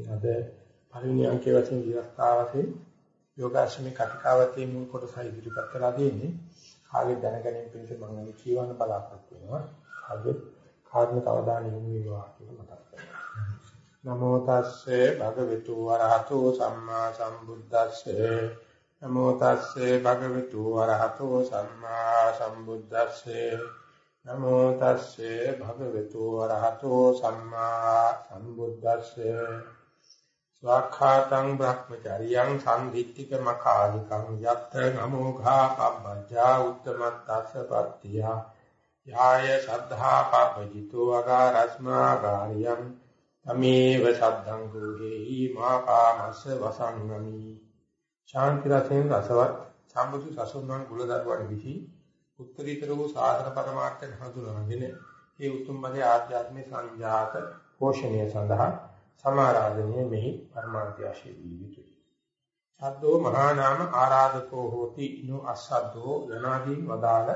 ඉතින් අද පළවෙනි අංකයේ වශයෙන් විවස්ථාවසේ යෝගාශ්‍රමේ කතිකාවතේ මුල් කොටසයි ඉදිරිපත් කරලා දෙන්නේ. කාගේ දැනගැනීම පිණිස මම මේ කියවන්න බලාපොරොත්තු වෙනවා. කාගේ කාර්මික අවධානය යොමු වේවා කියලා මතක් කරගන්න. නමෝ තස්සේ භගවතු වරහතෝ සම්මා සම්බුද්දස්සේ නමෝ තස්සේ භගවතු වරහතෝ සම්මා සම්බුද්දස්සේ නමෝ තස්සේ භගවතු වරහතෝ සම්මා සම්බුද්දස්සේ ස්වාඛාතං බ්‍රහ්මචරියං සම්දිත්තික මකාලිකං යත්ත නමෝඝා පබ්බජා උත්තමත්තස්ස පත්තිය යාය සද්ධා පබ්බජිතෝ අගාරස්මා ගාරියං තමේව සද්ධං ගෝහෙහි මා කාමස්ස වසංගමි ශාන්ති රසෙන් රසවත් සම්බුදු සසුන්වන් කුලදරුවන් විසි උත්තරීතර වූ සාධන පරමාර්ථයන් හඳුනාගෙන ඒ උතුම් බගේ ආධ්‍යාත්මික සංජාත පෝෂණය සඳහා සමාරාධනීය මෙහි පරමාර්ථය ආශීර්වාදී යුතුය. සද්දෝ මහා නාම ආරාධකෝ හෝති නු අසද්දෝ යනාදීන් වදාළ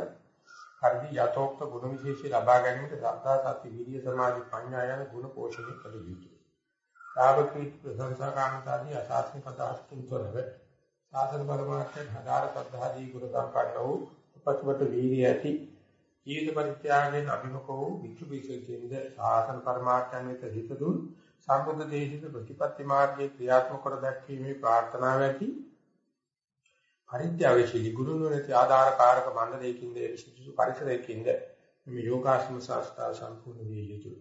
පරිදි යතෝක්ත ගුණ විශේෂය ලබා ගැනීමට සද්ධා සති විරිය සමාධි ප්‍රඥා යන ගුණ පෝෂණය කළ යුතුය. ශ්‍රාවකී ප්‍රශංසා කාමතාදී අසාස්නික පදාස්තුන් තොරව සාසන පරමාර්ථයෙන් හදාර සද්ධාදී ගුණ සම්පන්න වූ උපසමත වීර්ය ඇති ජීවිත පරිත්‍යාගයෙන් අභිමුඛ වූ වික්ෂු විශේෂයෙන්ද සාසන පරමාර්ථයන් වෙත හිත දුන් සම්බුද්ධ දේශිත ප්‍රතිපත්ති මාර්ගයේ ක්‍රියාත්මක කර දැක්වීමේ ප්‍රාර්ථනාව ඇති පරිත්‍යාගශීලී ගුරුනුවණති ආධාරකාරක මණ්ඩලයකින්ද විශේෂ පරිසරයකින්ද මේ යෝගාශ්‍රම ශාස්ත්‍රා සම්පූර්ණ විය යුතුය.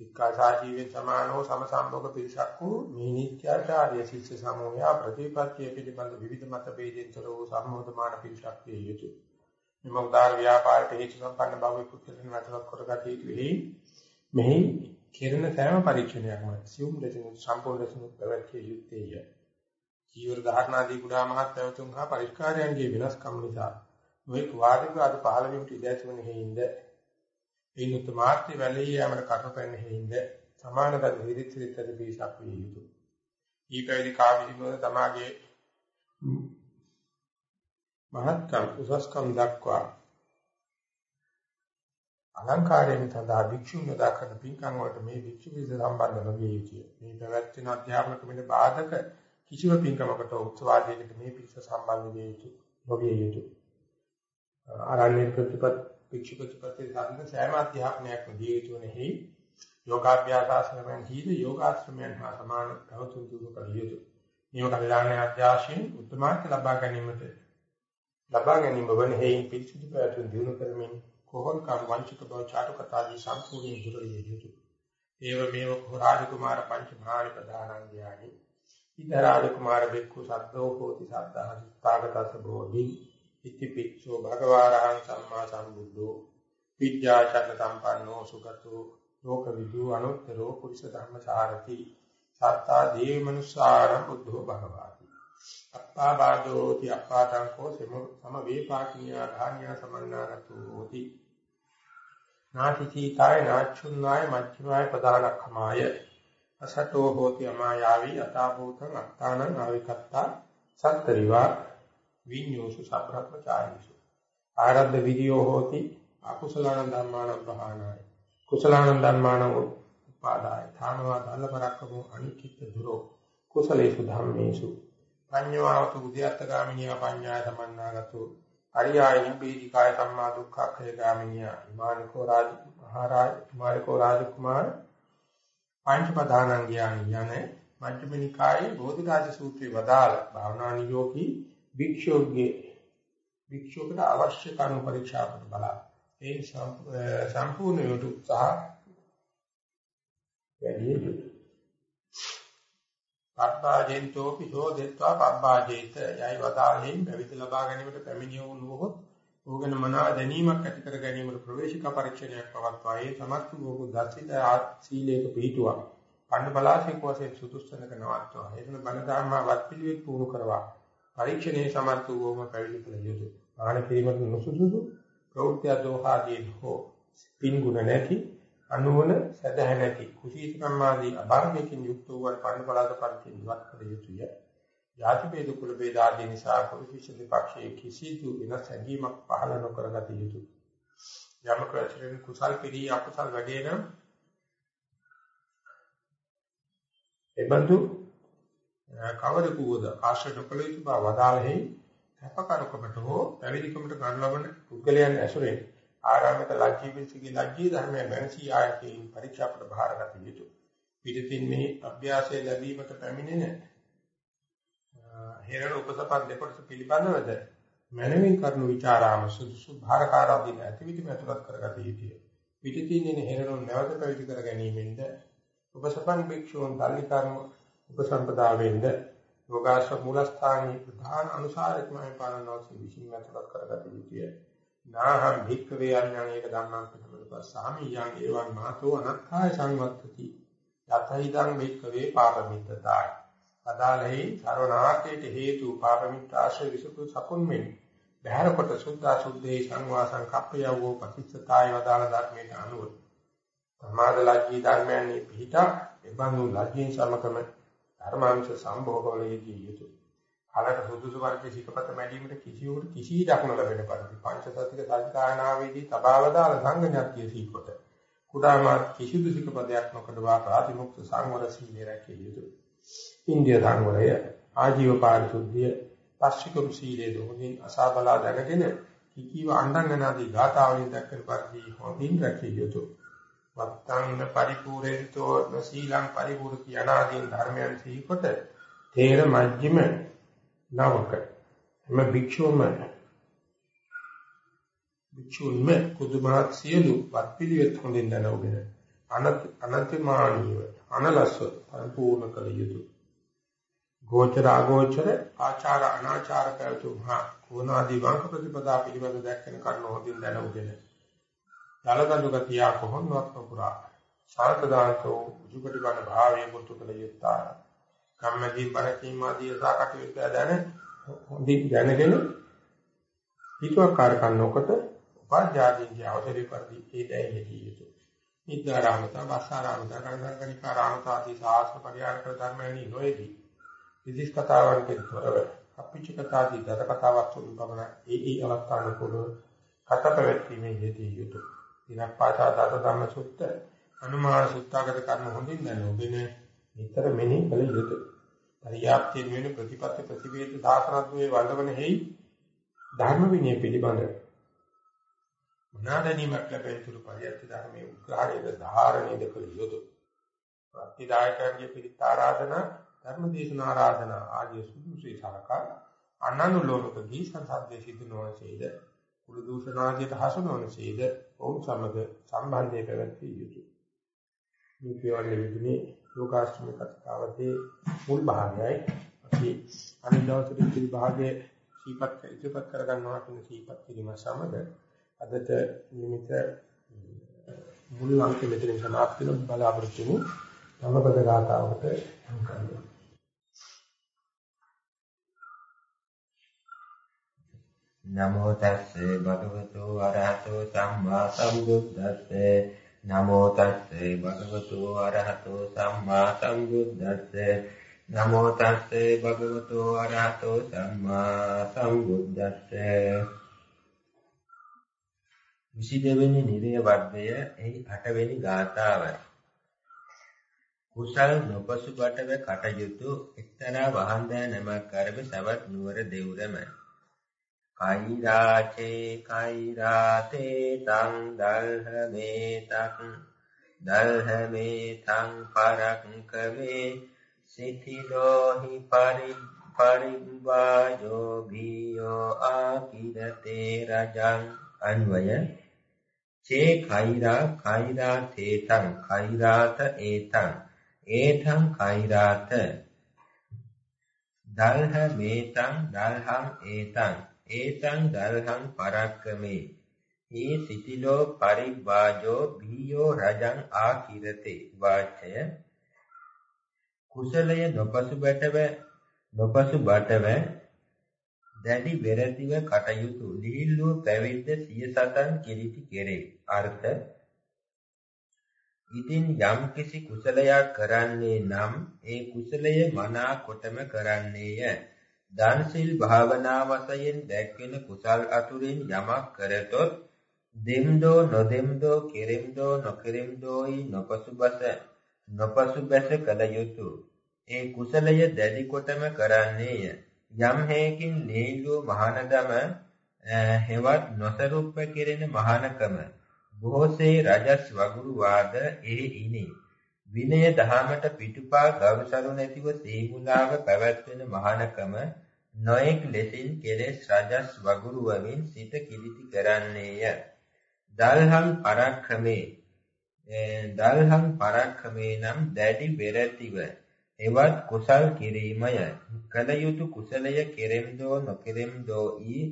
සික්ඛාසාජීවෙන් සමානෝ සමසම්භෝග පිරිසක් වූ මේ නිත්‍යාචාර්ය ශිෂ්‍ය සමූහය ප්‍රතිපත්තිය පිළිබඳ විවිධ මත ભેදෙන්තර වූ සම්මෝධමාන පිරිසක් විය යුතුය. මේ උදාර ව්‍යාපාරට හේතු සම්පන්න බව කුසලෙන් වැටලක් කරගත යුතුයි. මෙහි කෙරෙන සෑම පරීක්ෂණයක්ම සියුම් ලෙසින් සම්පූර්ණ ලෙසින් පැවැත්විය යුත්තේය. ජීවර ධාරණාදී කුඩා මහත් පැවතුම් හා පරිස්කාරයන්ගේ වෙනස්කම් නිසා මේ වාදික අද පහළ වීමට ඉඩ ඇතිවන හේින්ද ඒ උත්තමාර්ථය වැළී යාමට කර්මපැන්න හේින්ද සමානගත විරිත්‍රිතද පිසක් විය යුතුය. ඊපැවිදි කාවිදිනෝද තමාගේ මහත්කම් උසස්කම් දක්වා අලංකාරයෙන් සඳහා භික්ෂුන් යොදා කරන පින්කම් වලට මේ භික්ෂු විද සම්බන්ධ නොවිය යුතුය. මේ පැවැත්වෙන අධ්‍යාපන ක්‍රමයේ බාධක කිසිම පින්කමකට උත්සවාදයකට මේ පිස්ස සම්බන්ධ විය යුතුය. නොවිය යුතුය. ආරණ්‍ය ප්‍රතිපත් භික්ෂු ප්‍රතිපත්ති සාධන සෑම අධ්‍යාපනයක්ම දිය යුතු වෙනෙහි යෝගාභ්‍යාසාශ්‍රමයන් හිද යෝගාශ්‍රමයන් හා සමාන ප්‍රවතුන් දුක කළ යුතුය. නියම කල්යාණ අධ්‍යාශයෙන් උත්තමාර්ථ ලබා ගැනීමට ලබා ගැනීම වන හේයින් පිළිසිදු ප්‍රයත්න දිනු කරමින් කොහොන් කම් වංචක බව චාටු කතාදී සම්පූර්ණ දුරිය යුතුය. ඒව මේව රාජ කුමාර පංච මහානි ප්‍රධානංගයානි. ඉද රාජ කුමාර බෙක්කු සද්දෝ හෝති සද්දා තාගතස බෝධි. ඉතිපිච්ඡෝ භගවාරහං සම්මා සම්බුද්ධෝ. විද්‍යාචර්ය සම්පන්නෝ සුගතෝ ලෝක විදු අනුත්තරෝ පුරිස ධර්ම සාරති. සත්තා දේව මනුස්සාර බුද්ධෝ භගවාති. අත්තාබාදෝ ති අපාතංකෝ සම වේපාකිනියා ධාන්‍ය සමන්නාරතු හෝති. නාති සීතාය නාච්චුන්නාය මච්චුනාය ප්‍රධානක්ඛමාය. අසතෝ හෝති අමායාවි අතාභූතං අත්තානං ආවිකත්තා සත්තරිවා විඤ්ඤෝසු සබ්‍රහ්මචාරීසු ආරද්ධ විදියෝ හෝති අකුසලාන ධර්මාන ප්‍රහාණාය. කුසලාන ධර්මාන උපාදාය. ධානවා ධල්ලපරක්කමෝ අනිකිට දුරෝ. කුසලේසු ධම්මේසු. පඤ්ඤාවතු උද්‍යත්තගාමිනිය පඤ්ඤාය සමන්නාගතෝ අරියායන බීජිකාය සම්මා දුක්ඛක්ඛය ගාමිනිය ඉමානිකෝ රාජ මහරජ ඉමානිකෝ රාජකුමාර පංච ප්‍රධානං ඥාන යන මජ්ක්‍ධිමනිකායේ බෝධිඝාත සූත්‍රයේ වදාළ භාවනා නියෝගී භික්ෂුවගේ භික්ෂුවකට අවශ්‍ය කරුණු පරීක්ෂා කරන බලා. ඒ සම්පූර්ණ යොදු සහ වැඩි යුතුය පබ්බාජෙන්තෝ පිසෝ දෙත්වා පබ්බාජේත යයි වදාළෙන් පැවිදි ලබා ගැනීමට පැමිණිය වූ නුවහොත් ඕගෙන මනාව දැනීමක් ඇති කර ගැනීමට ප්‍රවේශික පරීක්ෂණයක් පවත්වා ඒ සමත් වූ දර්ශිත සීලයක පිහිටුවා. පණ්ඩ බලාසික වශයෙන් සුදුස්සනක නවත්වා. එතන බණ ධර්ම වත් පිළිවෙත් පුහුණු කරවා. පරීක්ෂණයේ සමත් වූවම පැවිදි කළ යුතුය. ආන කිරීමට නුසුසුසු ප්‍රවෘත්ති දෝහාදී හෝ පින් ගුණ නැති අනුවන සදහ නැති කුසීත කම්මාදී අභාගයෙන් යුක්ත වූ පරිපලාද පරිච්ඡේද ඉවත් කළ යුතුය. යාති ભેද කුල ભેද ආදී නිසා කුරුසිෂ දෙපක්ෂයේ කිසිදු වෙනස් හැඟීමක් පහළ නොකරගත යුතුය. යමක ඇතිවෙන කුසල් පිළි අකුසල් වැඩේ නම් එබඳු කවරෙකුද ආශ්‍රය නොකළ යුතු බව වදාළෙහි අපකරකමට හෝ පැවිදිකමට ගන්න ලබන පුද්ගලයන් ඇසුරෙන් ආරාමික ලජ්ජී පිසිගේ ලජ්ජී ධර්මයන් වෙනසී ආයතයෙන් පරීක්ෂාපට බාරගත යුතුය. පිටින් මේ අභ්‍යාසය ලැබීමට පැමිණෙන හේරණ උපසපන් දෙකොටස පිළිබඳවද මනමින් කරනු ਵਿਚාරාම සුදුසු භාරකාරාදීන ඇතිවිදි මෙතුලත් කරගත යුතුය. පිටින් ඉන්නේ හේරණ නැවත පැවිදි කර ගැනීමෙන්ද උපසපන් භික්ෂූන් ධර්මිකාරම උපසම්පදාවෙන්ද යෝගාශ්‍ර මූලස්ථානයේ ප්‍රධාන අනුසාරකමයි පාලනවාසී විසින් මෙතුලත් කරගත යුතුය. නාහම් භික්ඛවේ අඥානයක ධම්මං පදමපස්සාමි යං ඒවං මාතෝ අනත්ථාය සංවත්තති. යතයිදං භික්ඛවේ පාපමිත්තතාය අදාළෙහි සරණාර්ථයට හේතු පාපමිත්‍රාශ්‍රය විසුතු සකුන් මෙනි බහැර කොට සුද්ධා සුද්ධේ සංවාසං කප්පයවෝ පටිච්චතාය වදාළ ධර්මයට අනුව. ප්‍රමාද ලජ්ජී ධර්මයන් පිහිටා එබඳු ලජ්ජීන් සමකම ධර්මාංශ සම්භෝගවලදී යුතුය කලට සුදුසු වර්ගයේ සිකපත මැඩීමට කිසියෙකුට කිසි දක්න ලැබෙන පරිදි පංචසතික සත්‍යානාවේදී තබාවදාල සංගණ්‍යත්‍ය සීකොට කුඩාමාත් කිසිදු සිකපදයක් නොකඩවා ප්‍රාතිමුක්ත සංවර සීලය රැකිය යුතුය ඉන්දිය ධර්මවලය ආජීව පාරිශුද්ධිය පස්චිකම් සීලේ දොහින් අසාබලා දැනගෙන කිකිව අණ්ඩංගනාදී ගාථාවලින් දක්වන පරිදි හොඳින් රැකිය යුතුය. වත්තං පරිපූර්ණතෝ නසීලං පරිපූර්ති අනාදීන් ධර්මයන් සීකොට තේර මජ්ජිම නවක. එම භික්ෂුවම භික්ෂුන්ම කුදුමහත් සියලු වත් පිළිවෙත් හොඳින් දැනවගෙන අනත් අනතිමානීව අනලස්ව පරිපූර්ණ කළ යුතුය. ගෝචර අගෝචර ආචාර අනාචාර පැවතුම්හා කෝණාදී වංක ප්‍රතිපදා පිළිබඳ දැක්කන කරුණු හොඳින් දැනුගෙන දලදඬු ගතිය කොහොමවත් පුරා ශාන්තදායකෝ උජුකටගන භාවයේ මුතු කළ යුත්තා කම්මදී පරකීම ආදී සාකටයුත්ත දැන හොඳින් දැනගෙන හිතුවක්කාරකම් නොකොට උපාධ්‍යාදීන්ගේ අවසරේ පරිදි ඒ දැයි යෙදී යුතුය නිද්දාරාමතා වස්සාරාමතා කර්මකනිකාරාමතා ආදී සාස්ත්‍ර පරිහාර කර ධර්මයන්හි නොයේදී විදිස් කතාවන්ගෙන් තොරව අපිච්ච කතාදී දත කතාවක් තුලින් පමණ ඒ ඒ අවස්ථානුකූලව කත පැවැත්වීමේ යෙදී යුතුය. දිනක් පාසා දත ධම්ම සුත්ත අනුමාන සුත්තාගත කර්ම හොඳින් දැනගෙන නිතර මෙනෙහි කළ යුතුය. පරියාප්තිය වෙන ප්‍රතිපත්ති ප්‍රතිවේද දාසනත්වයේ වළවන හේයි ධර්ම විනය පිළිබඳ මනාදනීමක් ලැබෙන තුරු පරියත්ති ධර්මයේ උග්‍රහණයද ධාරණයද කළ යුතුය. ප්‍රතිදායකයන්ගේ පිළිත් ආරාධනා ධර්ම දේශනා ආරාධනා ආදී සුදුසේ සලකා අනනුලෝමක දී සංසද්දේ සිදු නොවනසේද කුළු දූෂණ ආදියට හසු නොවනසේද ඔවුන් සමග සම්බන්ධය පැවැත්විය යුතුය. මේ කියවන්නේ විදිහේ ලෝකාශ්‍රම කතාවතේ මුල් භාගයයි අපි අනිත් දවසේ ඉතිරි භාගයේ සීපත් ඉතිපත් කරගන්නවා කියන සීපත් කිරීම සමග අදට නිමිත මුල් අංක මෙතනින් සමාප්ත වෙන බලාපොරොත්තු වෙමු. ධම්මපද ගාථාවකට අනුකම්පාව නමෝ තස්සේ භගවතු අරහතෝ සම්මා සම්බුද්දස්සේ නමෝ තස්සේ භගවතු අරහතෝ සම්මා සම්බුද්දස්සේ. නමෝ තස්සේ භගවතු අරහතෝ සම්මා සම්බුද්දස්සේ. 22 වෙනි නිරය වර්ගය එහි 8 වෙනි ගාථාවයි කුසල් නොපසුබටව කටයුතු එක්තරා වහන්දෑ නමක් අරබ සවත් නුවර දෙව්රමයි කෛරාචේ කෛරාතේ තං දල්හමේ තක් දල්හමේ තං පරක්කමේ සිතිලෝහි පරි පරිබ්බායෝ භීයෝ ආකිරතේ රජං අන්වය. චේ කෛරා කෛරාතේ තං කෛරාත ඒතං ඒතං කෛරාත. දල්හ මේතං දල්හං ඒතං ඒතං දල්හං පරක්කමේ. ඒ සිතිලෝ පරිවාජෝ භීයෝ රජං ආකිරතේ. වාචය. කුසලය නොපසු බටව නොපසු බටව දැඩි වෙරතිව කටයුතු ලිහිල්ලුව පැවිද්ද සිය සතන් කිරිති කෙරේ. අර්ථ. ඉතින් යම් කිසි කුසලයක් කරන්නේ නම් ඒ කුසලය මනා කොටම කරන්නේය. දන් සිල් භාවනා වශයෙන් දැක්වෙන කුසල් අතුරින් යමක් කරතොත් දෙම්දෝ නොදෙම්දෝ කෙරෙම්දෝ නොකෙරෙම්දෝයි නොපසුබස නොපසුබැස කළ යුතුය ඒ කුසලය දැඩි කොටම කරන්නේය. යම් හේකින් ලීලු මහානදම හෙවත් නොසරුප්ප කෙරෙන මහානකම බොහෝසේ රජස් වගුරු වාද එහි ඉනි. විනය දහමට පිටුපා ගරුසරු නැතිව සීමුලාව පැවැත්වෙන මහානකම නොඑක් ලෙසින් කෙලෙස් රජස් වගුරු වමින් සිත කිලිටි කරන්නේය. දල්හං පරක්‍රමේ දල්හං පරක්‍රමේ නම් දැඩි බෙරතිව එවත් කුසල් කිරීමය. කල යුතු කුසලය කෙරෙම්දෝ නොකෙරෙම්දෝ ඊ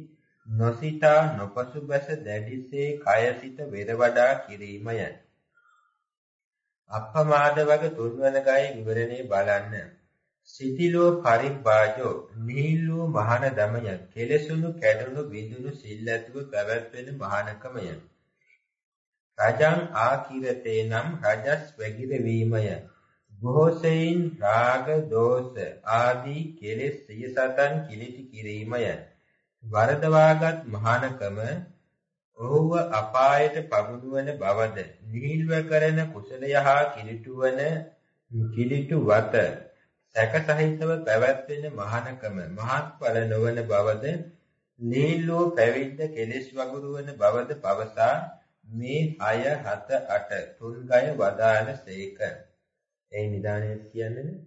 නොසිතා නොපසුබැස දැඩිසේ කය සිත වෙර වඩා කිරීමය. අප්පමාද වග තුන්වන ගායේ විවරණේ බලන්න. සිතිලෝ පරිබ්බාජෝ නිහිල්ලෝ මහාන දමය කෙලසුණු කැඩුණු බිඳුණු සිල් ඇතුව පැවැත්වෙන මහානකමය. රජං ආකිරතේ නම් රජස් වැගිර වීමය. බොහෝසෙයින් රාග දෝෂ ආදී කෙලෙස් සිය සතන් කිලිටි කිරීමය. වරදවාගත් මහානකම ඔහුව අපායට පමුණුවන බවද නිහිල්ව කරන කුසලය හා කිලිටුවන කිලිටු වත සැක සහිතව පැවැත්වෙන මහානකම මහත්ඵල නොවන බවද නිහිල්ව පැවිද්ද කෙලෙස් වගුරුවන බවද පවසා මේ 6 7 8 තුන්ගය වදාන සේක. ඒ නිදානය කියන්නේ?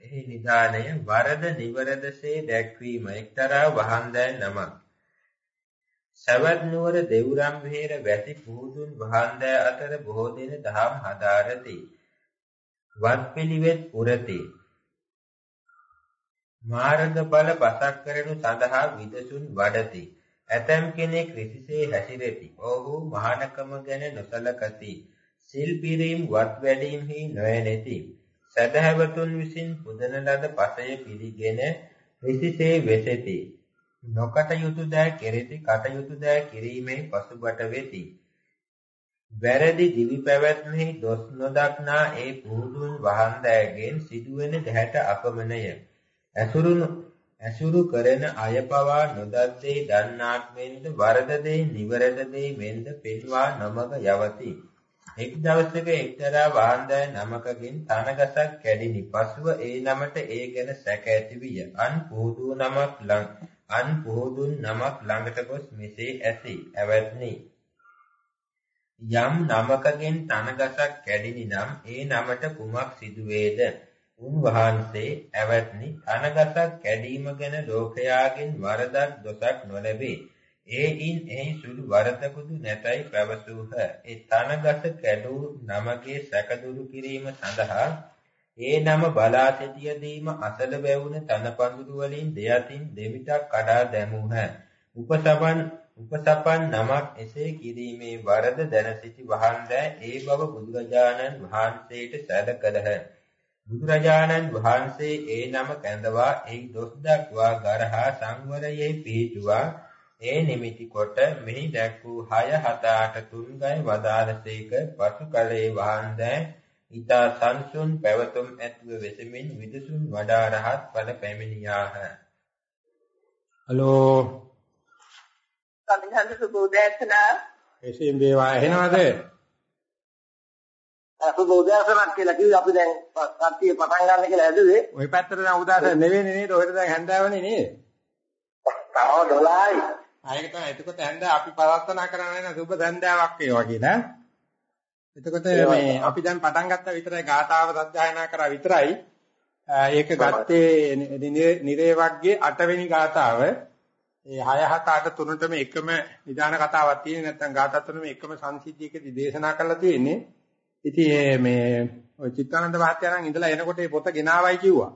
එහි නිදානය වරද නිවරදසේ දැක්වීම. එක්තරා වහන්දෑ නමක්. සවැත් නුවර දෙවුරම් විහෙර වැසි පුහුදුන් වහන්දෑ අතර බොහෝ දින දහම් හදාරති. වත්පිළිවෙත් පුරති. මාර්ග බල පසක් කරනු සඳහා විදසුන් වඩති. ඇතම් කෙනෙක් ඍෂිසේ හැසිරෙති. ඔහු මහානකම ගැන නොසලකති. සිල් පිරීම් වත් වැඩීම්හි නොයැනෙති. සදහැවතුන් විසින් පුදන ලද පසය පිළිගෙන ඍෂිසේ වෙසෙති. නොකටයුතු දෑ කෙරෙති කටයුතු දෑ කිරීමේ පසුබට වෙති. වැරදි දිවි පැවැත්මෙහි දොස් නොදක්නා ඒ පුහුදුන් වහන්දෑගෙන් සිදුවෙන දැහැට අපමණය. ඇසුරු ඇසුරු කරන අය පවා නොදත්තේ දන්නාක් මෙන්ද වරද දෙයි නිවරද දෙයි මෙන්ද පෙන්වා නොමග යවති. එක් දවසක එක්තරා වාන්දය නමකගෙන් තනගසක් කැඩිනි. පසුව ඒ නමට ඒ ගැන සැක ඇති විය. අන් පුහුදු නමක් ළඟ අන් පුහුදුන් නමක් ළඟට ගොස් මෙසේ ඇසි. ඇවැත්නි. යම් නමකගෙන් තනගසක් කැඩිනි නම් ඒ නමට කුමක් සිදුවේද? උන්වහන්සේ ඇවැත්නි තනගසක් කැඩීම ගැන ලෝකයාගෙන් වරදක් දොසක් නොලැබේ. ඒයින් එහි සුළු වරදකුදු නැතයි පැවසූහ. ඒ තනගස කැඩූ නමගේ සැකදුරු කිරීම සඳහා ඒ නම බලා සිටියදීම අසල වැවුන තනපඳුරු වලින් දෙයතින් දෙවිටක් කඩා දැමුහ. උපසපන් උපසපන් නමක් එසේ කිරීමේ වරද දැන සිටි වහන්දෑ ඒ බව බුදුරජාණන් වහන්සේට සැලකලහ. බුදුරජාණන් වහන්සේ ඒ නම කැඳවා එහි දොස් දක්වා ගරහා සංවරයේ පිහිටුවා ඒ නිමිති කොට මෙහි දැක් වූ 6 7 8 තුන්ගය වදාළසේක පසු කලේ වහන්දෑ ඊතා සංසුන් පැවතුම් ඇතුව වෙසමින් විදුසුන් වඩා රහත් ඵල පැමිණියාහ. හලෝ. සමිහඳ සුබෝදෑසනා. එසේම වේවා එහෙනවද? සුබෝදෑසනක් කියලා කිව්වේ අපි දැන් කට්ටිය පටන් ගන්න කියලා ඇදුවේ. ওই පැත්තට දැන් උදාසන නෙවෙයි නේද? ඔහෙට දැන් හැන්දෑවනේ නේද? තව 12යි. ආයෙක තමයි එතකොට හැන්ද අපි ප්‍රාර්ථනා කරන්නේ නැහැ සුබ සන්ධ්‍යාවක් වේවා කියලා. එතකොට මේ අපි දැන් පටන් ගත්තා විතරයි ගාථාව සත්‍යයනා කරා විතරයි. ඒක ගත්තේ නිරේ වර්ගයේ 8 වෙනි ගාථාව. ඒ 6 7 8 තුනටම එකම නිදාන කතාවක් තියෙන නැත්නම් ගාථා තුනම එකම සංසිද්ධියකදී දේශනා කරලා තියෙන්නේ. ඉතින් මේ ඔය චිත්තානන්ද මහත්තයා නම් ඉඳලා එනකොට මේ පොත ගෙනාවයි කිව්වා.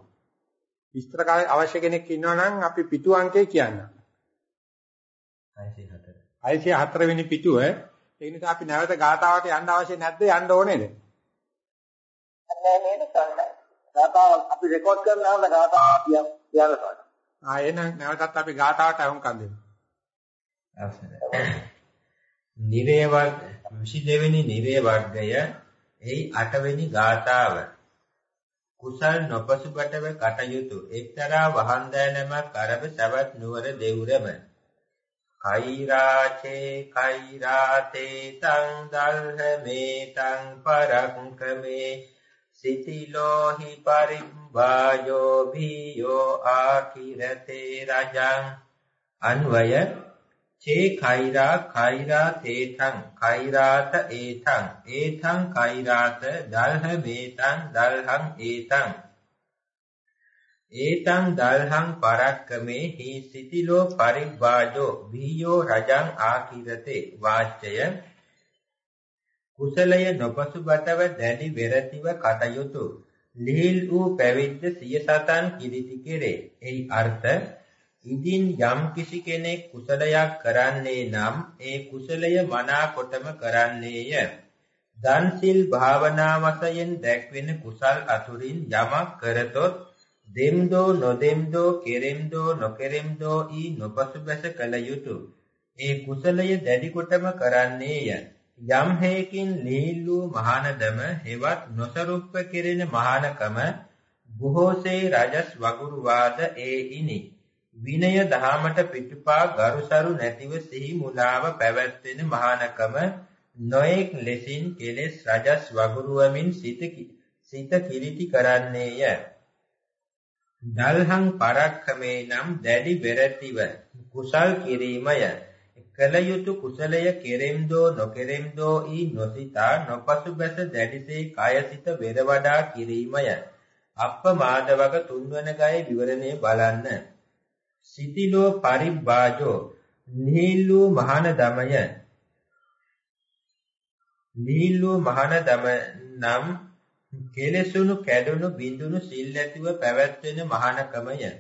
විස්තර අවශ්‍ය කෙනෙක් ඉන්නවා නම් අපි පිටු අංකේ කියන්න. 604. 604 වෙනි පිටුව. ඒ නිසා අපි නැවත ගාතාවට යන්න අවශ්‍ය නැද්ද යන්න ඕනේද? නෑ නේද සල්ලා. ගාතාව අපි රෙකෝඩ් කරනවා නම් ගාතාව කියන්න ආ එහෙනම් නැවතත් අපි ගාතාවට අහුම්කම් දෙමු. නිරේ වර්ග 22 වෙනි නිරේ වර්ගය එයි 8 වෙනි ගාතාව. කුසල් නොපසුබටව කටයුතු එක්තරා වහන්දෑ නමක් අරබ සවැත් නුවර දෙවුරම කෛරාචේ කෛරාතේ තං දල්හ මේ තං පරක්කමේ සිතිලෝහි පරිබ්බායෝ භීයෝ ආකිරතේ රජං අන්වය චේ කෛරා කෛරා තේතං කෛරාත ඒතං ඒතං කෛරාත දල්හ මේතං දල්හං ඒතං ඒතං දල්හං පරක්කමේ හි සිතිලෝ පරිබ්බාජෝ භීයෝ රජං ආකිරතේ වාච්‍යය කුසලය නොපසුබටව දැඩි වෙරතිව කටයුතු ලිහිල් වූ පැවිද්ද සිය සතන් කිරිති කෙරේ. එහි අර්ථ ඉදින් යම් කිසි කෙනෙක් කුසලයක් කරන්නේ නම් ඒ කුසලය මනා කොටම කරන්නේය. දන් සිල් භාවනා වශයෙන් දැක්වෙන කුසල් අතුරින් යමක් කරතොත් දෙම්දෝ නොදෙම්දෝ කෙරෙම්දෝ නොකෙරෙම්දෝ ඊ නොපසුබැස කළ යුතුය. ඒ කුසලය දැඩි කොටම කරන්නේය. යම් හේකින් ලීල් වූ මහානදම හෙවත් නොසරුප්ප කෙරෙන මහානකම බොහෝසේ රජස් වගුරු වාද ඒ ඉනි විනය දහමට පිටුපා ගරුසරු නැතිව සිහි මුලාව පැවැත්වෙන මහානකම නොඑක් ලෙසින් කෙලෙස් රජස් වගුරුවමින් සිත සිත කිලිටි කරන්නේය දල්හං පරක්කමේ නම් දැඩි බෙරතිව කුසල් කිරීමය කල යුතු කුසලය කෙරෙම්දෝ නොකෙරෙම්දෝ ඊ නොසිතා නොපසුබැස දැඩිසේ කයසිත වෙර වඩා කිරීමය. අප්පමාදවක තුන්වන ගයේ විවරණය බලන්න. සිතිලෝ පරිබ්බාජෝ නිහිල්ලු මහාන දමය. නිහිල්ලු මහාන දම නම් කෙලෙසුණු කැඩුණු බිඳුණු සිල් ඇතිව පැවැත්වෙන මහානකමය.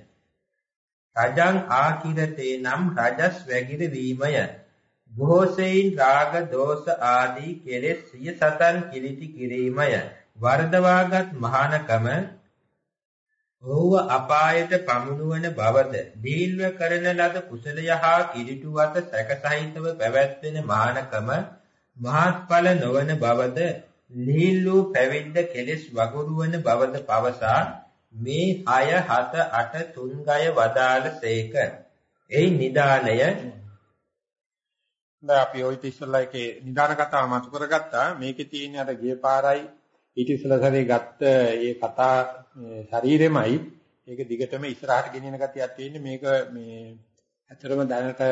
රජං ආකිරතේ නම් රජස් වැගිර වීමය. බොහෝසෙයින් රාග දෝෂ ආදී කෙලෙස් සිය සතන් කිලිටි කිරීමය. වර්ධවාගත් මහානකම ඔහුව අපායට පමුණුවන බවද දීල්ව කරන ලද කුසලය හා කිලිටු වත සැකසහිතව පැවැත්වෙන මහානකම මහත්ඵල නොවන බවද ලීල් වූ පැවිද්ද කෙලෙස් වගුරුවන බවද පවසා මේ 6 7 8 තුන් ගය වදාළ සේක. එයි නිදානය දැන් අපි ওই ඉතිස්සලා එකේ නිදාන කතාව මතු කරගත්තා. මේකේ තියෙන අර ගිය පාරයි ඊට ඉස්සලා සැරේ ගත්ත ඒ කතා ශරීරෙමයි ඒක දිගටම ඉස්සරහට ගෙනියන ගතියක් තියෙන්නේ මේක මේ ඇතරම දැනට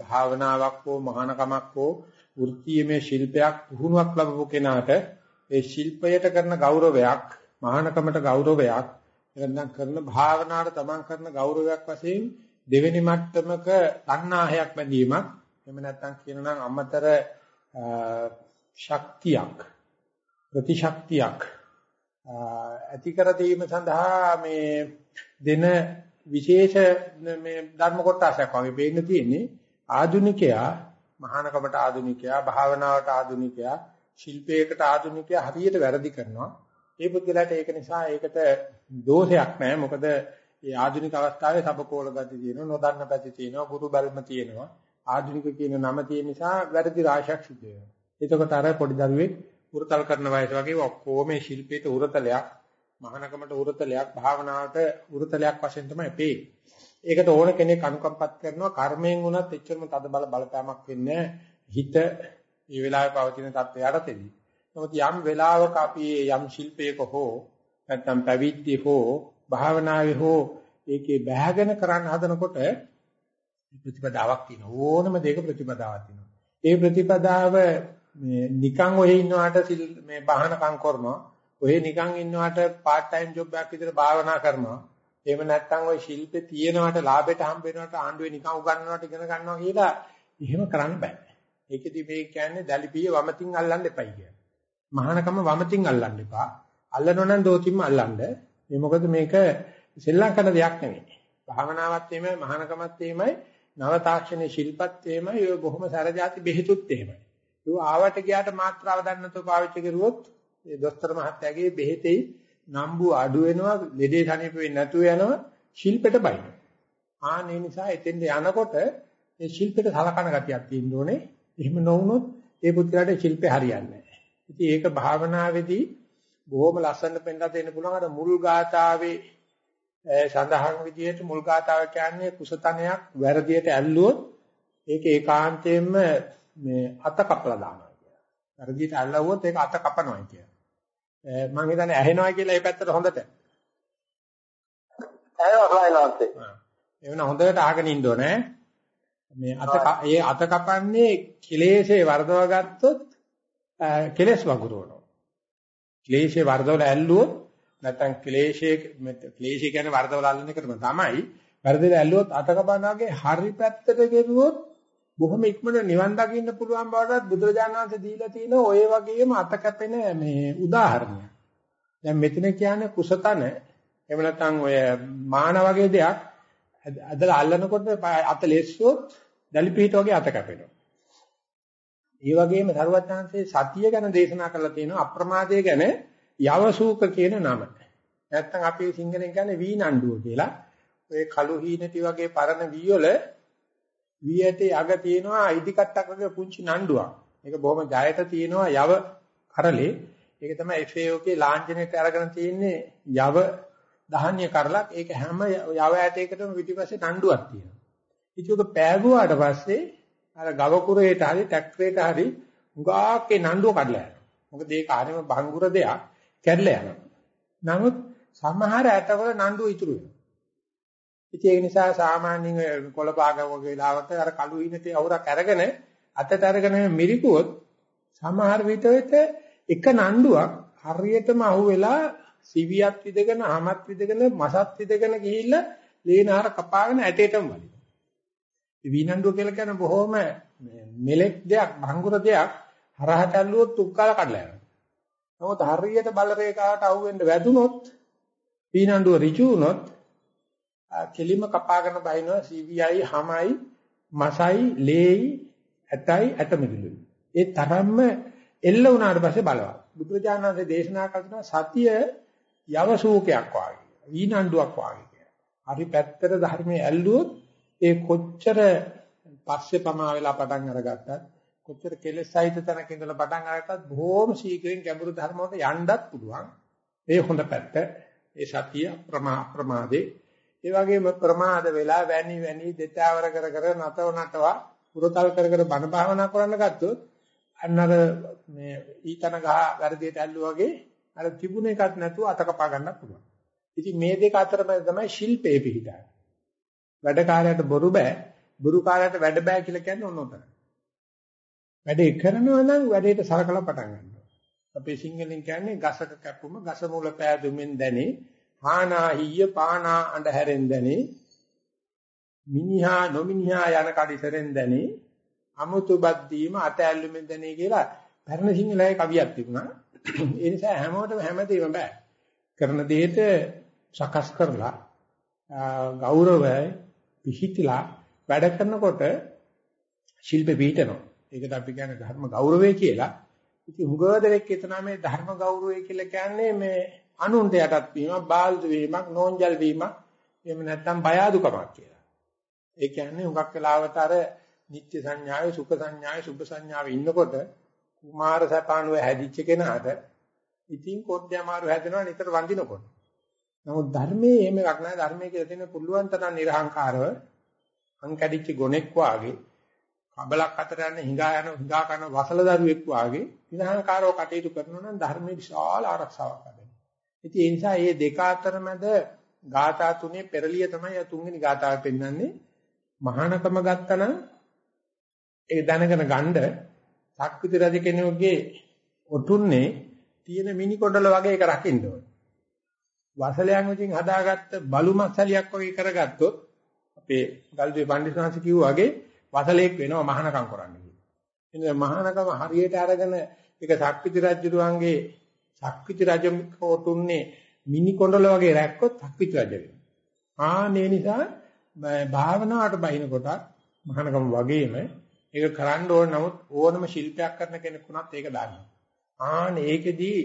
භාවනාවක් හෝ මහානකමක් හෝ වෘත්තීයමය ශිල්පයක් පුහුණුවක් ලැබපු කෙනාට ඒ ශිල්පයට කරන ගෞරවයක් මහානකමට ගෞරවයක් නැත්නම් කරන භාවනාවට තමන් කරන ගෞරවයක් වශයෙන් දෙවෙනි මට්ටමක තණ්හාහයක් බැඳීමක් එහෙම නැත්නම් කියනනම් අමතර ශක්තියක් ප්‍රතිශක්තියක් ඇති කර දීම සඳහා මේ දෙන විශේෂ මේ ධර්ම කොටසක් වගේ වෙන්න තියෙන්නේ. ආධුනිකයා මහානකමට ආධුනිකයා භාවනාවට ආධුනිකයා ශිල්පයකට ආධුනිකයා හරියට වැරදි කරනවා ඒ පුද්ගලයාට ඒක නිසා ඒකට දෝෂයක් නැහැ. මොකද මේ ආධුනික අවස්ථාවේ සබකෝල ගති තියෙනවා, නොදන්න පැති තියෙනවා, ගුරු බල්ම තියෙනවා. ආධුනික කියන නම තියෙන නිසා වැරදි රාශියක් සිද්ධ වෙනවා. එතකොට අර පොඩි දරුවෙක් උරතල් කරන වයස වගේ ඔක්කොම මේ ශිල්පීට උරතලයක්, මහානකමට උරතලයක්, භාවනාවට උරතලයක් වශයෙන් තමයි පේන්නේ. ඒකට ඕන කෙනෙක් අනුකම්පත් කරනවා කර්මයෙන් වුණත් එච්චරම තද බල බලපෑමක් වෙන්නේ හිත මේ වෙලාවේ පවතින තත්ත්වයට තෙදී. නමුත් යම් වෙලාවක අපි යම් ශිල්පයක හෝ නැත්නම් පැවිද්දේ හෝ භාවනාවේ හෝ ඒකේ බැහැගෙන කරන්න හදනකොට ප්‍රතිපදාවක් තියෙනවා ඕනම දෙයක ප්‍රතිපදාවක් තියෙනවා. ඒ ප්‍රතිපදාව මේ නිකන් ඔහෙ ඉන්නවට මේ බහනකම් කරනවා. ඔහෙ නිකන් ඉන්නවට part time job එකක් විතර භාවනා කරනවා. එහෙම නැත්නම් ওই ශිල්පේ තියෙනවට ලාභයට හම්බ වෙනවට ආණ්ඩුවේ නිකන් උගන්වනවට ඉගෙන ගන්නවා කියලා එහෙම කරන්න බෑ. ඒකෙදි මේ කියන්නේ දැලිපිය වමතින් අල්ලන්න එපයි කියන්නේ මහානකම වමතින් අල්ලන්න එපා. අල්ලනවා නම් දෝතිම්ම අල්ලන්න. මේ මොකද මේක සෙල්ලම් කරන දෙයක් නෙමෙයි. භාවනාවත් එහෙමයි මහානකමත් එහෙමයි නව තාක්ෂණයේ ශිල්පත් එහෙමයි ඔය බොහොම සරජාති බෙහෙතුත් එහෙමයි. ඒ ආවට ගියාට මාත්‍රාව දන්නතෝ පාවිච්චි කරුවොත් ඒ දොස්තර මහත්තයාගේ බෙහෙතේ නම්බු අඩු වෙනවා ලෙඩේ සනීප වෙන්නේ නැතුව යනවා ශිල්පෙට බයින. ආනේ නිසා එතෙන්ද යනකොට ඒ ශිල්පෙට සලකන ගතියක් තියෙන්න ඕනේ. එහෙම නොවුනොත් ඒ පුත්‍රයාට ශිල්පේ හරියන්නේ ඉතින් ඒක භාවනාවේදී බොහොම ලස්සනට පෙන්නලා දෙන්න පුළුවන් අර මුල් ගාතාවේ සඳහන් විදිහට මුල් ගාතාව කියන්නේ කුසතනයක් වැරදියට ඇල්ලුවොත් ඒක ඒකාන්තයෙන්ම මේ අත කපලා දානවා කියලා. වැරදියට ඇල්ලුවොත් ඒක අත කපනවා කියලා. මම හිතන්නේ ඇහෙනවා කියලා මේ පැත්තට හොඳට. ඇහෙනවා සායනාන්තේ. එවන හොඳට අහගෙන ඉන්න ඕනේ. මේ අත ඒ අත කපන්නේ කෙලෙසේ වර්ධව ගත්තොත් කෙලස් වගුරුවනවා. ක්ලේශේ වර්ධවල ඇල්ලුවොත් නැත්නම් ක්ලේශයේ ක්ලේශය කියන්නේ වර්ධවල අල්ලන එකටම තමයි. වර්ධවල ඇල්ලුවොත් අත කපනාගේ හරි පැත්තට ගෙරුවොත් බොහොම ඉක්මනට නිවන් දකින්න පුළුවන් බවටත් බුදුරජාණන් වහන්සේ දීලා තියෙන ඔය වගේම අත කැපෙන මේ උදාහරණයක්. දැන් මෙතන කියන්නේ කුසතන එහෙම නැත්නම් ඔය මාන වගේ දෙයක් අදලා අල්ලනකොට අත ලෙස්සුවොත් දලිපිහිට වගේ අත කැපෙනවා. ඒ වගේම සරුවත්නාංශයේ සතිය ගැන දේශනා කරලා තියෙනවා අප්‍රමාදය ගැන යවසූක කියන නම. නැත්තම් අපි සිංහලෙන් කියන්නේ වීනණ්ඩුව කියලා. ඔය කළු හීනටි වගේ පරණ වී වල වී ඇටේ අග තියෙනවා ඉදි කට්ටක් වගේ පුංචි නණ්ඩුවක්. ඒක බොහොම ජයට තියෙනවා යව කරලේ. ඒක තමයි FAO කේ ලාංඡනයට අරගෙන තියෙන්නේ යව දහන්‍ය කරලක්. ඒක හැම යව ඇටයකටම පිටිපස්සේ නණ්ඩුවක් තියෙනවා. ඉතින් ඔක පෑගුවාට පස්සේ අර ගව කුරේට හරි ට්‍රැක්ටරේට හරි උගාකේ නණ්ඩුව කඩලා යනවා. මොකද ඒක ආනෙම බංගුර දෙයක් කැඩලා යනවා. නමුත් සමහර ඇටවල නණ්ඩුව ඉතුරු වෙනවා. ඉතින් ඒ නිසා සාමාන්‍යයෙන් කොළපාග වගේ වෙලාවට අර කළු හිනටේ අවුරක් අරගෙන අතට අරගෙන මිරිකුවොත් සමහර විටෙට එක නණ්ඩුවක් හරියටම අහුවෙලා සිවියක් විදගෙන, ආමත් විදගෙන, මසත් විදගෙන ගිහිල්ලා ලේනාර කපාගෙන ඇටේටම වදිනවා. වීනණ්ඩුව කියලා කියන්නේ බොහොම මෙලෙක් දෙයක්, භංගුර දෙයක් හරහට ඇල්ලුවොත් තුක්කාල කඩලා යනවා. නමුත් හරියට බල රේඛාවට අහුවෙන්න වැදුනොත් වීනණ්ඩුව ඍජු වුණොත් කෙලිම කපාගෙන බහිනවා CVI හමයි මසයි ලේයි ඇතයි ඇතමිදුලුයි. ඒ තරම්ම එල්ල වුණාට පස්සේ බලවත්. බුදුරජාණන් වහන්සේ දේශනා කරන සතිය යවසූකයක් වාගේ. වීනණ්ඩුවක් වාගේ. හරි පැත්තට ධර්මයේ ඇල්ලුවොත් ඒ කොච්චර පස්සේ පමා වෙලා පටන් අරගත්තත් කොච්චර කෙලෙස් සහිත තැනක ඉඳලා පටන් අරගත්තත් බොහොම ශීඝ්‍රයෙන් ගැඹුරු ධර්ම වලට යන්නත් පුළුවන්. ඒ හොඳ පැත්ත. ඒ සතිය ප්‍රමා ප්‍රමාදේ. ඒ වගේම ප්‍රමාද වෙලා වැනි වැනි දෙතවර කර කර නතව නටවා පුරතල් කර කර බණ භාවනා කරන්න ගත්තොත් අන්නර මේ ඊතන ගහ වැඩියට ඇල්ලුවා වගේ අර තිබුණ එකක් නැතුව අත කපා ගන්න පුළුවන්. ඉතින් මේ දෙක අතර තමයි ශිල්පේ පිහිටන්නේ. වැඩ කාලයට බොරු බෑ, බොරු කාලයට වැඩ බෑ කියලා කියන්නේ ඔන්න ඔතන. වැඩේ කරනවා නම් වැඩේට සලකලා පටන් ගන්නවා. අපේ සිංහලෙන් කියන්නේ ගසක කැපුම ගස මූල පෑදුමින් දැනේ, හානා හිය පානා අඬ හැරෙන් දැනේ, මිනිහා නොමිනිහා යන කඩිසරෙන් දැනේ, අමුතු බද්දීම අත ඇල්ලුමින් දැනේ කියලා පරණ සිංහලයේ කවියක් තිබුණා. ඒ නිසා හැමෝටම හැමදේම බෑ. කරන දෙයට සකස් කරලා ගෞරවය පිහිටලා වැඩ කරනකොට ශිල්ප පිහිටනවා. ඒකට අපි කියන්නේ ධර්ම ගෞරවය කියලා. ඉතින් හුගවදෙක් එතන මේ ධර්ම ගෞරවය කියලා කියන්නේ මේ අනුන්ට යටත් වීමක්, බාල්දු වීමක්, නෝන්ජල් වීමක්, එහෙම නැත්නම් බය අදුකමක් කියලා. ඒ කියන්නේ හුඟක් වෙලාවට අර නිත්‍ය සංඥාවේ, සුඛ සංඥාවේ, සුභ සංඥාවේ ඉන්නකොට කුමාර සපානුව හැදිච්ච කෙනාට ඉතින් කොද්ද අමාරු හැදෙනවා නිතර වඳිනකොට. නමුත් ධර්මයේ එහෙම එකක් නැහැ. ධර්මයේ කියලා තියෙන පුළුවන් තරම් නිර්හංකාරව අංකඩිච්ච ගොනෙක් වාගේ කබලක් අතර යන හිඟා යන හිඟා කරන වසල දරුවෙක් වාගේ නිර්හංකාරව කටයුතු කරනවා නම් ධර්මයේ විශාල ආරක්ෂාවක් ලැබෙනවා. ඉතින් ඒ නිසා මේ දෙක අතර මැද ගාථා තුනේ පෙරලිය තමයි තුන්වෙනි ගාථාව පෙන්වන්නේ. මහානකම ගත්තනම් ඒ දැනගෙන ගණ්ඩ සක්විති රජ කෙනෙකුගේ ඔටුන්නේ තියෙන මිනි කොඩල වගේ එක රකින්න ඕනේ. වසලයන් විසින් හදාගත්ත බලු මස්සලියක් වගේ කරගත්තොත් අපේ ගල්දුවේ පඬිස්සංශ කිව්වා වගේ වසලෙක් වෙනවා මහානකම් කරන්න කියලා. එනිසා මහානකම හරියට අරගෙන ඒක සක්විති රජුරුවන්ගේ සක්විති රජම කොටුන්නේ මිනි කොණ්ඩල වගේ රැක්කොත් සක්විති රජ වෙනවා. ආනේ නිසා භාවනාවට බහින කොට මහානකම වගේම ඒක කරන්න ඕන නමුත් ඕනම ශිල්පයක් කරන කෙනෙකුණත් ඒක දන්නවා. ආනේ ඒකෙදී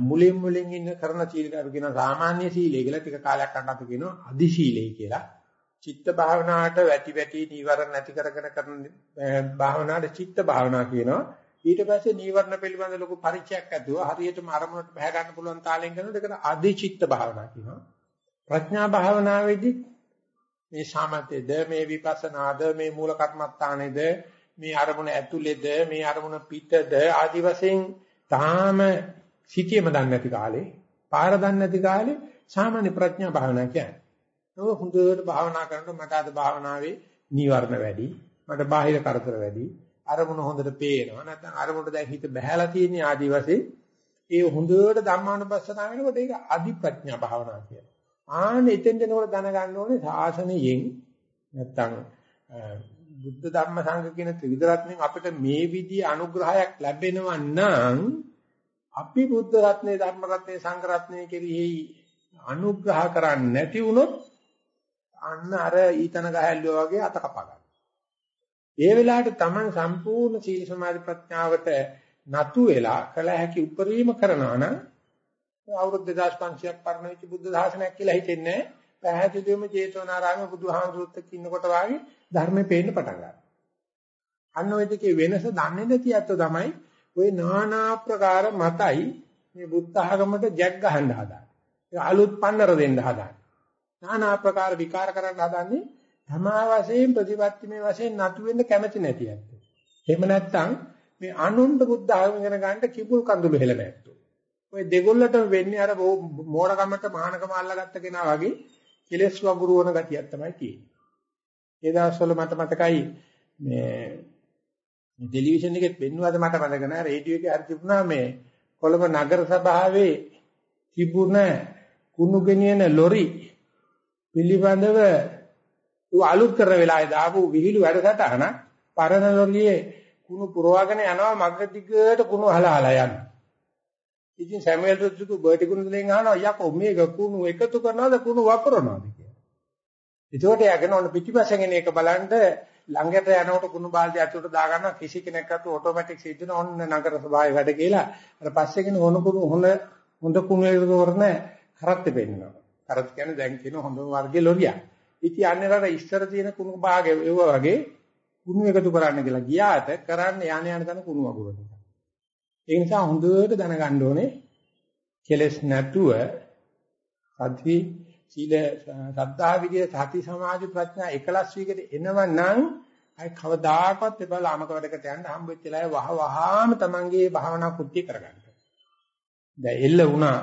මුලින් මුලින් ඉන්න කරන සීලයට අපි කියන සාමාන්‍ය සීලය කියලා ටික කාලයක් අන්න අපි කියනවා අදි සීලය කියලා. චිත්ත භාවනාවට වැටි වැටි නීවරණ නැති කරගෙන කරන භාවනාවට චිත්ත භාවනා කියනවා. ඊට පස්සේ නීවරණ පිළිබඳ ලොකු පරිචයක් ඇතුව හරියටම අරමුණට බහ ගන්න පුළුවන් තාලෙන් කරනකොට ඒකට අදි චිත්ත භාවනා කියනවා. ප්‍රඥා භාවනාවේදී මේ සමතේද මේ විපස්සනාද මේ මූල කර්මස්ථානේද මේ අරමුණ ඇතුළේද මේ අරමුණ පිටද ආදි වශයෙන් තාම සිටියම දන්නේ නැති කාලේ, පාර දන්නේ නැති කාලේ සාමාන්‍ය ප්‍රඥා භාවනා කියන්නේ. නෝ හොඳට භාවනා කරනකොට මට අද භාවනාවේ නීවරණ වැඩි, මට බාහිර කරදර වැඩි, අරමුණ හොඳට පේනවා. නැත්නම් අරමුණට දැන් හිත බහැලා තියෙන ආදි වශයෙන් ඒ හොඳට ධම්මානුපස්සනාව වෙනකොට ඒක අදි ප්‍රඥා භාවනා කියනවා. ආන්න එතෙන් දෙනකොට දැනගන්න ඕනේ සාසනයෙන් නැත්නම් බුද්ධ ධම්ම සංඝ කියන ත්‍රිවිධ රත්නෙන් අපිට මේ විදිහේ අනුග්‍රහයක් ලැබෙනවා නම් අපි බුද්ධ රත්නේ ධර්ම රත්නේ සංඝ රත්නේ කෙරෙහි අනුග්‍රහ කරන්නේ නැති වුණොත් අන්න අර ඊතන ගහල්ලෝ වගේ අත කපා ගන්න. ඒ වෙලාවට Taman සම්පූර්ණ සීල සමාධි ප්‍රඥාවට නතු වෙලා කල හැකි උපරිම කරනවා නම් අවුරුදු 2500ක් පරණ වෙච්ච බුද්ධ ධාසනයක් කියලා හිතෙන්නේ පැහැදිලිවම චේතනාරාමයේ බුදුහාමුදුරුත් එක්ක ඉන්නකොට වාගේ ධර්මේ පේන්න පටන් ගන්නවා. අන්න ওই දෙකේ වෙනස දන්නේ නැති අතෝ තමයි ওই নানা ආකාර මතයි මේ බුද්ධ ආගමට ජැක් ගහන්න හදාන්නේ. ඒ අලුත් පන්නර දෙන්න හදාන්නේ. নানা ආකාර විකාර කරන්න හදන්නේ තමා වශයෙන් ප්‍රතිපත්තිමේ වශයෙන් නතු වෙන්න කැමති නැති අතෝ. එහෙම නැත්නම් මේ අනුන්ට බුද්ධ ආගම ඉගෙන ගන්නට කිපුල් කඳුළු හෙල නැත්තෝ. ඔය දෙගොල්ලටම වෙන්නේ අර මෝඩකමට මහානකම අල්ලගත්ත කෙනා වගේ කෙලස් වගුරු වන ගතියක් තමයි තියෙන්නේ. ඒ දවස්වල මට මතකයි මේ ටෙලිවිෂන් එකෙත් පෙන්වුවාද මට මතක නැහැ රේඩියෝ එකේ හරි තිබුණා මේ කොළඹ නගර සභාවේ තිබුණ කුණු ගෙනියන ලොරි පිළිබඳව අලුත් කරන වෙලාවේ දාපු විහිළු වැඩසටහන පරණ ලොරියේ කුණු පුරවාගෙන යනවා මග දිගට කුණු අහලා යනවා. ඉතින් සැමුවෙල් රුද්දුකු බර්ටි කුණු දෙලෙන් අහනවා යකෝ මේක කුණු එකතු කරනවද කුණු වපුරනවද කියලා. ඒකට යගෙන ඔන්න පිටිපස්සෙන් එන එක බලන්න ළඟට යනකොට කුණු බාල්දිය අතුරට දාගන්න කිසි කෙනෙක් අත ඔටෝමැටික් සිද්ධ වෙන ඔන්න නගර සභාවේ වැඩ කියලා. අර පස්සේ කෙන හොන කුණු හොන හොඳ කුණු වලට තෝරන කරත් දෙපෙන්නවා කරත් කියන්නේ දැන් කියන හොඳම වර්ගයේ ලොරියක්. ඉතින් අන්නේ රට ඉස්සර තියෙන කුණු භාගය ඒවා වගේ කුණු එකතු කරන්න කියලා ගියාට කරන්න යانے යන තන කුණු වගුරු ටික. ඒ නිසා හොඳට දැනගන්න ඕනේ කෙලස් නැතුව සද්දී සීල සද්ධා විදියේ සති සමාධි ප්‍රඥා එකලස් වීකට එනවනම් අය කවදාකවත් ඒ බල ආමක වැඩකට යන්න හම්බෙච්ච ලයි වහ වහාම තමන්ගේ භාවනා කෘත්‍ය කරගන්න. දැන් එල්ල වුණා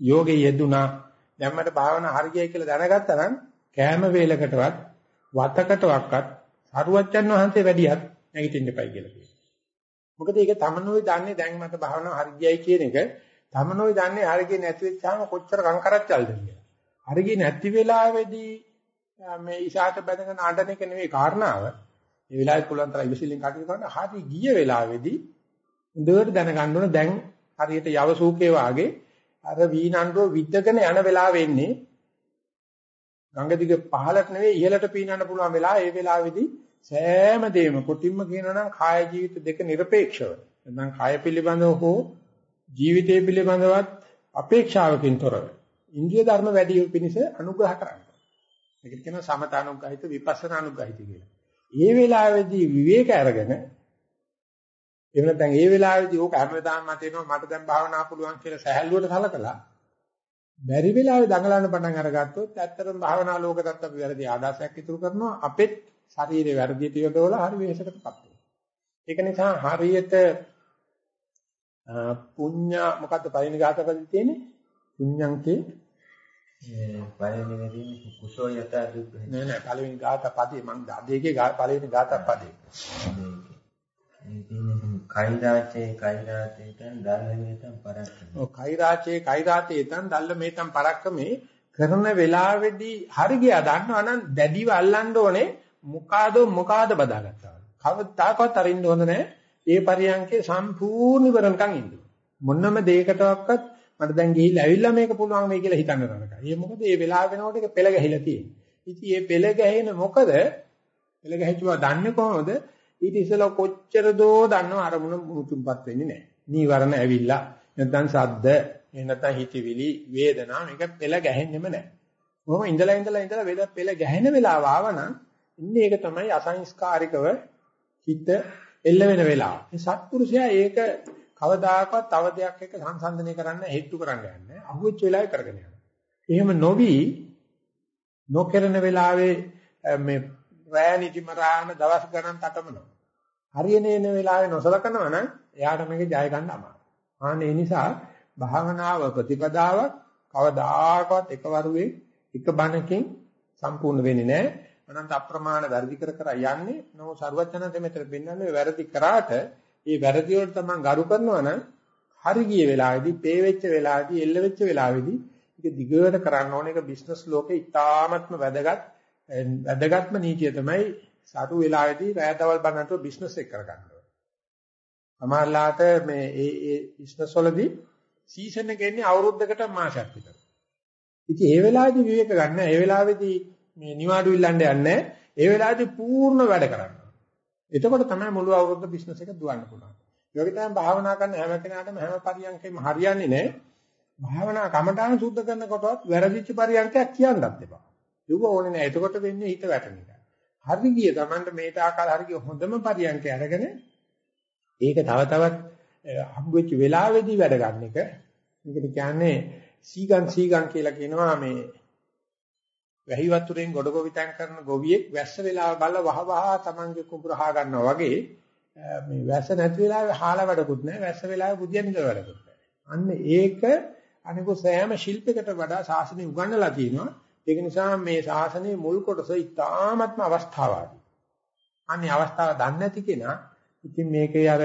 යෝගේ යෙදුණා දැන් මට භාවනා හරියයි කියලා දැනගත්තා නම් කෑම වේලකටවත් වතකටවත් සරුවච්චන් වහන්සේ වැඩියත් නැගිටින්න එපයි කියලා කියනවා. මොකද ඒක තමනෝයි දන්නේ දැන් මට භාවනාව හරියයි කියන එක තමනෝයි දන්නේ හරියන්නේ නැති වෙච්චාම කොච්චර කංකරච්චල්ද කියලා. අරගෙන නැති වෙලාවේදී මේ ඉසాత බැඳගෙන අඬන එක නෙවෙයි කාරණාව. මේ වෙලාවේ පුළුවන් තරම් ඉවසිල්ලෙන් කටයුතු කරන්න. හරි ගිය වෙලාවේදී හොඳට දැනගන්න ඕන දැන් හරියට යවසූකේ වාගේ අර වීනන්ඩෝ විද්දගෙන යන වෙලාව වෙන්නේ ගංගා දිග පහලට නෙවෙයි ඉහළට පීනන්න පුළුවන් වෙලාව. ඒ වෙලාවේදී සෑම දෙයක්ම කොටින්ම කියනනම් කාය ජීවිත දෙක নিরপেক্ষව නැත්නම් කාය පිළිබඳව හෝ ජීවිතය පිළිබඳවත් අපේක්ෂාවකින් තොරව ඉන්ද්‍රිය ධර්ම වැඩි පිණිස අනුග්‍රහ කරන්න. ඒකට කියනවා සමත අනුග්‍රහිත විපස්සනා අනුග්‍රහිත කියලා. ඒ වෙලාවේදී විවේක අරගෙන එහෙම නැත්නම් ඒ වෙලාවේදී ඕක හැමදාම මට එනවා මට දැන් භාවනා පුළුවන් කියලා සැහැල්ලුවට සලකලා බැරි වෙලාවේ දඟලන්න පටන් අරගත්තොත් ඇත්තටම භාවනා ලෝකෙටත් අපි වැරදි ආදාසයක් ඉතුරු කරනවා අපෙත් ශරීරේ වැරදියට යොදවලා හරි වෙහෙසකටපත් වෙනවා. ඒක නිසා හරියට පුඤ්ඤ මොකද්ද පරිණි ගාතපදි තියෙන්නේ? පුඤ්ඤංකේ පළවෙනි වෙන්නේ කුසෝ යත දුක් නෑ නෑ පළවෙනි ගාතපදේ මම දෙකේ පළවෙනි ගාතපදේ. කෛරාචේ කෛරාචේතන් දල්ලමේතන් පරක්කම. ඔව් කෛරාචේ කෛරාචේතන් දල්ලමේතන් පරක්කමේ කරන වෙලාවේදී හරි ගියා දන්නවනම් දැඩිව අල්ලන්න ඕනේ මොකාද මොකාද බදාගත්තා. කවදාකවත් අරින්න හොඳ නැහැ. ඒ පරියන්කේ සම්පූර්ණ ඉවරනකම් ඉන්න. මොනම දෙයකටවත් මට දැන් ගිහිල්ලා ඇවිල්ලා මේක පුළුවන් වෙයි කියලා හිතන්න නරකයි. ඒ මොකද මේ වෙලාව වෙනකොට ඒක පෙළ ගැහිලා තියෙන්නේ. ඉතින් මේ පෙළ ගැහෙන මොකද? පෙළ ගැහිච්චවා දන්නේ කොහොමද? ඊට ඉස්සෙල්ලා කොච්චර දෝ දන්නව අරමුණ මුතුන්පත් වෙන්නේ නැහැ. නීවරණ ඇවිල්ලා නැත්නම් සද්ද එහෙම නැත්නම් හිතවිලි වේදනා මේක පෙළ ගැහෙන්නෙම නැහැ. කොහොම ඉඳලා ඉඳලා ඉඳලා වේද පෙළ ගැහෙන වෙලාව ආවනම් ඉන්නේ ඒක තමයි අසංස්කාරිකව හිත එල්ල වෙන වෙලාව. මේ සත්පුරුෂයා ඒක කවදාකවත් තව දෙයක් එක්ක සංසන්දනය කරන්න හේතු කරන්න යන්නේ. අහුවෙච්ච වෙලාවේ කරගෙන යනවා. එහෙම නොවි නොකරන වෙලාවේ මේ රෑ නිදිමරාන දවස් ගණන් තටමනවා. හරියන එන වෙලාවේ නොසලකනවා නම් එයාට මේක ජය ගන්න අමාරුයි. ආනේ ඒ නිසා භාවනාව ප්‍රතිපදාවක් කවදාකවත් එකවරුවේ එක බණකින් සම්පූර්ණ වෙන්නේ නැහැ. අනන්ත අප්‍රමාණ වැඩි කර කර යන්නේ නෝ ਸਰවඥාන්ත මෙතන පෙන්වන්නේ වැරදි කරාට ඒ වැරදි වලට තමන් ගරු කරනවා නම් හරි ගිය වෙලාවේදී, පේ වෙච්ච වෙලාවේදී, එල්ල වෙච්ච වෙලාවේදී ඒක දිගට කරන්න ඕනේ. ඒක බිස්නස් ලෝකේ ඉතාමත්ම වැදගත් වැදගත්ම නීතිය තමයි සතු වෙලාවේදී රැයතවල් බන්නට බිස්නස් එක කරගන්න ඕනේ. සමහරලාට මේ ඒ ඒ බිස්නස් වලදී සීසන් එක එන්නේ අවුරුද්දකට මාසයක් විතර. ඉතින් ඒ වෙලාවේදී විවේක ගන්න. ඒ වෙලාවේදී මේ නිවාඩු ඉල්ලන්න යන්නේ. ඒ වෙලාවේදී පූර්ණ වැඩ කරන්න. එතකොට තමයි මුළු අවුරුද්ද බිස්නස් එක දුවන්න පුළුවන්. ඒ වගේ තමයි භාවනා කරන හැම කෙනාටම හැම පරියන්කෙම හරියන්නේ නැහැ. භාවනා කමඨාන සුද්ධ කරනකොටවත් වැරදිච්ච පරියන්කයක් කියන්නත් එපා. ඒක ඕනේ නැහැ. එතකොට වෙන්නේ හිත වැටෙන එක. හරි ගිය Tamanට මේ තාකාල හරි ගිය හොඳම පරියන්කය අරගෙන ඒක තව තවත් හම්බෙච්ච වෙලාවේදී වැඩ ගන්න එක. මේකට කියන්නේ සීගන් සීගන් කියලා කියනවා මේ වැහි වතුරෙන් ගොඩ ගොවිතැන් කරන ගොවියෙක් වැස්ස වෙලාව බල වහ වහ Tamanගේ කුඹුර හා ගන්නවා වගේ මේ වැස්ස නැති වෙලාවේ හාලා වැඩකුත් නැහැ වැස්ස වෙලාවේ බුදියන් ඉඳලා වැඩකුත් නැහැ. අන්න ඒක අනිකෝ සෑම ශිල්පයකට වඩා ශාසනය උගන්වලා තියෙනවා. ඒක නිසා මේ ශාසනයේ මුල් කොටස ඉතාමත්ම අවස්ථාවාදී. අනේ අවස්ථාව දන්නේ නැති කෙනා ඉතින් මේකේ අර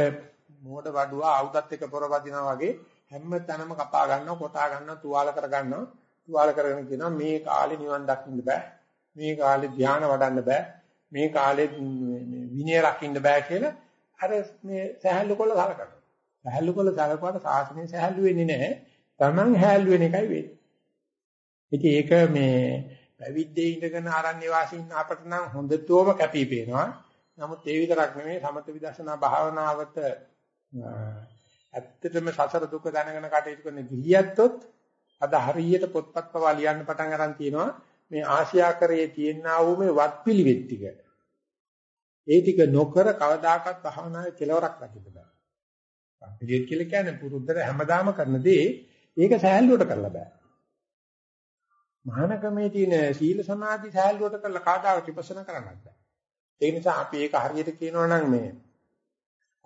මෝඩ වඩුව ආයුධත් එක්ක පොරවදිනවා වගේ හැම තැනම කපා ගන්නවා, කොටා ගන්නවා, තුවාල කර ගන්නවා. තුවාල කරගෙන කියනවා මේ කාලේ නිවන් දකින්න බෑ. මේ කාලේ ධානය වඩන්න බෑ. මේ කාලේ විනය රකින්න බෑ කියලා අර මේ සහැල්ලු කොල්ල සලකනවා. සහැල්ලු කොල්ල සලකුවාට සාසනය සහැල්ලු වෙන්නේ නැහැ. Taman හැල්ලු වෙන එකයි වෙන්නේ. ඉතින් ඒක මේ පැවිද්දේ ඉඳගෙන ආරණ්‍ය වාසී ඉන්න අපට නම් හොඳටම කැපී පේනවා. නමුත් ඒ විතරක් නෙමෙයි සමත විදර්ශනා භාවනාවට ඇත්තටම සසර දුක දැනගෙන කටයුතු කරන ගිහියත්ොත් අද හරියට පොත්පත් පවා ලියන්න පටන් අරන් තියෙනවා මේ ආසියාකරයේ තියෙනා වූ මේ වත්පිළිවෙත් ටික. ඒ ටික නොකර කවදාකවත් භාවනාවේ කෙලවරක් නැතිද බෑ. වත්පිළිවෙත් කියලා කියන්නේ පුරුද්දට හැමදාම කරන දේ ඒක සෑහලුවට කරලා බෑ. මහානකමේ තියෙන සීල සමාධි සෑහලුවට කරලා කාදාවට විපස්සනා කරන්නත් බෑ. ඒ නිසා අපි ඒක හරියට කියනවා නම් මේ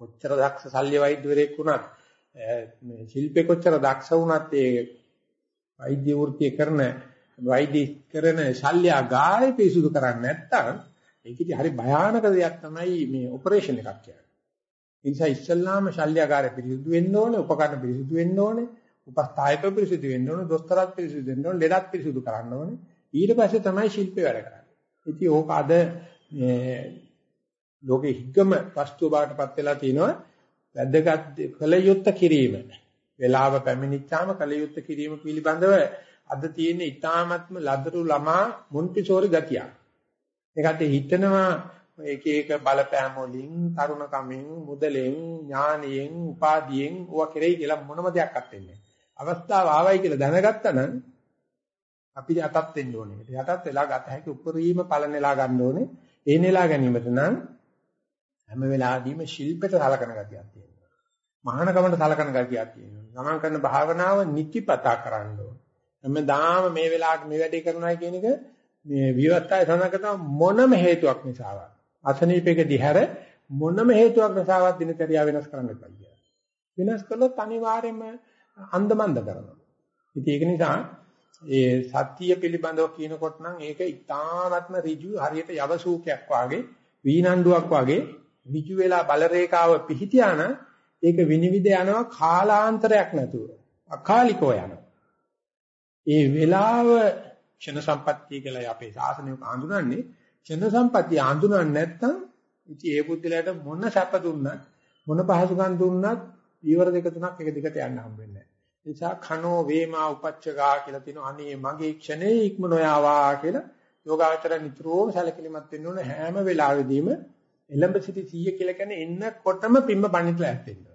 කොච්චර දක්ෂ ශල්‍ය වෛද්‍යවරයෙක් වුණත් මේ ශිල්පේ කොච්චර දක්ෂ වුණත් ඒ වෛද්‍ය වෘත්තිය කරන වෛද්‍ය කරන ශල්‍යගාරේ පිරිසුදු කරන්නේ නැත්නම් ඒකෙදි හරි භයානක දෙයක් තමයි මේ ඔපරේෂන් එකක් කියන්නේ. ඒ නිසා ඉස්සල්ලාම ශල්‍යගාරේ පිරිසුදු වෙන්න ඕනේ, උපකරණ පිරිසුදු වෙන්න ඕනේ, උපස්ථායක පිරිසුදු වෙන්න ඕනේ, දොස්තරත් පිරිසුදු වෙන්න ඕනේ, ලෙඩත් පිරිසුදු කරන්න ඕනේ. ඊට පස්සේ තමයි ශිල්පේ වැඩ කරන්නේ. ඉතින් ඕක අද මේ ලෝකෙ හිග්ගම වස්තුව බාටපත් වෙලා තිනවා වැදගත් කල යුත්ත කිරීම. වේලාව පැමිණිච්චාම කල යුත්ත කිරීම පිළිබඳව අද තියෙන ඊ타මත්ම ලදරු ළමා මුන්ටිසෝරි ගතිය. ඒකට හිතනවා එක එක බලපෑම් වලින් තරුණ කමින් මුදලෙන් ඥානයෙන් උපාධියෙන් ඕවා කෙරෙයි කියලා මොනම දෙයක් අත්වෙන්නේ අවස්ථාව ආවයි කියලා දැනගත්තා නම් අපි යටත් වෙන්න ඕනේ. යටත් වෙලා ගත හැකි උපරිම ඵල නෙලා ගන්න ඕනේ. ඒ නෙලා ගැනීමට නම් හැම වෙලාවෙදීම ශිල්පයට සලකන ගතියක් තියෙනවා. මහානකමට සලකන ගතියක් තියෙනවා. ගමන් කරන භාවනාව නිතිපතා කරන්න ඕනේ. හැමදාම මේ වෙලාවට මේ වැඩේ කරනවා කියන එක මේ විවත්තය සඳහන් මොනම හේතුවක් නිසාවත් අසනීපයකදී හැර මොනම හේතුවක් නිසාවත් දිනචරියා වෙනස් කරන්න එපා කියලා. වෙනස් කළොත් අනිවාර්යයෙන්ම අන්දමන්ද කරනවා. ඉතින් ඒක නිසා ඒ සත්‍ය පිළිබඳව කියනකොට නම් ඒක ඉතාමත්ම ඍජු හරියට යවසූකයක් වාගේ වීනණ්ඩුවක් වාගේ ඍජු වෙලා බල රේඛාව පිහිටියාන ඒක විනිවිද යනවා කාලාන්තරයක් නැතුව අකාලිකව යනවා. ඒ වෙලාව ක්ෂණ සම්පත්තිය කියලා අපේ ශාසනය හඳුනන්නේ ක්ෂණ සම්පත්තිය හඳුනන්නේ නැත්නම් ඉතින් ඒ බුද්ධලයට මොන සැප දුන්නත් මොන පහසුකම් දුන්නත් ඊවර දෙක තුනක් එක දිගට යන්න හම්බෙන්නේ නැහැ. නිසා කනෝ වේමා උපච්චගා කියලා තියෙනවා. අනේ මගේ ක්ෂණේ ඉක්ම නොයාවා කියලා යෝගාචර නිතරම සැලකිලිමත් වෙන්න ඕන හැම වෙලාවෙදීම එලඹ සිටි 100 කියලා කියන්නේ එන්නකොටම පිම්ම පණිතලා ඇත්තෙන්න.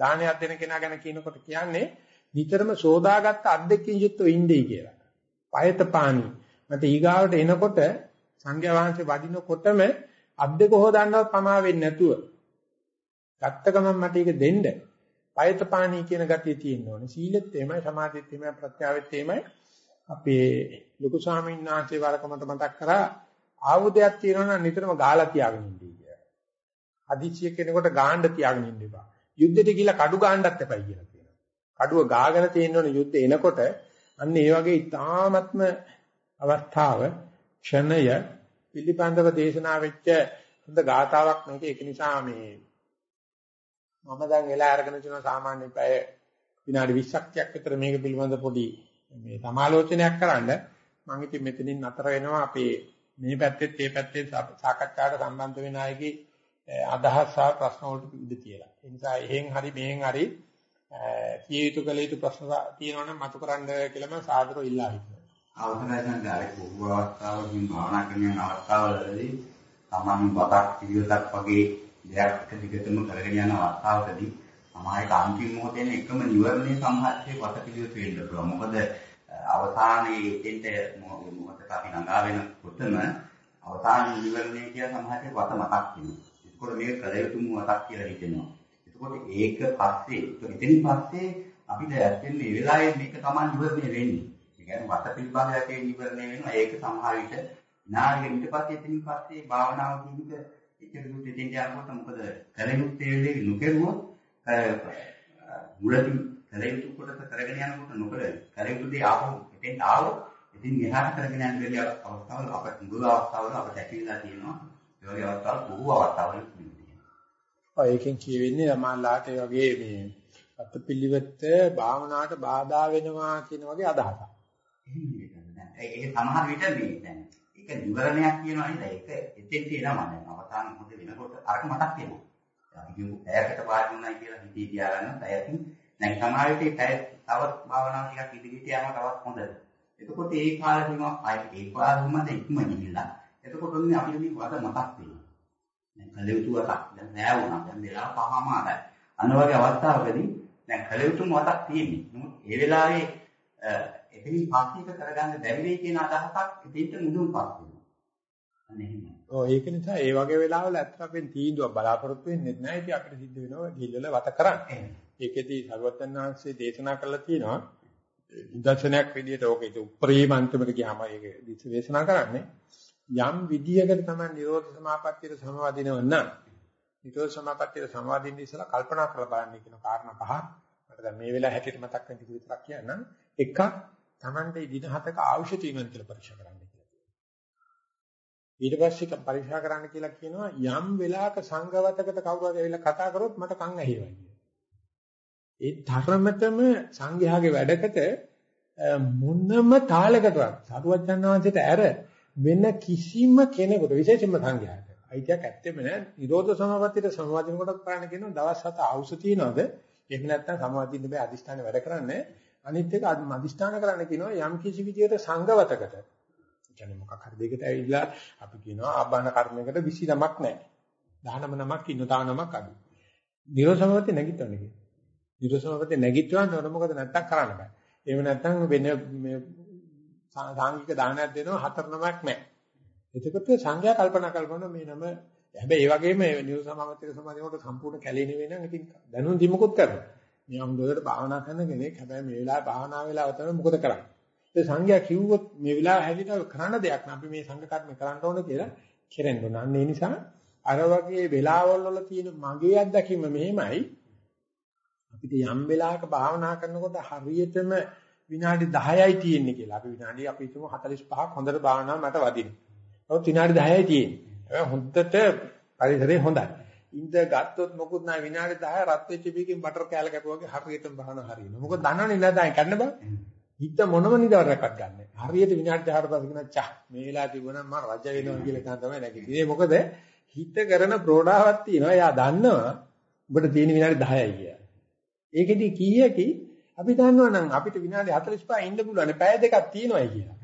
දානයක් දෙන කෙනා ගැන කියනකොට කියන්නේ නිතරම සෝදාගත්ත අද්දකින් යුක්තව ඉන්නේ කියලා. පයත පාණි. මට ඊගාවට එනකොට සංඝයා වහන්සේ වඩිනකොටම අද්දක හොදන්නවත් පමා වෙන්නේ නැතුව ගත්ත ගමන් මට ඒක දෙන්න. පයත පාණි කියන ගතිය තියෙන්න ඕනේ. සීලෙත් එහෙමයි, සමාධියත් එහෙමයි, ප්‍රත්‍යාවෙත් එහෙමයි. අපේ ලොකු ස්වාමීන් වහන්සේ වරකමට මතක් කරා ආයුධයක් තියෙනවා නම් නිතරම ගාලා තියාගෙන ඉන්නේ කියලා. හදිසිය කෙනෙකුට ගාන්න තියාගෙන ඉන්න එපා. යුද්ධෙට ගිහිල්ලා කඩු ගාන්නත් එපයි කියලා කියනවා. කඩුව ගාගෙන තියෙනවනේ යුද්ධ එනකොට අන්න ඒ වගේ ඊ타ත්ම අවස්ථාව ක්ෂණය පිළිබඳව දේශනා වෙච්ච හොඳ ගාතාවක් මේක ඒක නිසා මේ මම දැන් වෙලා අරගෙන තියෙන සාමාන්‍ය පැය විනාඩි 20ක් විතර මේක පිළිබඳ පොඩි මේ සමාලෝචනයක් කරන්න මම ඉතින් මෙතනින් නතර වෙනවා අපේ මේ පැත්තෙත් මේ පැත්තෙත් සාකච්ඡාවට සම්බන්ධ වෙන අයගේ අදහස් සහ ප්‍රශ්න වලට ඉඩ තියලා. ඒ නිසා එහෙන් හරි මෙහෙන් හරි කිය යුතු කළ යුතු ප්‍රශ්න තියෙනවනම් මතු කරන්න කියලා මම සාදරව ඉල්ලා හිටිනවා. අවසරයි සංඝාරේ කුහුව අවස්ථාවකින් භාවනා කරන අවස්ථාවවලදී තමන් බතක් පිළිවෙලක් වගේ දෙයක් එක දිගටම කරගෙන යන අවස්ථාවකදී සමාහයක අන්තිම මොහොතේ එකම නිවර්ණයේ සම්හත්යේ වත පිළිවෙත වෙන්න පුළුවන්. මොකද අවසානයේ එතෙන්ට මොහොතක අපි ළඟා වෙනකොටම අවසාන නිවර්ණයේ කියන සම්හත්යේ වත මතක් වෙනවා. ඒකෝර මේක කළ යුතු මතක් කියලා හිතෙනවා. එතකොට ඒක පස්සේ එතනින් පස්සේ අපිට ඇත්තෙන් මේ වෙලාවේ මේක තමයි නිවර්ණය වෙන්නේ. ඒ කියන්නේ වත පිළිබඳව යකේ නිවර්ණය වෙනවා. ඒක සමහර විට නාගයෙන් ඊට පස්සේ එතනින් පස්සේ භාවනාව කියනක එච්චර දුර දෙතින් යනකොට මොකද කලිනුත් ඒ වෙලේ නොකරුවොත් මුලදී කලියුතු කොටස කරගෙන යනකොට නොකර කලියුතුදී ආපහු එතෙන් ආවොත් ඉතින් එහාට කරගෙන යන වෙලේ අවස්ථාවල අපට මුල අවස්ථාවල අපට ඇතිලා තියෙනවා ඒ වගේ අවස්ථාවල් බොහෝ අවස්ථාවල තියෙනවා. ඔය එකෙන් කියවෙන්නේ සමානලාට ඒ වගේ මේ අත්පිලිවෙත් භාවනාවට බාධා වෙනවා කියන වගේ අදහසක්. ඒක සමහර විට මේ දැන් ඒක නිවරණයක් කියනවා නේද? ඒක එතෙන් තියෙනවා දැන් අවසාන මොහොත වෙනකොට අරක මතක් වෙනවා. අපි කියමු ඇයකට වාඩි වුණා කියලා හිතේ තියාගන්න ඇයකින් දැන් සමහර විට ඇය තවත් භාවනාව ටිකක් ඉදිරියට යනවා තවත් හොඳයි. එතකොට ඒ කාලේ තියෙනවා අය ඒ පාරුමද ඉක්ම ගිහිල්ලා. එතකොට ඔන්නේ අපිට මේ වද මතක් වෙනවා. දැන් කලයුතු වතක් දැන් නෑ වුණා. දැන් වෙලාව පහම ආරයි. අන්න වගේ අවස්ථාවකදී දැන් කලයුතු වතක් තියෙන්නේ. නමුත් ඒ වෙලාවේ එතනින් පස්සේ කරගන්න බැරි වෙයි කියන අදහසක් එතෙන්ට මුදුන්පත් වෙනවා. අන්න එහෙම. ඔව් ඒක නිසා ඒ වගේ වෙලාවල ඇත්තට අපෙන් තීන්දුවක් බලාපොරොත්තු වෙන්නේ නැහැ. ඉතින් අපිට සිද්ධ වෙනවා ගිහිල්ල වත කරන්න. ඒකෙදී සර්වඥාන් වහන්සේ දේශනා කළා තියෙනවා නිදර්ශනයක් විදිහට ඕක ඒක උප්පරීම අන්තිමට ගියාම ඒක දේශනා කරන්නේ යම් විදියකට තමයි නිරෝධ සමාපත්තියට සමවදිනව නම් නිරෝධ සමාපත්තියට සමවදින්න ඉස්සලා කල්පනා කරලා බලන්න කියන කාරණා පහ මට දැන් මේ වෙලාව හැටියට මතක් වෙන ටික විතරක් කියන්නම් එකක් Tamante දින හතක අවශ්‍ය තියෙනවා කියලා පරීක්ෂා කරන්න කියලා. ඊට පස්සේ පරීක්ෂා කරන්න කියලා කියනවා යම් වෙලාවක සංඝවතකට කවුරු හරි ඇවිල්ලා කතා කරොත් මට කන් ඇහිවයි. ඒ ධර්මතම සංඝයාගේ වැඩකට මොනම තාලකටවත් සරුවච්චන් වහන්සේට ඇර වෙන කිසිම කෙනෙකුට විශේෂයෙන්ම සංඝයාට. අයිතියක් ඇත්තෙම නෑ. නිරෝධ සමාපත්තියට සමාදින කොටත් කරන්න කියනවා. දවස් 7 ආවුස තියනවාද? එහෙම නැත්නම් සමාදින්න බෑ. අදිෂ්ඨානේ වැඩ කරන්නේ අනිත් එක අදිෂ්ඨාන කරන්න කියනවා යම් කිසි විදියට සංඝවතකට. කියන්නේ මොකක් හරි දෙයකට ඇවිල්ලා අපි කියනවා ආබාන කර්මයකට 20 නමක් නැහැ 19 නමක් ඉන්න තා නමක් අඩු. නිරෝධ සමාපත්තිය නැගිටවන්න කියනවා නිරෝධසමපතේ නැගිටවන්න ඕන මොකද නැත්තම් කරන්න බෑ. එහෙම නැත්තම් වෙන මේ සාංගික දානයක් දෙනවා හතර නමක් නැහැ. එතකොට සංඝයා කල්පනා කරනවා මේ නම හැබැයි ඒ වගේම නිරෝධසමපතේ සමාධියට සම්පූර්ණ කැලේ නෙවෙයි නම් ඉතින් දැනුම් දිමුකුත් කරනවා. මේ අමුදොඩට භාවනා කරන කෙනෙක් හැබැයි මේ වෙලාවේ භාවනා වෙලාව තමයි මොකද කරන්නේ? ඒ සංඝයා කිව්වොත් මේ වෙලාව හැදිලා කරන්න දෙයක් නෑ අපි මේ සංඝ කර්ම කරන්න ඕන කියලා කෙරෙන්න ඕන. අන්න ඒ නිසා අර වගේ වෙලාවල් වල තියෙන මගේ අත්දැකීම මෙහෙමයි අපිට යම් වෙලාවක භාවනා කරනකොට හරියටම විනාඩි 10යි තියෙන්නේ කියලා. අපි විනාඩි අපි හිතමු 45ක් හොඳට භාවනාව මට වදිනවා. නමුත් විනාඩි 10යි තියෙන්නේ. හොඳට පරිසරේ හොඳයි. ඉඳ ගත්තොත් මොකුත් නැහැ විනාඩි 10 රත් වෙච්ච බීකින් බටර් කෑල්ල කැපුවාගේ හරියටම භාවනාව හරියනවා. මොකද දන්නවනේ නේද කන්න බෑ. හිත මොනම නිදාරයක්වත් ගන්න. හරියට විනාඩි 10කට පස්සේ කියන චා මේ වෙලාව තිබුණා මම රජ වෙනවා කියලා තමයි තමයි නැගිටින්නේ. මොකද හිත කරන ප්‍රෝඩාවක් තියෙනවා. එයා දන්නවා ඔබට තියෙන විනාඩි 10යි කියලා. ඒකෙදි කීයකි අපි දන්නවා නම් අපිට විනාඩි 45 ඉන්න පුළුවන් පැය දෙකක් තියෙනවායි කියලා.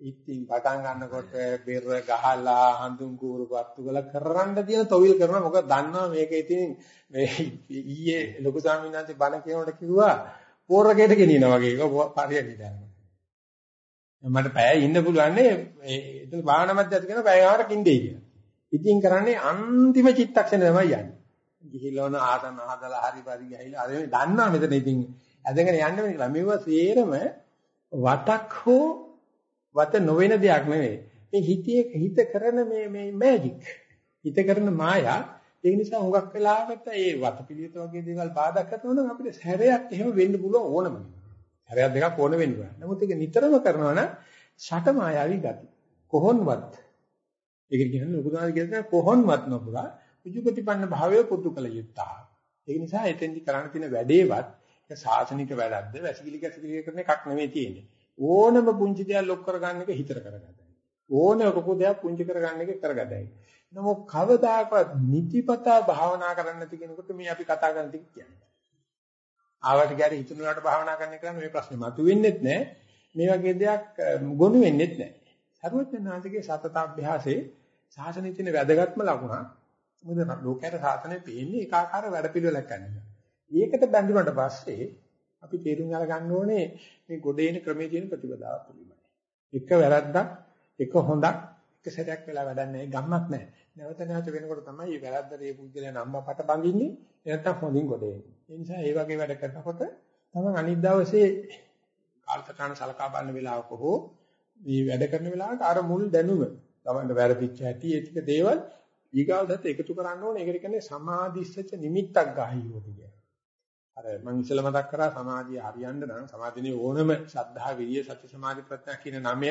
ඉතින් පටන් ගන්නකොට බෙර ගහලා හඳුන් කූරු පත්තු කළ කරන්න තියෙන තොවිල් කරනවා මොකද දන්නවා මේක ඉතින් මේ ඊයේ ලොකු ස්වාමීන් වහන්සේ බණ කියනකොට කිව්වා පෝරකේට ගෙනියනවා වගේ ඒක පරියන්කට යනවා. මට පැය ඉන්න පුළුවන් නේ එතන භාවනා මැදට කියන පැයකට ඉඳී කියලා. ඉතින් කරන්නේ අන්තිම චිත්තක්ෂණය තමයි යන්නේ. ගිහිල්ලා ආසන හදලා හරි පරි ගිහිල්ලා අර මේ දන්නා මෙතන ඉතින් ඇදගෙන යන්න මේ කියලා. මේවා සේරම වතක් හෝ වත නොවන දෙයක් නෙවෙයි. මේ හිතේ හිත කරන මේ මේ මැජික්. හිත කරන මායා ඒ නිසා හුඟක් වෙලාවට මේ වතපිලියත වගේ දේවල් බාධා කරනවා නම් අපිට සැරයක් එහෙම වෙන්න පුළුවන් ඕනම කෙනෙක්. සැරයක් දෙකක් ඕන වෙන්න පුළුවන්. නමුත් ඒක නිතරම කරනවා නම් ෂට මායාවී ගති. කොහොන්වත්. ඒක කියන්නේ ලොකු දාන කියන කොහොන්වත් නොපුරා විජුපතිපන්න භාවය පුදු කළ යුත්තා. ඒ නිසා එතෙන්දි කරන්න තියෙන වැඩේවත් ඒක සාසනික වැඩක්ද වැසිකිලි කැසිකිලි කරන එකක් නෙමෙයි තියෙන්නේ. ඕනම පුංචි දෙයක් ලොක් කරගන්න එක හිතර කරගන්න. ඕනම ලොකු දෙයක් පුංචි කරගන්න එක කරගතයි. නමුත් කවදාකවත් නිතිපතා භාවනා කරන්න නැති කෙනෙකුට මේ අපි කතා කරන ටික කියන්නේ. ආවට ගියාට හිතුණාට භාවනා කරන්න කියලා මේ ප්‍රශ්නේ මතුවෙන්නේත් නැහැ. මේ වගේ දෙයක් ගොනු වෙන්නේත් නැහැ. සරුවචනාංශගේ සතත අභ්‍යාසයේ සාසනෙ තියෙන වැදගත්ම ලකුණ මොකද ලෝකයට සාසනය පේන්නේ ඒකාකාර වැඩපිළිවෙලක් ගන්න. ඒකට බැඳුනට පස්සේ අපි තේරුම් අරගන්න ඕනේ මේ ගොඩේන ක්‍රමයේ තියෙන ප්‍රතිපදාව පිළිබඳව. එක වැරද්දක්, එක හොඳක්, එක සැරයක් වෙලා වැඩක් නැහැ, ගම්මක් නැහැ. නැවත නැවත වෙනකොට තමයි මේ වැරද්දට ඒ පුද්ගලයන් අම්මා පට බඳින්නේ, නැත්තම් හොඳින් ගොඩ එන්නේ. ඒ නිසා මේ වගේ වැඩ කරනකොට තමයි අනිත් දවසේ කාලසටහන සලකා බලන වෙලාවක හෝ මේ වැඩ කරන වෙලාවට අර මුල් දැනුම, තමන්ට වැරදිච්ච හැටි, ඒ ටික දේවල් ඊගාවදත් එකතු කරන්න ඕනේ. ඒකට කියන්නේ සමාධිස්සච නිමිත්තක් ගාහියෝති කියන්නේ. අර මම ඉස්සෙල්ලා මතක් කරා සමාධිය හරියන්න නම් සමාධිනේ ඕනම ශ්‍රද්ධා විරිය සති සමාධි ප්‍රඥා කියන නමය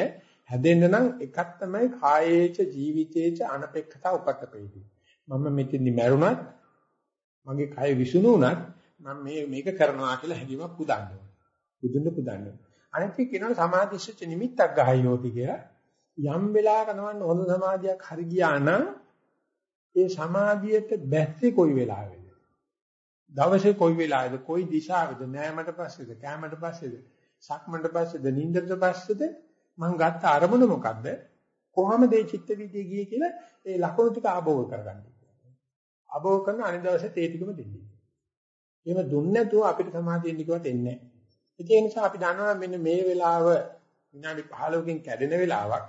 හැදෙන්න නම් එකක් තමයි කායේච ජීවිතේච අනපේක්ෂතා උපට්ඨපේති. මම මෙතෙන්දි මැරුණත් මගේ කය විසුණු වුණත් මම මේ මේක කරනවා කියලා හැඟීමක් පුදන්න ඕනේ. පුදුන්න පුදන්න. අනිත් එක කියනවා සමාධිස්සච නිමිත්තක් ගාහියෝති කියලා. යම් වෙලාවක නවන්න හොඳ සමාධියක් හරි ගියා නම් ඒ සමාධියට බැස්සේ කොයි වෙලාවෙද? දවසේ කොයි වෙලාවෙද? කොයි දිශාවෙද? නෑමට පස්සේද? කෑමට පස්සේද? සක්මන්ට පස්සේද? නිින්දට පස්සේද? මං ගත්ත අරමුණ මොකද්ද? කොහොමද මේ චිත්ත විදිය ගියේ කියලා ඒ ලකුණු ටික ආභෝග කරගන්න. ආභෝග කරන අනිත් දවසේ තේ ටිකම දෙන්නේ. එහෙම දුන්නේ නැතුව අපිට සමාධිය එන්නකවත් එන්නේ නැහැ. ඒ නිසා අපි දන්නවා මෙන්න මේ වෙලාව විනාඩි 15කින් කැඩෙන වෙලාවක්.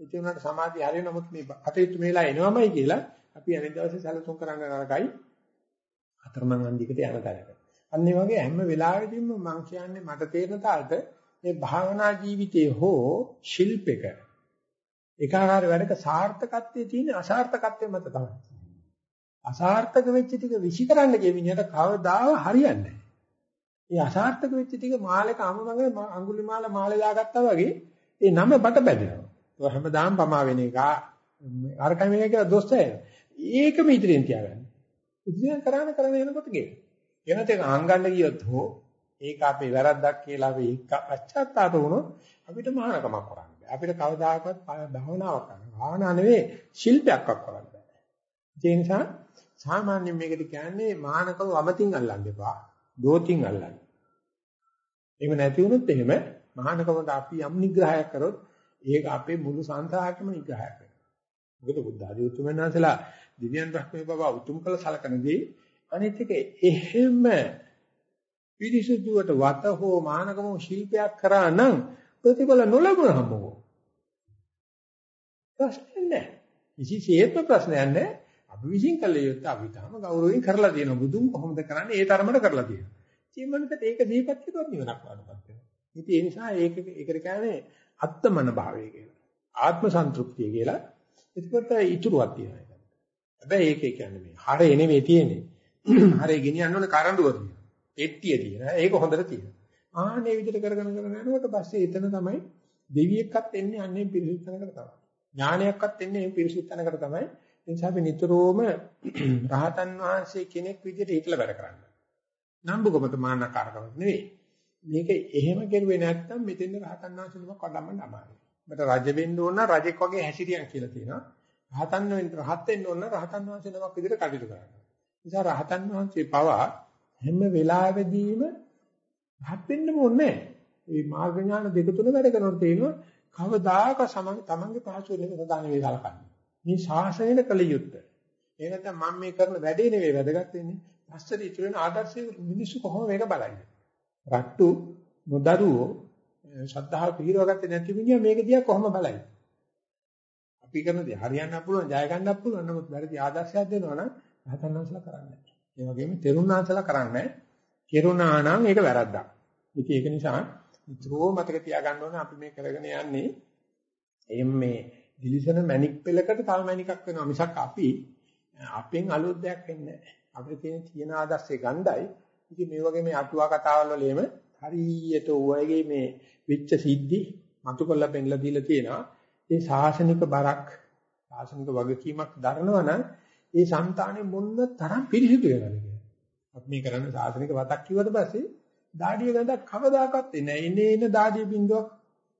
ඒ උනාට සමාධිය හරිය නමුත් මේ අතීත මේලා එනවමයි කියලා අපි අනිත් දවසේ සැලසුම් කරන්න නරකයි අතරමං අන්දිකට යන තැනක. අන්න ඒ වගේ හැම වෙලාවෙදීම මම කියන්නේ මට තේරෙන තාලට මේ භාවනා ජීවිතයේ හෝ ශිල්පයක ඒකාකාර වැඩක සාර්ථකත්වයේ තියෙන අසාර්ථකත්වයේ මත තමයි. අසාර්ථක වෙච්ච ටික විශ්ිකරන්න ගෙවිනියට කවදාව හරියන්නේ නැහැ. ඒ අසාර්ථක වෙච්ච ටික මාලක අමුමගේ අඟුලිමාල මාලේ දාගත්තා වගේ ඒ නම බට බැදෙනවා. ඒ හැමදාම පමා වෙන එක අරකම වෙන එක දොස් ඒකම ඉදිරියෙන් තියාගන්න. ඉදිරියෙන් කරාන කරන යනකොට ගේ. එනත ඒක අහංගන්න ගියොත් හෝ ඒක අපේ වැරද්දක් කියලා අපි පශ්චාත්තාප වුණොත් අපිට මහානකමක් කරන්න බෑ. අපිට කවදාකවත් භවනාවක් කරන්න. භාවනා නෙවෙයි ශිල්පයක්වත් කරන්න බෑ. ඒ නිසා සාමාන්‍යයෙන් මේකට කියන්නේ මහානකම වමතින් අල්ලන්න එපා. දෝතින් අල්ලන්න. එහෙම නැති වුණොත් එහෙම මහානකමට අපි යම් නිග්‍රහයක් කරොත් ඒක අපේ මුළු සංසාරයටම නිග්‍රහයක් වෙනවා. මොකද බුද්ධ ආදී උතුම්යන් වහන්සේලා දිව්‍යන් බ්‍රහ්මේ බව උතුම් කළ සලකනදී අනිත් එක එහෙම පිරිසුදුවට වත හෝ මානකම ශිල්පයක් කරා නම් ප්‍රතිඵල නොලබුණාම මොකෝ ප්‍රශ්නේ නැහැ. විශේෂයෙන්ම ප්‍රශ්නයක් නැහැ. අපි විශ්ින් කළ යුත්තේ අපි තාම ගෞරවයෙන් කරලා තියෙනවා. බුදුන් කොහොමද කරන්නේ? ඒ තරමට කරලා තියෙනවා. ජීවනිකට ඒක දීපත් කරුවත් නිවනක් වඩපත් වෙනවා. ඉතින් ඒ නිසා ඒක ඒකට කියන්නේ අත්මන භාවය කියලා. ආත්ම සන්තුෂ්තිය කියලා. ඒකට ඉතුරුවක් තියෙනවා. හැබැයි ඒක කියන්නේ මේ හරේ නෙමෙයි තියෙන්නේ. හරේ ගෙනියන්න ඕනේ කරඬුව තියෙනවා. පෙට්ටිය තියෙනවා. ඒක හොඳට තියෙනවා. ආනේ විදිහට කරගෙන කරගෙන යනකොට පස්සේ එතන තමයි දෙවියෙක්වත් එන්නේ අන්නේ පිරිසිදු තැනකට තමයි. ඥානයක්වත් එන්නේ පිරිසිදු තැනකට තමයි. ඒ නිසා අපි නිතරම රහතන් වහන්සේ කෙනෙක් විදිහට හිතලා වැඩ කරන්න. නම්බුකමත මානකාරකමක් නෙවෙයි. මේක එහෙම කෙරුවේ නැත්නම් මෙතෙන් රහතන් වහන්සේ නමක් වඩම්ම නමාරි. මට රජ වෙන්න ඕන රජෙක් වගේ හැසිරියන් කියලා තියෙනවා. රහතන් වෙන්න රහත් වෙන්න ඕන රහතන් වහන්සේ නමක් විදිහට කටයුතු කරනවා. නිසා රහතන් වහන්සේ පවා හැම වෙලාවෙදීම රහත් වෙන්නම ඕනේ මේ මාර්ග ඥාන දෙක තුන වැඩ කරනකොට තේනවා කවදාක තමන්ගේ පහසු වෙන සදාන වේ සලකන්නේ. මේ ශාසනයන කල යුත්තේ. ඒ නැත්නම් මම මේ කරන වැඩේ නෙවෙයි වැදගත් වෙන්නේ. පස්සට ඉතුරු වෙන ආදර්ශයේ මිනිස්සු කොහොම මේක බලන්නේ. රට්ටු නොදරුවෝ ශ්‍රද්ධාව පිළිවගත්තේ නැති මිනිහා මේක දිහා කොහොම බලයි. අපි කරන දේ හරියන්නත් පුළුවන් ජය ගන්නත් පුළුවන් නමුත් වැරදි ආදර්ශයක් දෙනවා නම් රහතන් වහන්සේලා කරන්නේ නැහැ. ඒ වගේම තෙරුණ වහන්සේලා කරන්නේ කෙරුණා නම් ඒක වැරද්දක්. ඉතින් ඒක නිසා නිතරම මතක තියාගන්න ඕනේ අපි මේ කරගෙන යන්නේ එම් මේ දිලිසන මැණික් පෙලකට තව මැණිකක් වෙනවා මිසක් අපි අපෙන් අලුත් දෙයක් වෙන්නේ නැහැ. අපිට තියෙන තියෙන ආදර්ශේ ගණ්ඩායි. ඉතින් මේ වගේ මේ අටුවා කතාවල් වලේම හරියට ඔයගේ මේ විච්ච සිද්ධි මතු කරලා පෙන්නලා දීලා තියෙනවා. ඒ ශාසනික බරක් ශාසනික වගකීමක් දරනවා නම් ඒ సంతානේ මොන්න තරම් පිරිසිදු වෙනවද කියලා. අපි මේ කරන්නේ ශාසනික වතක් කිව්වට පස්සේ දාඩිය ගඳක් කවදාකවත් එන්නේ නැහැ. එනේ එන දාඩිය බින්දුවක්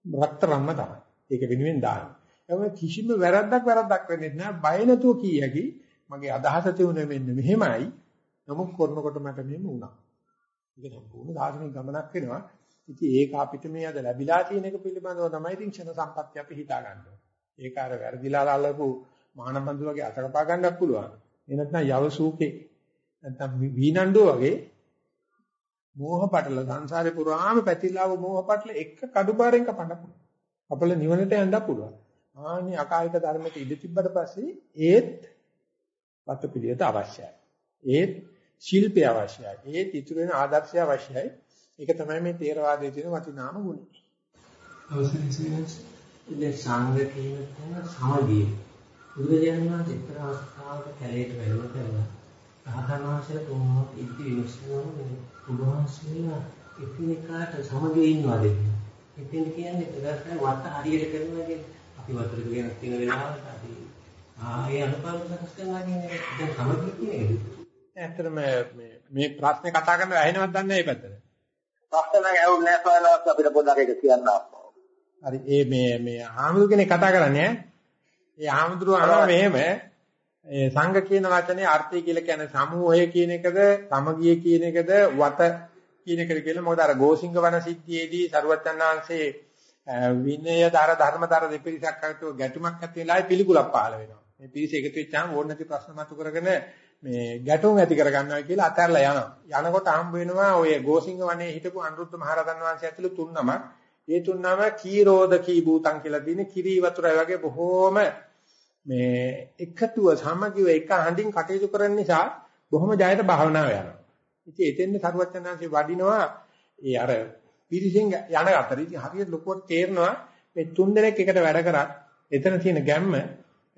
රත්තරන්ම තමයි. ඒක වෙනුවෙන් දාන්නේ. ඒ කිසිම වැරද්දක් වැරද්දක් වෙන්නේ නැහැ. බය නැතුව කීයකි මගේ අදහස තියුනේ මෙන්න මෙහෙමයි. නමුත් කරනකොට මට මෙහෙම වුණා. ඒක සම්පූර්ණ දාර්ශනික ගමනක් වෙනවා. ඉතින් ඒක අපිට මේ අද ලැබිලා තියෙන එක පිළිබඳව තමයි ඉතින් ක්ෂණ සම්පත්‍ය අපි හිතා ගන්න ඕනේ. ඒක අර වැරදිලා අල්ලපු මහානබඳු වගේ අතකපා ගන්නත් පුළුවන්. ඒ නැත්නම් යවසූකේ නැත්නම් වීනණ්ඩුව වගේ මෝහ පටල සංසාරේ පුරාම පැතිරලාව මෝහ පටල එක කඩුපාරෙන් කපන්න පුළුවන්. අපල නිවනට යන්න පුළුවන්. ආනි අකාලික ධර්මයට ඉඳ තිබ්බට පස්සේ ඒත් වත්පිළිවෙත අවශ්‍යයි. ඒත් ශිල්පය අවශ්‍යයි. ඒත් ඉතුරු වෙන ආදර්ශය අවශ්‍යයි. ඒක තමයි මේ තේරවාදයේ තියෙන වටිනාම ගුණය. අවසරයි සීනස්. ඉතින් සංඝ කියන තැන සමගිය. බුදුරජාණන් වහන්සේ එක්තරා අවස්ථාවක කැලේට වැඩම කරලා රහතන් වහන්සේලා තුන්වත් ඉද්දි විශ්වාසම බුදුහන්සේලා එකිනෙකාට සමගිය ඉන්නවාද එතෙන් කියන්නේ ප්‍රදර්ශන වට හරියට කරනවා කියන්නේ අපි වතුර කියන තියෙන වෙලාවට අපි ආයේ අනුපාත සකස් කරනවා කියන්නේ දැන් සමගිය කියන්නේ ඇත්තටම මේ මේ ප්‍රශ්නේ කතා කරන්න ඇහෙනවද දන්නේ නැහැ මේ පැත්තට. ප්‍රශ්න නම් ඇහුන්නේ නැහැ සයනවත් අපිට පොඩ්ඩක් ඒක කියන්න හරි ඒ මේ මේ ආමුදු කෙනෙක් කතා කරන්නේ ඈ. ඒ ආමුදුරු අහනවා මෙහෙම ඒ සංඝ කියන වචනේ අර්ථය කියලා කියන්නේ සමූහය කියන එකද සමගිය කියන එකද වත කියන එකද කියලා මොකද අර ගෝසිංග වන සිද්ධියේදී සරුවච්චන් වහන්සේ විනයදර ධර්මදර දෙපිරිසක් අතර ගැටුමක් ඇති වෙලාවේ පිළිකුලක් පහළ වෙනවා. මේ පිරිස එකතු වෙච්චාම ඕන නැති ප්‍රශ්න මතු කරගෙන මේ ගැටුම් ඇති කරගන්නවා කියලා අතහැරලා යනවා. යනකොට හම්බ වෙනවා ඔය ගෝසිංග වනයේ හිටපු අනුරුද්ධ මහරහතන් වහන්සේ ඇතුළු තුන් නමක්. ඒ තුන් නම කීරෝධ කී භූතං කියලා තියෙන කිරි වතුරයි වගේ බොහෝම මේ එකතුව සමගිව එක හඳින් කටයුතු කරන නිසා බොහොම ජයට භාවනාව යනවා. ඉතින් එතෙන්ද සරුවචනාංශේ වඩිනවා ඒ අර පිරිසින් යන අතර ඉතින් හරියට ලොකුවට තේරෙනවා මේ තුන් දෙනෙක් එකට වැඩ කරා එතන තියෙන ගැම්ම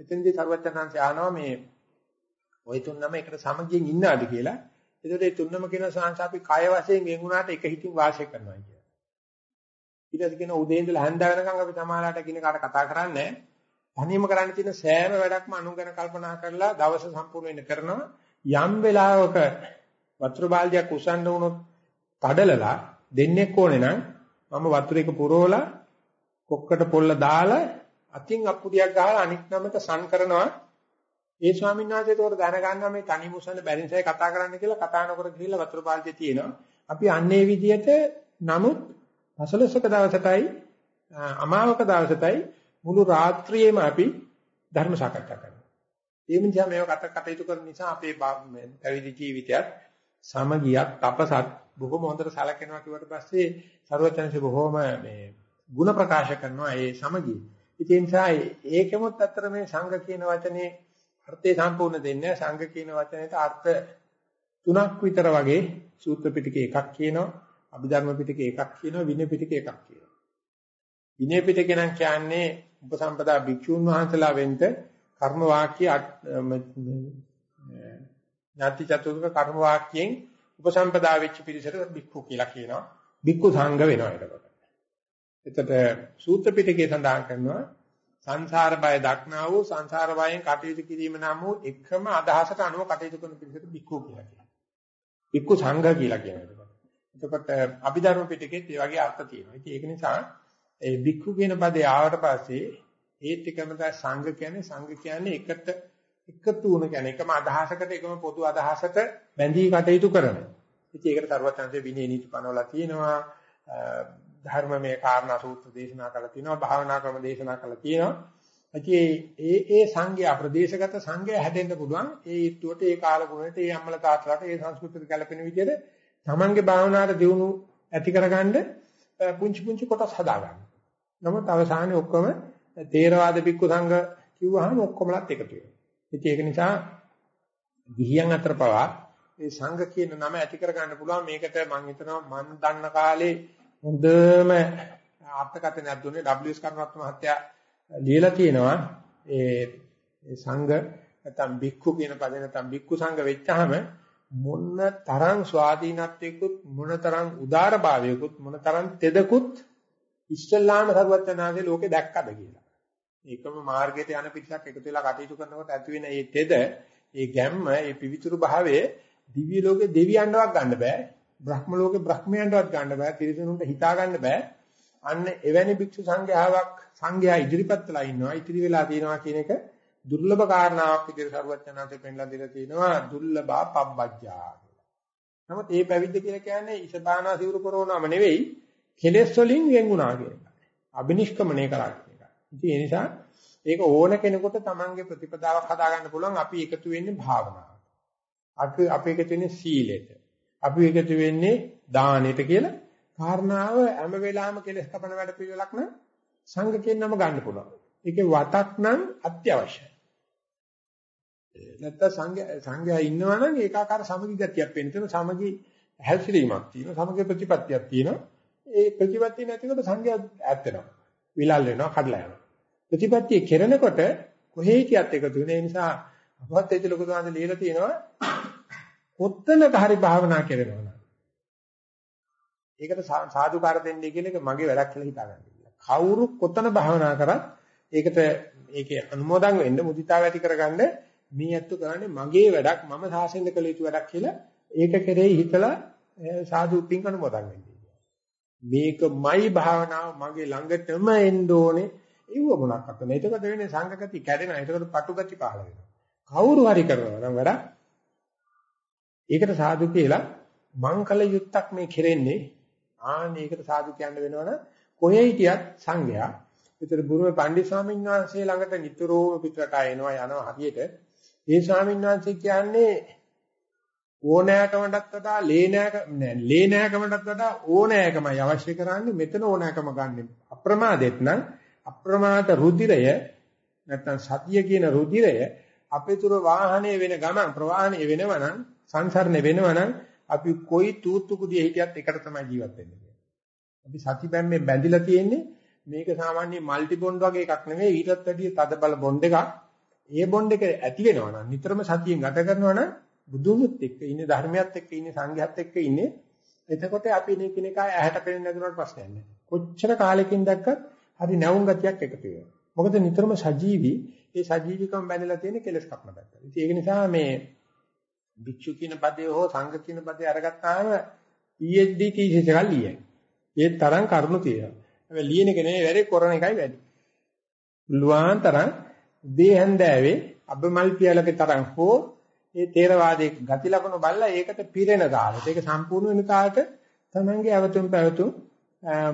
එතනදී සරුවචනාංශය ආනවා මේ ওই තුන්නම එකට සමගියෙන් ඉන්නවාද කියලා. එතකොට මේ තුන්නම කියන සංස අපි කය වශයෙන් වෙන් වුණාට එක හිතින් වාසය කරනවා කියලා. ඊට පස්සේ කියන උදේ ඉඳලා හැන්ද වෙනකන් අපි සමාලාට කින කාට කතා කරන්නේ තනියම කරන්න තියෙන සෑම වැඩක්ම අනු ගැන කල්පනා කරලා දවස සම්පූර්ණ වෙන්න කරනවා. යම් වෙලාවක වතුර බාල්දියක් උසන්න වුණොත් කඩලලා දෙන්නෙක් ඕනේ නම් මම වතුර එක පුරවලා කොක්කට පොල්ල දාලා අතින් අප්පුඩියක් ගහලා අනික් නමක සන් කරනවා ඒ ස්වාමීන් වහන්සේ ඒකට දැනගන්නවා මේ තනි මුසන බැරින්සයි කතා කරන්න කියලා කතා නොකර ගිහිල්ලා වතුර පාල්ටි තියෙනවා. අපි අන්නේ විදියට නමුත් පසළොස්වක දවසටයි අමාවක දවසටයි මුළු රාත්‍රියේම අපි ධර්ම සාකච්ඡා කරනවා. ඒ නිසා මේව කතා කටයුතු කරන නිසා අපේ පැවිදි ජීවිතයත් සමගියක් තපසත් බොහොම හොඳට සැලකෙනවා කිව්වට පස්සේ ਸਰවඥන්සේ බොහොම මේ ಗುಣ ප්‍රකාශ කරනවා ඒ සමගිය. ඉතින් ඒ නිසා ඒකෙමුත් අතර මේ සංඝ කියන වචනේ අර්ථය සම්පූර්ණ දෙන්නේ සංඝ කියන වචනේට අර්ථ තුනක් විතර වගේ සූත්‍ර පිටකේ එකක් කියනවා අභිධර්ම පිටකේ එකක් කියනවා විනය පිටකේ එකක් කියනවා. විනය පිටකේ නම් කියන්නේ උපසම්පදා භික්ෂුන් වහන්සේලා වෙන්න කර්ම වාක්‍ය ඥාති චතුර්ක කර්ම වාක්‍යයෙන් උපසම්පදා වෙච්ච පිරිසට භික්ඛු කියලා කියනවා. භික්ඛු සංඝ වෙනවා එතකොට. එතකොට සූත්‍ර පිටකේ සඳහන් කරනවා සංසාර බය දක්නා වූ සංසාර බයෙන් කටයුතු කිරීම නම් වූ එකම අදහසට අනුව කටයුතු කරන පිරිසට බික්කු කියලා කියනවා. බික්කු සංඝ කියලා කියනවා. එතකොට අභිධර්ම පිටකෙත් ඒ වගේ අර්ථ තියෙනවා. ඉතින් ඒක නිසා ඒ බික්කු කියන පදේ ආවට පස්සේ ඒත් එකම තමයි සංඝ කියන්නේ සංඝ කියන්නේ එකට එකතු වුණ කියන්නේ එකම අදහසකට එකම පොදු අදහසකට බැඳී කටයුතු කරන. ඉතින් ඒකට සර්වඥාන්සේ විනය නීති පනවලා තියෙනවා. ධර්මමය කාරණා සූත්‍ර දේශනා කළා තියෙනවා භාවනා ක්‍රම දේශනා කළා තියෙනවා ඉතින් ඒ ඒ සංඝයා ප්‍රදේශගත සංඝයා හැදෙන්න පුළුවන් ඒ ඊටුවට ඒ කාල ගුණයට ඒ අම්මල තාත්තලාට ඒ සංස්කෘතියට ගැලපෙන විදිහට තමන්ගේ භාවනාවට දියුණු ඇති කරගන්න පුංචි පුංචි කොටස් හදාගන්න. නමුත් අවසානයේ ඔක්කොම තේරවාද බික්කු සංඝ කිව්වහම ඔක්කොමලත් එකතු වෙනවා. ඉතින් ඒක නිසා ගිහියන් අතර පවා මේ සංඝ කියන නම ඇති කරගන්න පුළුවන් මේකට මම හිතනවා මම දන්න කාලේ හොඳම අර්ථකථනයක් දුන්නේ WS කරුණාත්ම මහත්තයා ලියලා තියෙනවා ඒ සංඝ නැත්නම් බික්ඛු කියන පදේ නැත්නම් බික්ඛු සංඝ වෙච්චාම මොන තරම් ස්වාධීනත්වයකුත් මොන තරම් උදාරභාවයකුත් මොන තරම් තෙදකුත් ඉස්ලාම සර්වඥාන්සේ ලෝකේ දැක්කද කියලා. ඒකම මාර්ගයට යන පිටසක් එකතු වෙලා කටයුතු කරනකොට ඇති වෙන මේ තෙද, මේ ගැම්ම, මේ පිවිතුරු භාවයේ දිව්‍ය ලෝකේ දෙවියන්වත් ගන්න බෑ. බ්‍රහ්ම ලෝකේ බ්‍රහ්මයන්වත් ගන්න බෑ. තිරිසනුන්ට හිතා ගන්න බෑ. අන්න එවැනි භික්ෂු සංඝයාවක් සංඝයා ඉදිරිපත් වෙලා ඉන්නවා. ඉතිරි වෙලා තියෙනවා කියන එක දුර්ලභ කාරණාවක් විදිහට සරුවචනාතේ පෙන්ලා දීලා තියෙනවා දුර්ලභා පබ්බජ්ජා කියලා. නමුත් මේ පැවිද්ද කියලා කියන්නේ ඉසබානා සිවුරු කරෝනම නෙවෙයි කෙලෙස් වලින් වෙන්ුණා කියන එක. අබිනිෂ්ක්‍මණය කරා කියන එක. ඉතින් ඒ නිසා ඒක ඕන කෙනෙකුට තමන්ගේ ප්‍රතිපදාවක් හදාගන්න පුළුවන් අපි එකතු වෙන්නේ භාවනාවට. අපි අපි එකතු වෙන්නේ සීලෙට. අපි එකතු වෙන්නේ දානෙට කියලා. කාරණාව හැම වෙලාවෙම කෙලස් කපන වැඩ පිළිවෙලක් නම් සංඝ කියන නම ගන්න පුළුවන්. ඒකේ වතක් නම් අත්‍යවශ්‍යයි. නැත්තම් සංඝ සංඝයා ඉන්නවා නම් ඒකාකාර සමගි ගතියක් වෙන්න තියෙන සමගි හැල්සිරීමක් තියෙනවා. සමගි ප්‍රතිපත්තියක් තියෙනවා. ඒ ප්‍රතිපත්තිය නැතිකොට සංඝයා ඈත් වෙනවා. විලල් වෙනවා කඩලා යනවා. ප්‍රතිපත්තිය කෙරෙනකොට කොහේ හිටියත් එකතු වෙන. නිසා අපවත් ඒච ලොකු දාන්න ලියලා තියෙනවා. කොත්තනක හරි භාවනා කරනවා නම් ඒකට සාදුකාර දෙන්නේ කියන එක මගේ වැඩක් කියලා හිතාගන්න. කවුරු කොතන භාවනා කරත් ඒකට ඒකේ අනුමෝදන් වෙන්න මුදිතාව ඇති කරගන්න මේ ඇත්තු කරන්නේ මගේ වැඩක් මම සාසෙන්ද කළ යුතු වැඩක් කියලා ඒක කෙරෙහි හිතලා සාදු පිං අනුමෝදන් වෙන්නේ. මේකමයි භාවනාව මගේ ළඟටම එන්න ඕනේ. ඒව මොනක්වත් නෑ. එතකොට වෙන්නේ සංඝගති කැඩෙනවා. එතකොට පටුගති පහළ වෙනවා. කවුරු හරි කරනවා නම් වැඩක් ඒකට සාදු කියලා මං කල යුත්තක් මේ කෙරෙන්නේ. ආන්න ඒකට සාදු කියන්න වෙනවනම් කොහේ හිටියත් සංඝයා. විතර බුරුමේ පණ්ඩිත ස්වාමීන් වහන්සේ ළඟට නිතරම පිටරට එනවා යනවා හරියට. ඒ ස්වාමීන් වහන්සේ කියන්නේ ඕනෑකමටත් වඩා ලේනෑක ලේනෑකමටත් වඩා ඕනෑකමයි අවශ්‍ය කරන්නේ. මෙතන ඕනෑකම ගන්න අප්‍රමාදෙත් නම් අප්‍රමාද රුධිරය නැත්නම් සතිය කියන රුධිරය අපේ තුර වාහනේ වෙන ගමන් ප්‍රවාහනේ වෙනවනම් සංසරණේ වෙනවනම් අපි කොයි තූත්තු කුදියේ හිටියත් එකට තමයි ජීවත් වෙන්නේ. අපි සති බැම්මේ බැඳිලා තියෙන්නේ මේක සාමාන්‍ය මල්ටි බොන්ඩ් වගේ එකක් නෙමෙයි ඊටත් වැඩිය තද බල බොන්ඩ් එකක්. ඒ බොන්ඩ් එක ඇති වෙනවා නම් නිතරම සතියෙන් ගත කරනවා නම් බුදුමුත් එක්ක ඉන්නේ ධර්මයත් එක්ක ඉන්නේ සංඝයත් එක්ක ඉන්නේ එතකොට අපි මේ කෙනෙක්ා ඇහැට පෙනෙන්නේ නැතුනට ප්‍රශ්නයක් නැහැ. කොච්චර කාලෙකින් දැක්කත් හරි නැවුම් ගතියක් එකතු වෙනවා. මොකද නිතරම සජීවි ඒ සජීවිකම් බැඳලා තියෙන කෙලස් කපන පැත්ත. ඉතින් ඒක නිසා මේ භික්ෂු කියන පදේ හෝ සංඝ කියන පදේ අරගත්තාම PhD thesis එකක් ලියයි. ඒ තරම් කරුණු තියෙනවා. හැබැයි ලියන එක නෙවෙයි වැඩි කරන එකයි වැඩි. ලුවාන් තරම් දේ හැන්දෑවේ අබමල් පියලක තරම් හෝ ඒ තේරවාදයේ ගති ලක්ෂණ බලලා ඒකට පිරෙන කාලෙට ඒක සම්පූර්ණ වෙන කාලෙට තමන්ගේ අවතුම් පැවතුම්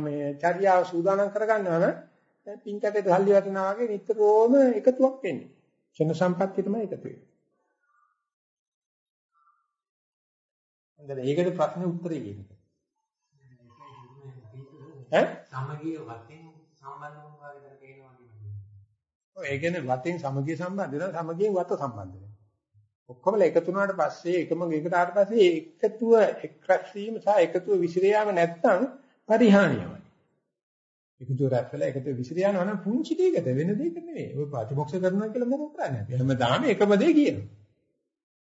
මේ චර්යාව සූදානම් කරගන්නවා නම් දැන් පින්කටේ සල්ලි වටනවා වගේ නිතරම එකතුවක් වෙන්නේ. චන සම්පත්තිය තමයි එකතු වෙන්නේ. හොඳයි ඒකට ප්‍රශ්නේ උත්තරේ කියන්නේ. ඈ? සමගිය වතෙන් සම්බන්ධ වුණා වගේ තේරෙනවා කියන්නේ. ඔව් ඒ කියන්නේ වතෙන් සමගිය සම්බන්ධ වෙනවා සමගියෙන් වත සම්බන්ධ වෙනවා. ඔක්කොම එකතු වුණාට පස්සේ එකම එකට ආවට පස්සේ එකතුව එක්රැස් වීම සහ එකතුව විසිර යාම නැත්නම් පරිහානියමයි. එකතුව රැස් වෙලා එකතුව විසිර යනවා නම් පුංචි දෙයකට වෙන දෙයක නෙවෙයි. ඔය ප්‍රතිමොක්ෂ කරනවා කියලා මොකක් කරන්නේ අපි. හැමදාම එකම දේ කියනවා.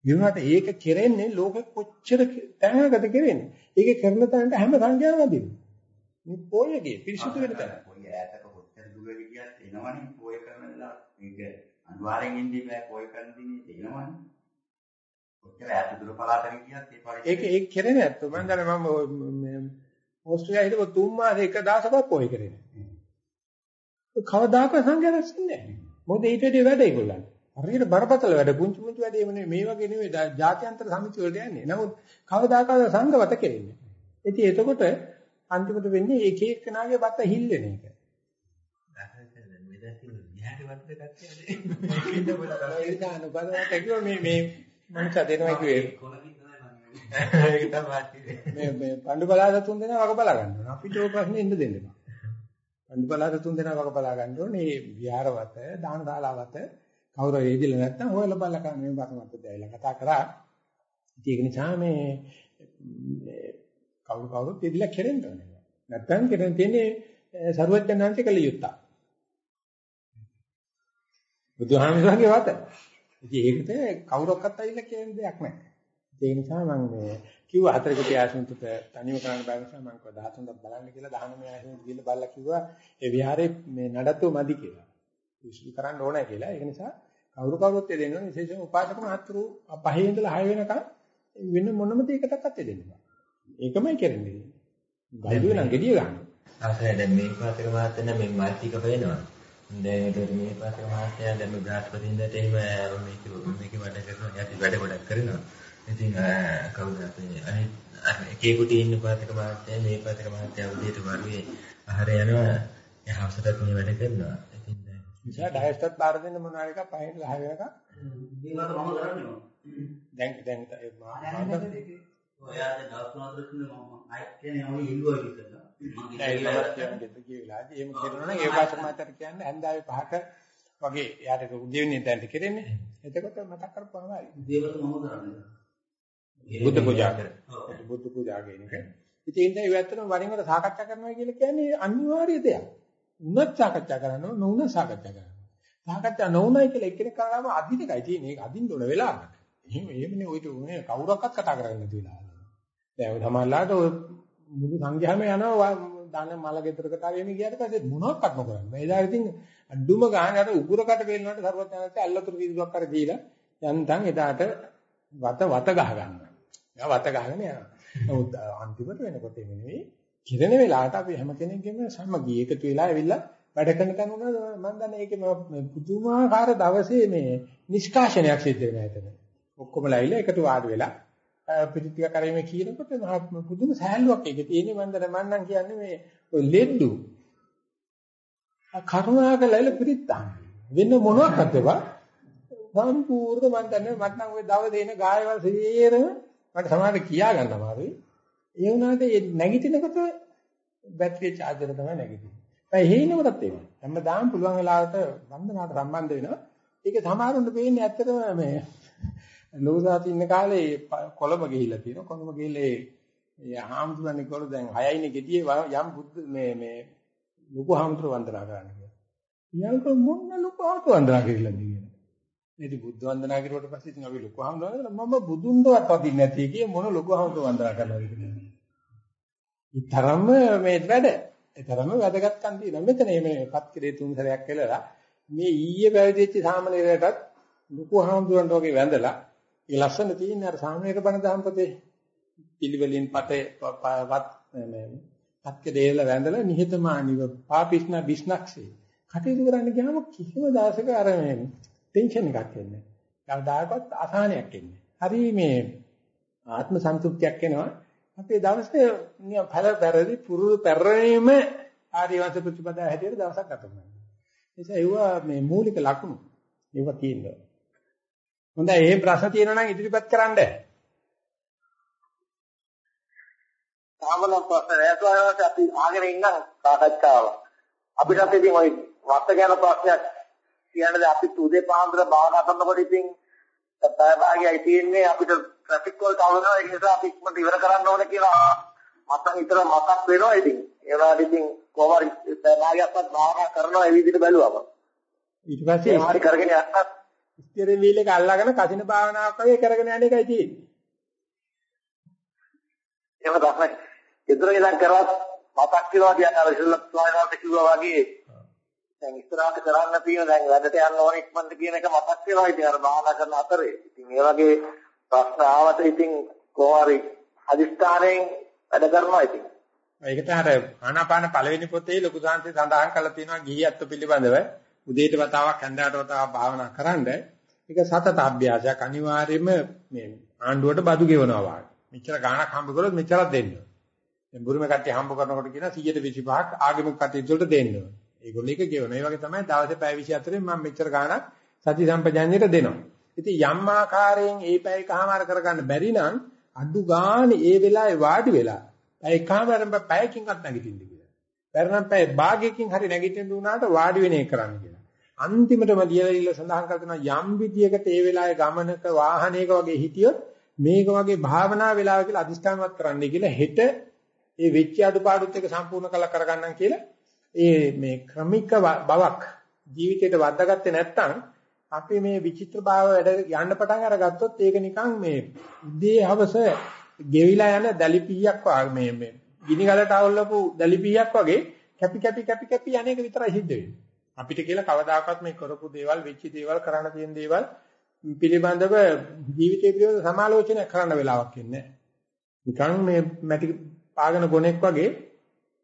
ඊුණාට ඒක කෙරෙන්නේ ලෝකෙ කොච්චර තැනකද කෙරෙන්නේ. ඒක කරන තැනට හැම සංඥාවක් දෙනවා. මේ පොයගේ පිරිසුදු වෙන තැන. පොය ඈතක කොච්චර දුර ගියත් එනවනේ පොය කරන වෙලාව. මේක අනිවාර්යෙන් ඉන්නේ බෑ පොය කරන දිනේ එනවනේ. කොච්චර ඈත දුර පළාතක ගියත් ඒ පරිදි ඒක ඒක කෙරෙන්නේ නැත්තු. මම දන්නේ මම ඕස්ට්‍රේලියාවේ හිටපු තුන් මාසෙ එක දවසක් පොය කරේ නැහැ. කවදාකවත් සංඥා රැස්න්නේ නැහැ. මොකද ඊට වැඩි වැඩ ඒගොල්ලන්ට. හරියට බරපතල වැඩ පුංචි පුංචි වැඩ එමනේ මේ වගේ නෙවෙයි ජාත්‍යන්තර සමිති වලට යන්නේ. නමුත් කවදාකවත් සංඝවත කෙරෙන්නේ. ඉතින් එතකොට අන්තිමට වෙන්නේ එක බත එක. මනුස්ස දෙනවා කිව්වේ. ඒක තමයි මේ මේ පඬු බලාද තුන් දෙනා වග බලා ගන්න ඕන. අපිට ඔය ප්‍රශ්නේ ඉන්න දෙන්න එපා. පඬු බලාද තුන් දෙනා වග බලා ගන්න ඕනේ. මේ විහාරවත, දානශාලාවත කවුරු වේදිලා නැත්නම් හොයලා බලලා කන්න මේ බතමත් දැයිලා කතා කරා. ඒක නිසා මේ කවුරු කවුරුත් ඉදිලා කෙරෙන්න ඕනේ. නැත්නම් කෙරෙන් තියෙන්නේ සරුවඥාන්සේ කළ යුත්තක්. බුදුහාමුදුරන්ගේ වත. ඉතින් ඒකට කවුරක්වත් ඇවිල්ලා කියන දෙයක් නැහැ. ඒ නිසා මම මේ කිව්වා හතරක පියාසුන්ට තනියම කරන්න බෑ නිසා මම කිව්වා 13ක් බලන්න කියලා 19 ආසුන්ට ගිහලා බලලා කිව්වා ඒ විහාරේ මේ නඩත්තු මදි කියලා. විශ්ලි කරන්න ඕනේ කියලා. ඒක නිසා කවුරු කවුරුත් දෙන්න ඕනේ විශේෂයෙන් උපාසක මහතුරු පහේ ඉඳලා 6 වෙනකන් වෙන මොනම දෙයකටවත් දෙන්න බෑ. ඒකමයි කරන්නේ. ගයිදුවේ නම් gediya ගන්න. ආසයි දැන් මේ පාතක මහත්තයා මේ මාත්‍රික වෙනවා. දැන් ඒකට මේ පාතක මහත්තයා දැන් මේ බ්‍රහස්පතින්දට එහෙම මේක මේක වැඩ කරනවා. යටි වැඩ ගොඩක් කරනවා. ඉතින් කවුද අපේ අනිත් එකේකට ඉන්න පාතක මහත්තයා මේ පාතක මහත්තයා උදේට වරුවේ ආහාර යනවා. එහවසටත් මේ වැඩ කරනවා. දැන් නිසා ඩයස්ටත් බාර දෙන්න මොනවා එකක් පහෙන් 10 වෙනකන් මේකට මම කරන්නේ දැන් දැන් ඒ ඔයාට දවස් තුනක් දෙන්න මම අයිත් කියන්නේ මම ඉල්ලුවා විතරලා ඒකවත් කියන්නේ දෙත කියලාදී එහෙම කරනවා නම් ඒ වාසක මාතර කියන්නේ හැන්දාවේ පහක වගේ යාට උදේ වෙන්නේ දැන්ට කෙරෙන්නේ. එතකොට මතක් කරපුවාම හරි. දේවල් මම කරන්නේ බුද්ධ පූජා කර. ඔව්. බුද්ධ පූජා කියන එක. ඉතින් ඒ නිසා ඇත්තටම වරින් වර සාකච්ඡා කරනවා කියලා කියන්නේ අනිවාර්ය දෙයක්. උනත් සාකච්ඡා කරනවා නොඋනත් සාකච්ඡා කරනවා. සාකච්ඡා නොඋනයි කියලා එක්කෙනෙක් කරාම අදින එකයි තියෙන්නේ. ඒක අදින්න ඕන වෙලාවකට. එහෙම එහෙමනේ ඔයිට උනේ කවුරක්වත් කතා කරන්නේ නැති වෙලාව. දැන් සමහරලාට ඔය මුළු සංඝයාම යනවා දාන මල ගෙදරකට ආවෙම ගියාට පස්සේ මොනවක්වත් නොකරන්නේ. මේ දා ඉතින් අඩුම ගානේ අර උගුරකට පේනකොට සරුවත් යනත් අල්ලතුරු විදුවක් කර දීලා යන්තම් එදාට වත වත ගහ ගන්නවා. එයා වත ගහගෙන යනවා. නමුත් අන්තිමට වෙනකොට එමෙ නෙවෙයි කිරෙන වෙලාවට අපි හැම කෙනෙක්ගේම සමගිය එකතු වෙලා ඇවිල්ලා වැඩ කරන තැන උනද? මම දන්නේ ඒකේ මේ පුදුමාකාර දවසේ මේ නිෂ්කාශනයක් සිද්ධ වෙනවා එතන. ඔක්කොමලා ඇවිල්ලා එකට වාඩි වෙලා පිටිතික කරේමේ කියනකොට මහා පුදුම සහැල්ලුවක් ඒකේ තියෙන්නේ. මම දන්නේ මම නම් කියන්නේ මේ ඔය ලෙඩ්ඩු කරුණාකරලා පිටිත්තාන් වෙන මොනවක්වත් ඒවා සම්පූර්ණ මම දන්නේ මට නම් ওই දව දෙන ගායවල් සියරම මට සමහරට කියා ගන්න අමාරුයි ඒ වුණාට ඒ නැගිටිනකොට බැටරිය charger තමයි නැගිටින්නේ. ඒ හේිනකොටත් එහෙමයි. හැමදාම පුළුවන් වෙලාවට වන්දනාවට සම්බන්ධ වෙනවා. ඒක සමහරුන්ට පේන්නේ ඇත්තටම මේ ලෝසාත් ඉන්න කාලේ කොළඹ ගිහිල්ලා තියෙනවා. කොළඹ ගිහිල්ලා ඒ හාමුදුරනේ කොළ දැන් 6යිනේ ගෙඩියේ යම් බුද්ධ මේ මේ ලොකු හාමුදුර වන්දනා කරන්න කියලා. ඊයන්ක මොන ලොකු හාමුදුර වන්දනා කියලා කියන්නේ. ඉතින් බුද්ධ වන්දනා කරුවට පස්සේ ඉතින් අපි ලොකු හාමුදුර වන්දනා මම බුදුන්වත් වදින්නේ නැති කිය මොන ලොකු හාමුදුර වන්දනා කරනවද කියලා. ඊතරම්ම මේ වැඩ. ඊතරම්ම වැදගත්කම් තියෙනවා. මෙතන මේ පත් කෙරේ තුන් සැරයක් කියලා මේ ඊයේ පැවිදිච්ච සාමණේරයටත් ලොකු හාමුදුරන්ට වගේ වැඳලා ඒ ලස්සන තියෙන අර සාමණේර බණ දහම්පතේ පිළිවෙලින් පතේ වත් මේ පත්කඩේල වැඳලා නිහතමානීව පාපිස්න බිස්නක්සේ කටයුතු කරන්න ගියාම කිසිම දවසක අර මේ ටෙන්ෂන් එකක් එන්නේ නැහැ. කවදාකවත් අසහනයක් එන්නේ. හරි මේ ආත්ම සන්තුෂ්තියක් එනවා. අපේ දවසේ නිකන් පළ පෙරදි පුරුදු පෙරණීම ආදිවාසී ප්‍රතිපදා හැටියට දවසක් ගත කරනවා. ඒ නිසා ඒවා මේ මූලික ලක්ෂණ ඒවා තියෙනවා. හොඳයි මේ ප්‍රශ්න තියෙනවා නම් ඉදිරිපත් කරන්න. සාමන ප්‍රශ්න රැස්වායවට අපි ආගෙන ඉන්නම් සාකච්ඡාව. අපිට ඉතින් ওই වත්ත ගැන ප්‍රශ්නයක් කියන්නේ අපි උදේ පාන්දර භාවනා කරනකොට ඉතින් පැයභාගයයි තියෙන්නේ අපිට ට්‍රැෆික් වලට අවුලනවා ඒ නිසා අපි ඉක්මනට ඉවර කරන්න ඕනේ කියලා මතක් හිතන මතක් වෙනවා ඉතින් ඒ වුණාට ඉතින් කොහොම හරි පැයභාගයක්වත් භාවනා කරනවා ඒ විදිහට බැලුවම ඊට පස්සේ හරි කරගෙන යන්නත් ස්ටියරින් වීල් එක අල්ලගෙන කසින භාවනාවක් වගේ කරගෙන යන එකයි තියෙන්නේ. එහෙම තමයි. ඉදර ඉඳන් කරවත් මතක් වෙනවා කියන්නේ අර ඉස්සෙල්ලා ස්වාමීනාට කිව්වා වගේ දැන් ඉස්සරහට කරන්න තියෙන දැන් වැඩට යන්න ඕන ඉක්මනට කියන එක මතක් වෙනවා ඉතින් අර භාවනා කරන අතරේ. ඉතින් ඒ වගේ ප්‍රශ්න ආවට ඉතින් කොහොමරි අදිස්ථානයෙන් වැඩ කරනවා ඉතින්. ඒකට අර ආනාපාන පළවෙනි පොතේ ලොකු සාංශය සඳහන් කරලා තියෙනවා ගිහියත්ව පිළිබඳව උදේට වතාවක් හැන්දෑවට වතාවක් භාවනා කරන්න. ඒක සතත අභ්‍යාසයක් අනිවාර්යයෙන්ම මේ ආණ්ඩුවට බදු ගෙවනවා වගේ. මෙච්චර ගාණක් හම්බ කරොත් මෙච්චරක් දෙන්න ඕනේ. දැන් බුරුම කට්ටිය හම්බ කරනකොට කියන 125ක් ආගමික කටයුතු වලට දෙන්න ඕනේ. ඒගොල්ලෝ එක ගෙවන. ඒ වගේ තමයි දවසේ පැය 24න් මම මෙච්චර ගාණක් සති සම්පජාඤ්ඤයට දෙනවා. ඉතින් යම් ආකාරයෙන් ඒ පැය එකමාර කරගන්න බැරි නම් අඩු ගානේ ඒ වෙලාවේ වාඩි වෙලා පැය එකමාරෙන් පැයකින්වත් නැගිටින්න කියලා. බැරනම් පැය භාගයකින් හරි නැගිටින්න උනාට වාඩි වෙන එක කරන්න කියලා. අන්තිමටම ලියලා සඳහන් කරනවා යම් විදියකට ඒ වෙලාවේ ගමනක වාහනයක වගේ හිටියොත් මේක වගේ භාවනා වෙලාව කියලා අදිස්ථානවත් කරන්න කියලා හෙට ඒ වෙච්ච අඩුපාඩුත් එක සම්පූර්ණ කළ කරගන්නම් කියලා ඒ මේ ක්‍රමික බවක් ජීවිතයට වද්දාගත්තේ නැත්නම් අපි මේ විචිත්‍ර භාව වැඩ යන්න පටන් අරගත්තොත් ඒක නිකන් මේ උදේ හවස ගෙවිලා යන දැලිපියක් වගේ මේ මේ ගිනි ගලට අවුල්ලපු දැලිපියක් වගේ කැපි කැපි කැපි කැපි අනේක විතරයි සිද්ධ වෙන්නේ. අපිට කියලා කවදාකවත් මේ කරපු දේවල් වෙච්ච දේවල් කරන්න තියෙන දේවල් පිළිබඳව ජීවිතය පිළිබඳව සමාලෝචනය කරන්න වෙලාවක් ඉන්නේ නිකන් මේ මැටි පාගන ගොනෙක් වගේ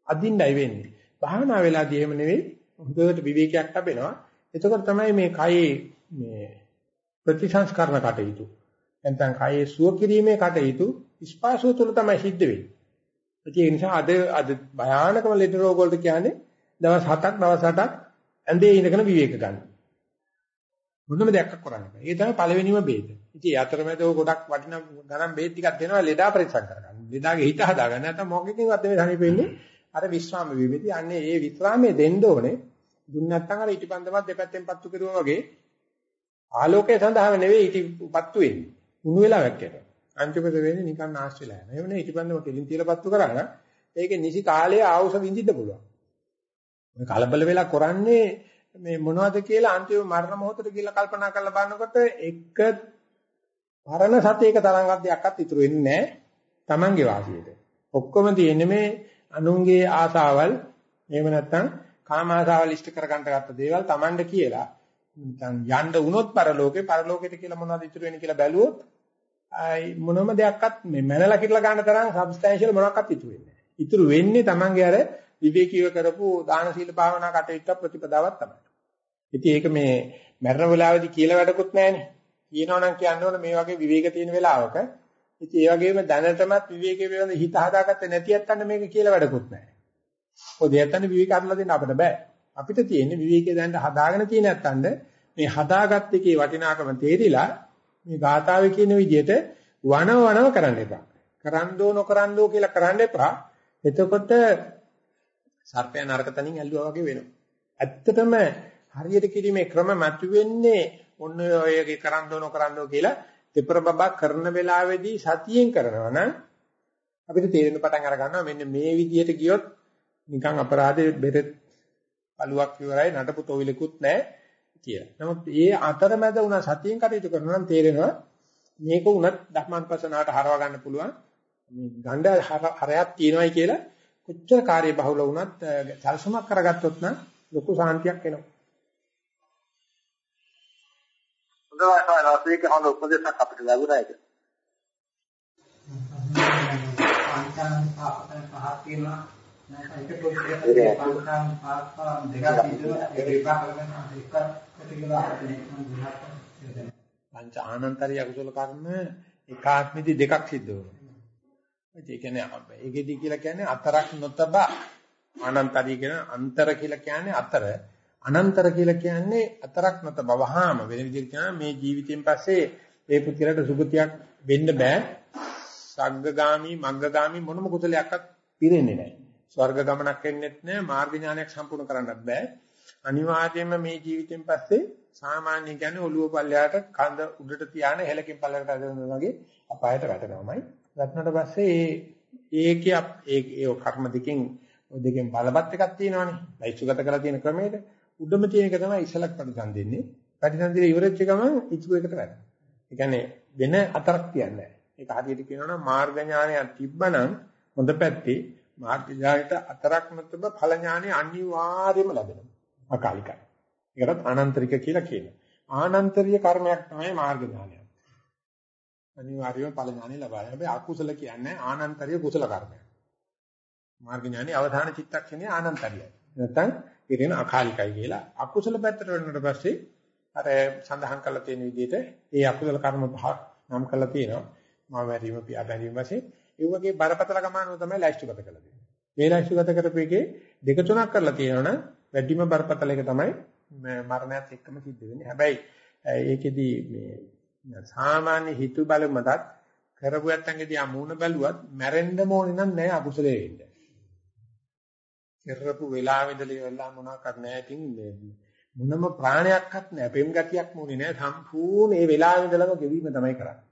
අදින්නයි වෙන්නේ. භාවනා වෙලාදී එහෙම නෙවෙයි හොඳට විවේකයක් ලැබෙනවා. එතකොට තමයි මේ කයේ මේ ප්‍රතිසංස්කරණ කටයුතු නැත්නම් කයේ සුව කිරීමේ කටයුතු ස්පාසුව තුළ තමයි සිද්ධ වෙන්නේ. ඒ නිසා අද අද භයානකම ලෙඩ රෝග වලට කියන්නේ දවස් 7ක් දවස් 8ක් ඇඳේ ඉඳගෙන විවේක ගන්න. මොනම දෙයක් කරන්න බෑ. ඒ තමයි පළවෙනිම බේද. ඉතින් ඒ අතරමැද ඔය ගොඩක් වටිනා ගණන් බේත් ටිකක් දෙනවා ලෙඩා පරීක්ෂා කරගන්න. ලෙඩාගේ හිත හදාගන්න නැත්නම් මොකකින්වත් මේ සනීපෙන්නේ අර විශ්‍රාම වීමේදී අන්නේ ඒ විශ්‍රාමයේ දෙන්න ඕනේ. දුන්න නැත්නම් අර ඊටිපන්දමත් දෙපැත්තෙන් පත්තු කරුවා වගේ ආලෝකය සඳහාම නෙවෙයි ඊටිපත්තු වෙන්නේ. උණු වෙලාවක් යනවා. අන්තිමට වෙන්නේ නිකන් නැස් වෙලා යනවා. එහෙම නේ ඊටිපන්දම කෙලින් තියලා පත්තු කරා නම් ඒකේ නිසි කාලයේ ආවුස විඳින්න පුළුවන්. මේ කලබල වෙලා කරන්නේ මේ මොනවද කියලා අන්තිම මරණ මොහොතට කියලා කල්පනා කරලා බලනකොට එක පරණ සතියක තරංගක් දෙයක්වත් ඉතුරු වෙන්නේ නැහැ Tamange වාසියට. ඔක්කොම තියෙන්නේ මේ අනුන්ගේ ආසාවල් එහෙම නැත්නම් කාම ආසාවල් ඉෂ්ට කරගන්න ගත්ත දේවල් Tamange කියලා නිකන් යන්න වුණොත් පරලෝකේ පරලෝකෙට කියලා මොනවද ඉතුරු වෙන්නේ කියලා බැලුවොත් මොනම දෙයක්වත් මේ මැනලා කියලා ගන්න තරම් සබ්ස්ටැන්ෂල් මොනක්වත් ඉතුරු වෙන්නේ නැහැ. ඉතුරු වෙන්නේ Tamange අර විවේකීව කරපු දාන සීල භාවනා කටයුත්ත ප්‍රතිපදාවක් තමයි. ඉතින් ඒක මේ මරණ වෙලාවේදී කියලා වැඩකුත් නැහැනේ. කියනවනම් කියන්න ඕන මේ වගේ විවේක තියෙන වෙලාවක. ඉතින් ඒ වගේම දැනටමත් විවේකයේ වෙන හිත හදාගත්තේ නැති යත්තන්න මේක කියලා වැඩකුත් නැහැ. ඔය දෙයත්තන්න විවේක අරලා දෙන්න අපිට බෑ. අපිට තියෙන්නේ විවේකයේ දැන් හදාගෙන තියෙන යත්තන්න මේ හදාගත්ත එකේ වටිනාකම තේරිලා මේ ගාථාවේ කියන විදිහට වනව වනව කරන්න එපා. කරන්දෝ නොකරන්දෝ කියලා කරන්න එපා. එතකොට සර්පයා නරක තනින් ඇල්ලුවා වගේ වෙනවා. ඇත්තටම හරියට කිරීමේ ක්‍රම මතුවෙන්නේ ඔන්න ඔයගේ කරන්දෝ නොකරන්දෝ කියලා දෙපර බබා කරන වෙලාවේදී සතියෙන් කරනවා නම් අපිට තේරෙන පටන් අර ගන්නවා මෙන්න මේ විදිහට ගියොත් නිකන් අපරාධේ බෙරෙත් පළුවක් ඉවරයි නටපු තොවිලකුත් නැහැ කියලා. නමුත් ඒ අතරමැද උනා සතියෙන් කටයුතු කරනවා නම් තේරෙනවා මේක උනත් ධර්මාන්පසනාවට හරව ගන්න පුළුවන්. මේ ගණ්ඩ හරයක් තියෙනවයි කියලා කොච්චර කාර්ය බහුල වුණත් සල්සමක් කරගත්තොත් නම් ලොකු සාන්තියක් එනවා. හොඳයි වාසීක හොඳ උපදේශයක් අපිට ලැබුණා ඒක. පංචාන් පහක් තියෙනවා. ඒක පොඩ්ඩක් පංචාන් පහක් දෙකක් තියෙනවා. ඒක විපාක කරගෙන එකකට කියලා අපිට පංච ආනන්තරිය අකුසල කර්ම එකාත්මෙදි දෙකක් සිද්ධ වෙනවා. ඒ කියන්නේ ඒකෙදි කියලා කියන්නේ අතරක් නොතබ අනන්තරිය කියන අන්තර කියලා කියන්නේ අතර අනන්තර කියලා කියන්නේ අතරක් නොතබ වහාම වෙන විදිහට කියනවා මේ ජීවිතයෙන් පස්සේ මේ පුතිරට සුගතියක් වෙන්න බෑ. සග්ගගාමි මග්ගගාමි මොනම කුසලයක්වත් පිරෙන්නේ නැහැ ස්වර්ග ගමනක් එන්නෙත් නැහැ මාර්ග ඥානයක් සම්පූර්ණ කරන්නත් බෑ. අනිවාර්යයෙන්ම මේ ජීවිතෙන් පස්සේ සාමාන්‍ය කියන්නේ ඔළුව පල්ලයට කඳ උඩට තියාන හෙලකින් පල්ලකට අදනවා වගේ අපායට වැටෙනවාමයි. වැටුණාට පස්සේ ඒ ඒකේ ඒ කර්ම දෙකෙන් ඔය දෙකෙන් බලපත් එකක් තියෙනවානේ. ලයිස්තුගත කරලා තියෙන ක්‍රමයට. උඩම තියෙන එක තමයි ඉස්සලක් ප්‍රතිසන් දෙන්නේ. ප්‍රතිසන් දෙල ඉවරෙච්ච ගමන් ඉතුරු එකට වැඩ. ඒ කියන්නේ වෙන අතරක් තියන්නේ නැහැ. ඒක හරියට කියනවා නම් මාර්ග ඥානයක් තිබ්බනම් හොඳ පැත්තේ මාර්ග ඥානයට අතරක් නැත්නම් ඵල ඥානෙ අනිවාර්යයෙන්ම ලැබෙනවා. අකාලිකයි. ඒකටත් ආනන්තරික කියලා කියනවා. ආනන්තරීය කර්මයක් තමයි මාර්ග ඥානය. අනිවාර්යයෙන්ම ඵල ඥානෙ ලබාගන්න. හැබැයි අකුසල කියන්නේ ආනන්තරීය කුසල කර්මයක්. මාර්ග ඥානෙ අවධාන චිත්තක්ෂණයේ ආනන්තරියයි. නැත්නම් ඉරින අකාලිකයි කියලා. අකුසල පැත්තට වෙනකොට පස්සේ අර සඳහන් කරලා තියෙන විදිහට ඒ අකුසල කර්ම පහක් නම් කරලා තියෙනවා. මා වැරීම පියා බැඳීම වශයෙන් ඒ වගේ බරපතල ගමනක් තමයි ලයිස්ට්ගත කරලා තියෙන්නේ. මේ ලයිස්ට්ගත කරපු එකේ දෙක තුනක් කරලා තියෙනවනම් වැඩිම බරපතල එක තමයි මරණයත් එක්කම සිද්ධ වෙන්නේ. හැබැයි ඒකෙදි මේ සාමාන්‍ය හිතු බල මතත් කරපු යත්තන්ගේදී ආ මූණ බැලුවත් මැරෙන්න ඕනේ නම් නෑ අකුසලයේ වෙන්න. කරපු වෙලාවෙදලි වෙලා මොනවාක්වත් නෑ ඉතින් මොනම ප්‍රාණයක්වත් නෑ පෙම් ගතියක් මොනේ නෑ සම්පූර්ණ ඒ වෙලාවෙදලම ගෙවීම තමයි කරන්නේ.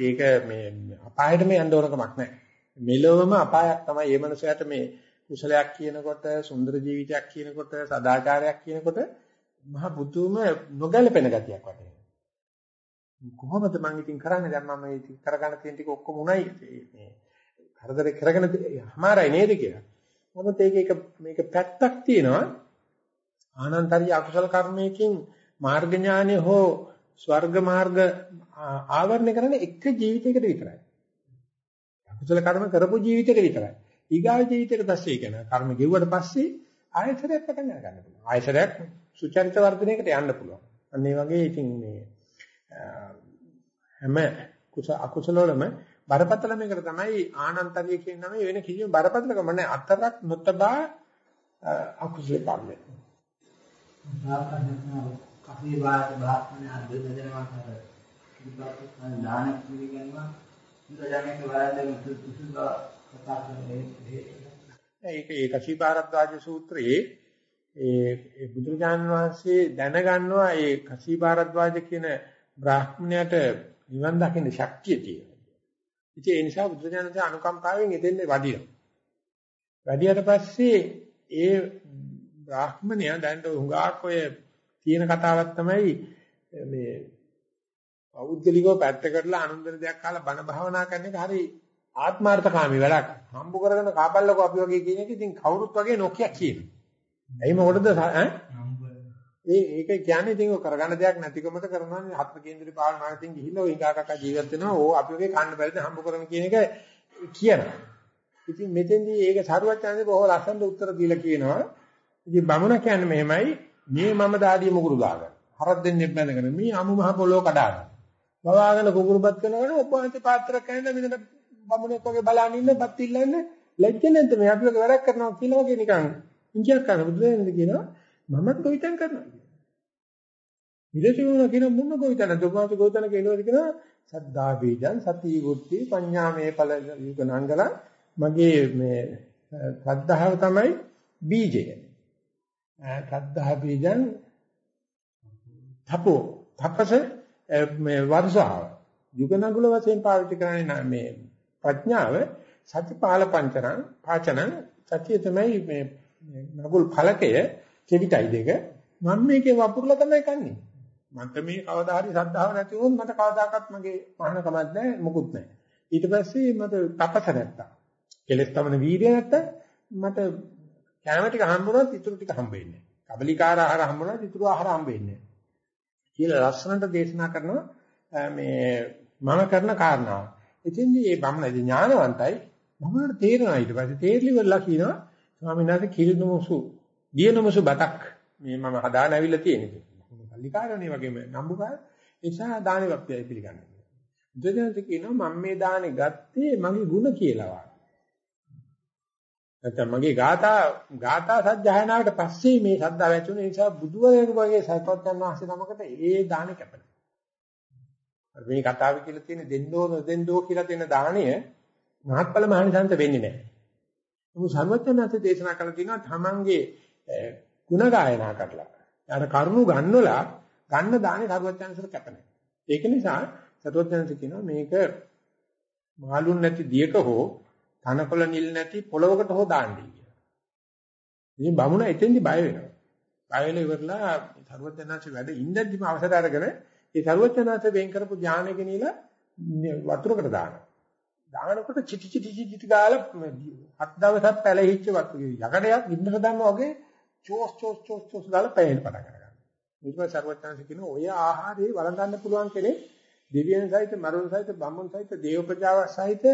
ඒක මේ අපායට මේ යන්න ඕනකමක් නෑ. මෙලොවම අපායක් තමයි මේ මනුස්සයාට මේ කුසලයක් කියනකොට සුන්දර ජීවිතයක් කියනකොට සදාචාරයක් කියනකොට මහ බුදුම නොගැලපෙන ගතියක් වටේ. කොහොමද මම ඉතින් කරන්නේ දැන් මම ඉතින් කරගන්න තියෙන ටික ඔක්කොම උණයි මේ කරදර කරගෙන හමාරයි නේද කියලා. මොකද ඒක එක මේක පැත්තක් තියෙනවා ආනන්තරිය අකුසල කර්මයකින් මාර්ග ඥානෙ හෝ ස්වර්ග මාර්ග ආවරණය කරන එක ජීවිතයකට විතරයි. අකුසල කර්ම කරපු ජීවිතයක විතරයි. ඊගාව ජීවිතයකට පස්සේ කියන කර්ම ගෙවුවට පස්සේ ආයතරයක් පටන් ගන්න පුළුවන්. ආයතරයක් සුචරිත වර්ධනයකට යන්න පුළුවන්. අන්න ඒ වගේ ඉතින් මේ හැම කුස අකුසල වලම බරපතල මේකට තමයි ආනන්තරිය කියන නම වෙන කිසිම බරපතලකම නැහැ. අතරක් නොතබා අකුසල කර්මය. කපේ වාද බ්‍රාහ්මණ අද්දදෙනවා කර කිව්වත් දාන පිළිගන්නවා ඉන්ද්‍රජානක වරද්දෙන් සුසුබ කතා කරන්නේ ඒක ඒ කශීපාරද්වාජ සූත්‍රයේ ඒ බුදුරජාණන් වහන්සේ දැනගන්නවා ඒ කශීපාරද්වාජ කියන බ්‍රාහ්මණයට නිවන් දකින්න ශක්තිය තියෙනවා. ඉතින් ඒ නිසා බුදුරජාණන්සේ අනුකම්පාවෙන් එදෙන්න වඩිනවා. වැඩියට පස්සේ ඒ බ්‍රාහ්මණයා දැන් හුඟක් ඔය තියෙන කතාවක් තමයි මේ පෞද්ගලිකව පැත්ත කරලා අනුන්දර දෙයක් කාලා බණ භාවනා කරන එක හරි ආත්මార్థකාමී වැඩක්. හම්බ කරගෙන කාපල්ලකෝ අපි වගේ කියන එක ඉතින් කවුරුත් වගේ නොකිය කියනවා. එයි මොකටද ඈ? ඒ ඒක කියන්නේ ඉතින් ඔය කරගන්න දෙයක් නැතිකමද කරනවානේ හත්ම කේන්දරේ පාවන මානසින් ගිහිල්ලා ඔය හිඟා කකා ජීවත් වෙනවා. ඕ අපි වගේ කන්න බැරිද හම්බ කරන කියන එක කියනවා. ඉතින් මෙතෙන්දී ඒක සරුවත් යන්නේ බොහෝ ලස්සනට උත්තර දීලා කියනවා. ඉතින් බමුණ කියන්නේ මෙහෙමයි මේ මම දාඩිය මුගුරු දාගන්න. හරක් දෙන්නේ බැඳගෙන මේ අමු මහ පොළොව කඩාගෙන. බවාගෙන කුකුරුපත් කරනකොට ඔබ වහන්සේ පාත්‍රයක් කැඳ මෙතන බමුණෙක් වගේ බලන් ඉන්න බත් ඉල්ලන්න ලැජ්ජ නැද්ද මේ අපි වගේ වැඩක් කරනවා කියලා වගේ නිකන් ඉංජියක් කරන බුදුරජාණන් කියනවා මමත් ගොවිතැන් කරනවා කියලා. විදේශිකවල කියන මුන්න ගොවිතැන දුමාතු ගොවිතැන කියනවා කියනවා සද්දා බීජං සති වුත්ති පඤ්ඤාමේ ඵල යුගනංගල මගේ මේ ශ්‍රද්ධාව තමයි බීජය. ශ්‍රද්ධා බීජං තපෝ තපස මේ වර්ෂාව යුගනගුල වශයෙන් පාවිච්චි කරන්නේ මේ ප්‍රඥාව සතිපාල පංචරං පාචනං සතිය තමයි මේ නගුල් ඵලකය කෙවිතයි දෙක. මම මේකේ වපුරලා තමයි කන්නේ. මන්ට මේ කවදා හරි ශ්‍රද්ධාව නැති වුණොත් මට කවදාකවත් මගේ මහානකමක් නැහැ මොකුත් නැහැ. ඊට පස්සේ මට තපස නැත්තම් කෙලස් තමන වීර්ය නැත්තම් මට කැම ටික හම්බුනොත් ඉතුරු ටික හම්බ වෙන්නේ නැහැ. කබලිකාර ආහාර හම්බුනොත් ඉතුරු ආහාර හම්බ වෙන්නේ නැහැ. කියලා ලස්සනට දේශනා කරනවා මේ මම කරන කාරණාව. එතෙන්දී මේ බම්මනදී ඥානවන්තයි. බම්මනට තේරෙනවා ඊට පස්සේ. තේරිලි වෙලා කියනවා ස්වාමීන් වහන්සේ කිරිනුමුසු දියනමසු බතක් මේ මම හදාන ඇවිල්ලා තියෙන්නේ. කල්ලිකාරණේ වගේම නම්බුකාර නිසා දානේ වක්තිය පිළිගන්නේ. දෙදෙනෙක් කියනවා මම මේ දානේ ගත්තේ මගේ ಗುಣ කියලා වා. නැත්නම් මගේ ગાතා ગાතා සජ්ජායනාවට පස්සේ මේ ශ්‍රද්ධාව ඇති වෙන නිසා බුදුවරයෙකුගේ සත්‍යයන් වාසේ තමකට ඒ දාන කැපෙන. අර මේ කතාව කියලා තියෙන දෙන්නෝ නොදෙන්නෝ කියලා තියෙන දාණය මහත්ඵල මහානිසන්ත වෙන්නේ නැහැ. නමුත් සර්වඥාන්ත දේශනා කරලා තියෙනවා තමන්ගේ ಗುಣ ගායනා කරලා. යාර කරුණු ගන්නවලා ගන්න දාන්නේ සරුවත්යන්සර කැපනේ. ඒක නිසා සරුවත්යන්ස කියනවා මේක මාළුන් නැති දියක හෝ තනකොළ නිල් නැති පොළවකට හෝ දාන්නේ කියලා. ඉතින් බමුණ එතෙන්දි බය වෙනවා. බය වෙලා ඉවරලා සරුවත්යන්ස වැඩ ඉඳද්දිම අවසර අරගෙන ඒ සරුවත්යන්ස වෙන් කරපු ඥානෙ ගෙනිලා වතුරකට දානවා. දානකොට චිටි චිටි චිටි ගාලා හත් දවසක් පැලෙහිච්ච වතුර යකඩයක් ඉන්නට දාන්න වගේ චෝස් චෝස් චෝස් චෝස් ගාලා පැයෙන් පටන් ගන්නවා. ඊට පස්සේ ਸਰවඥාන්සේ කියනවා ඔය ආහාරේ වළඳන්න පුළුවන් කෙනෙක් දෙවියන් සහිත මරුන් සහිත බම්මුන් සහිත දේව ප්‍රජාව සහිත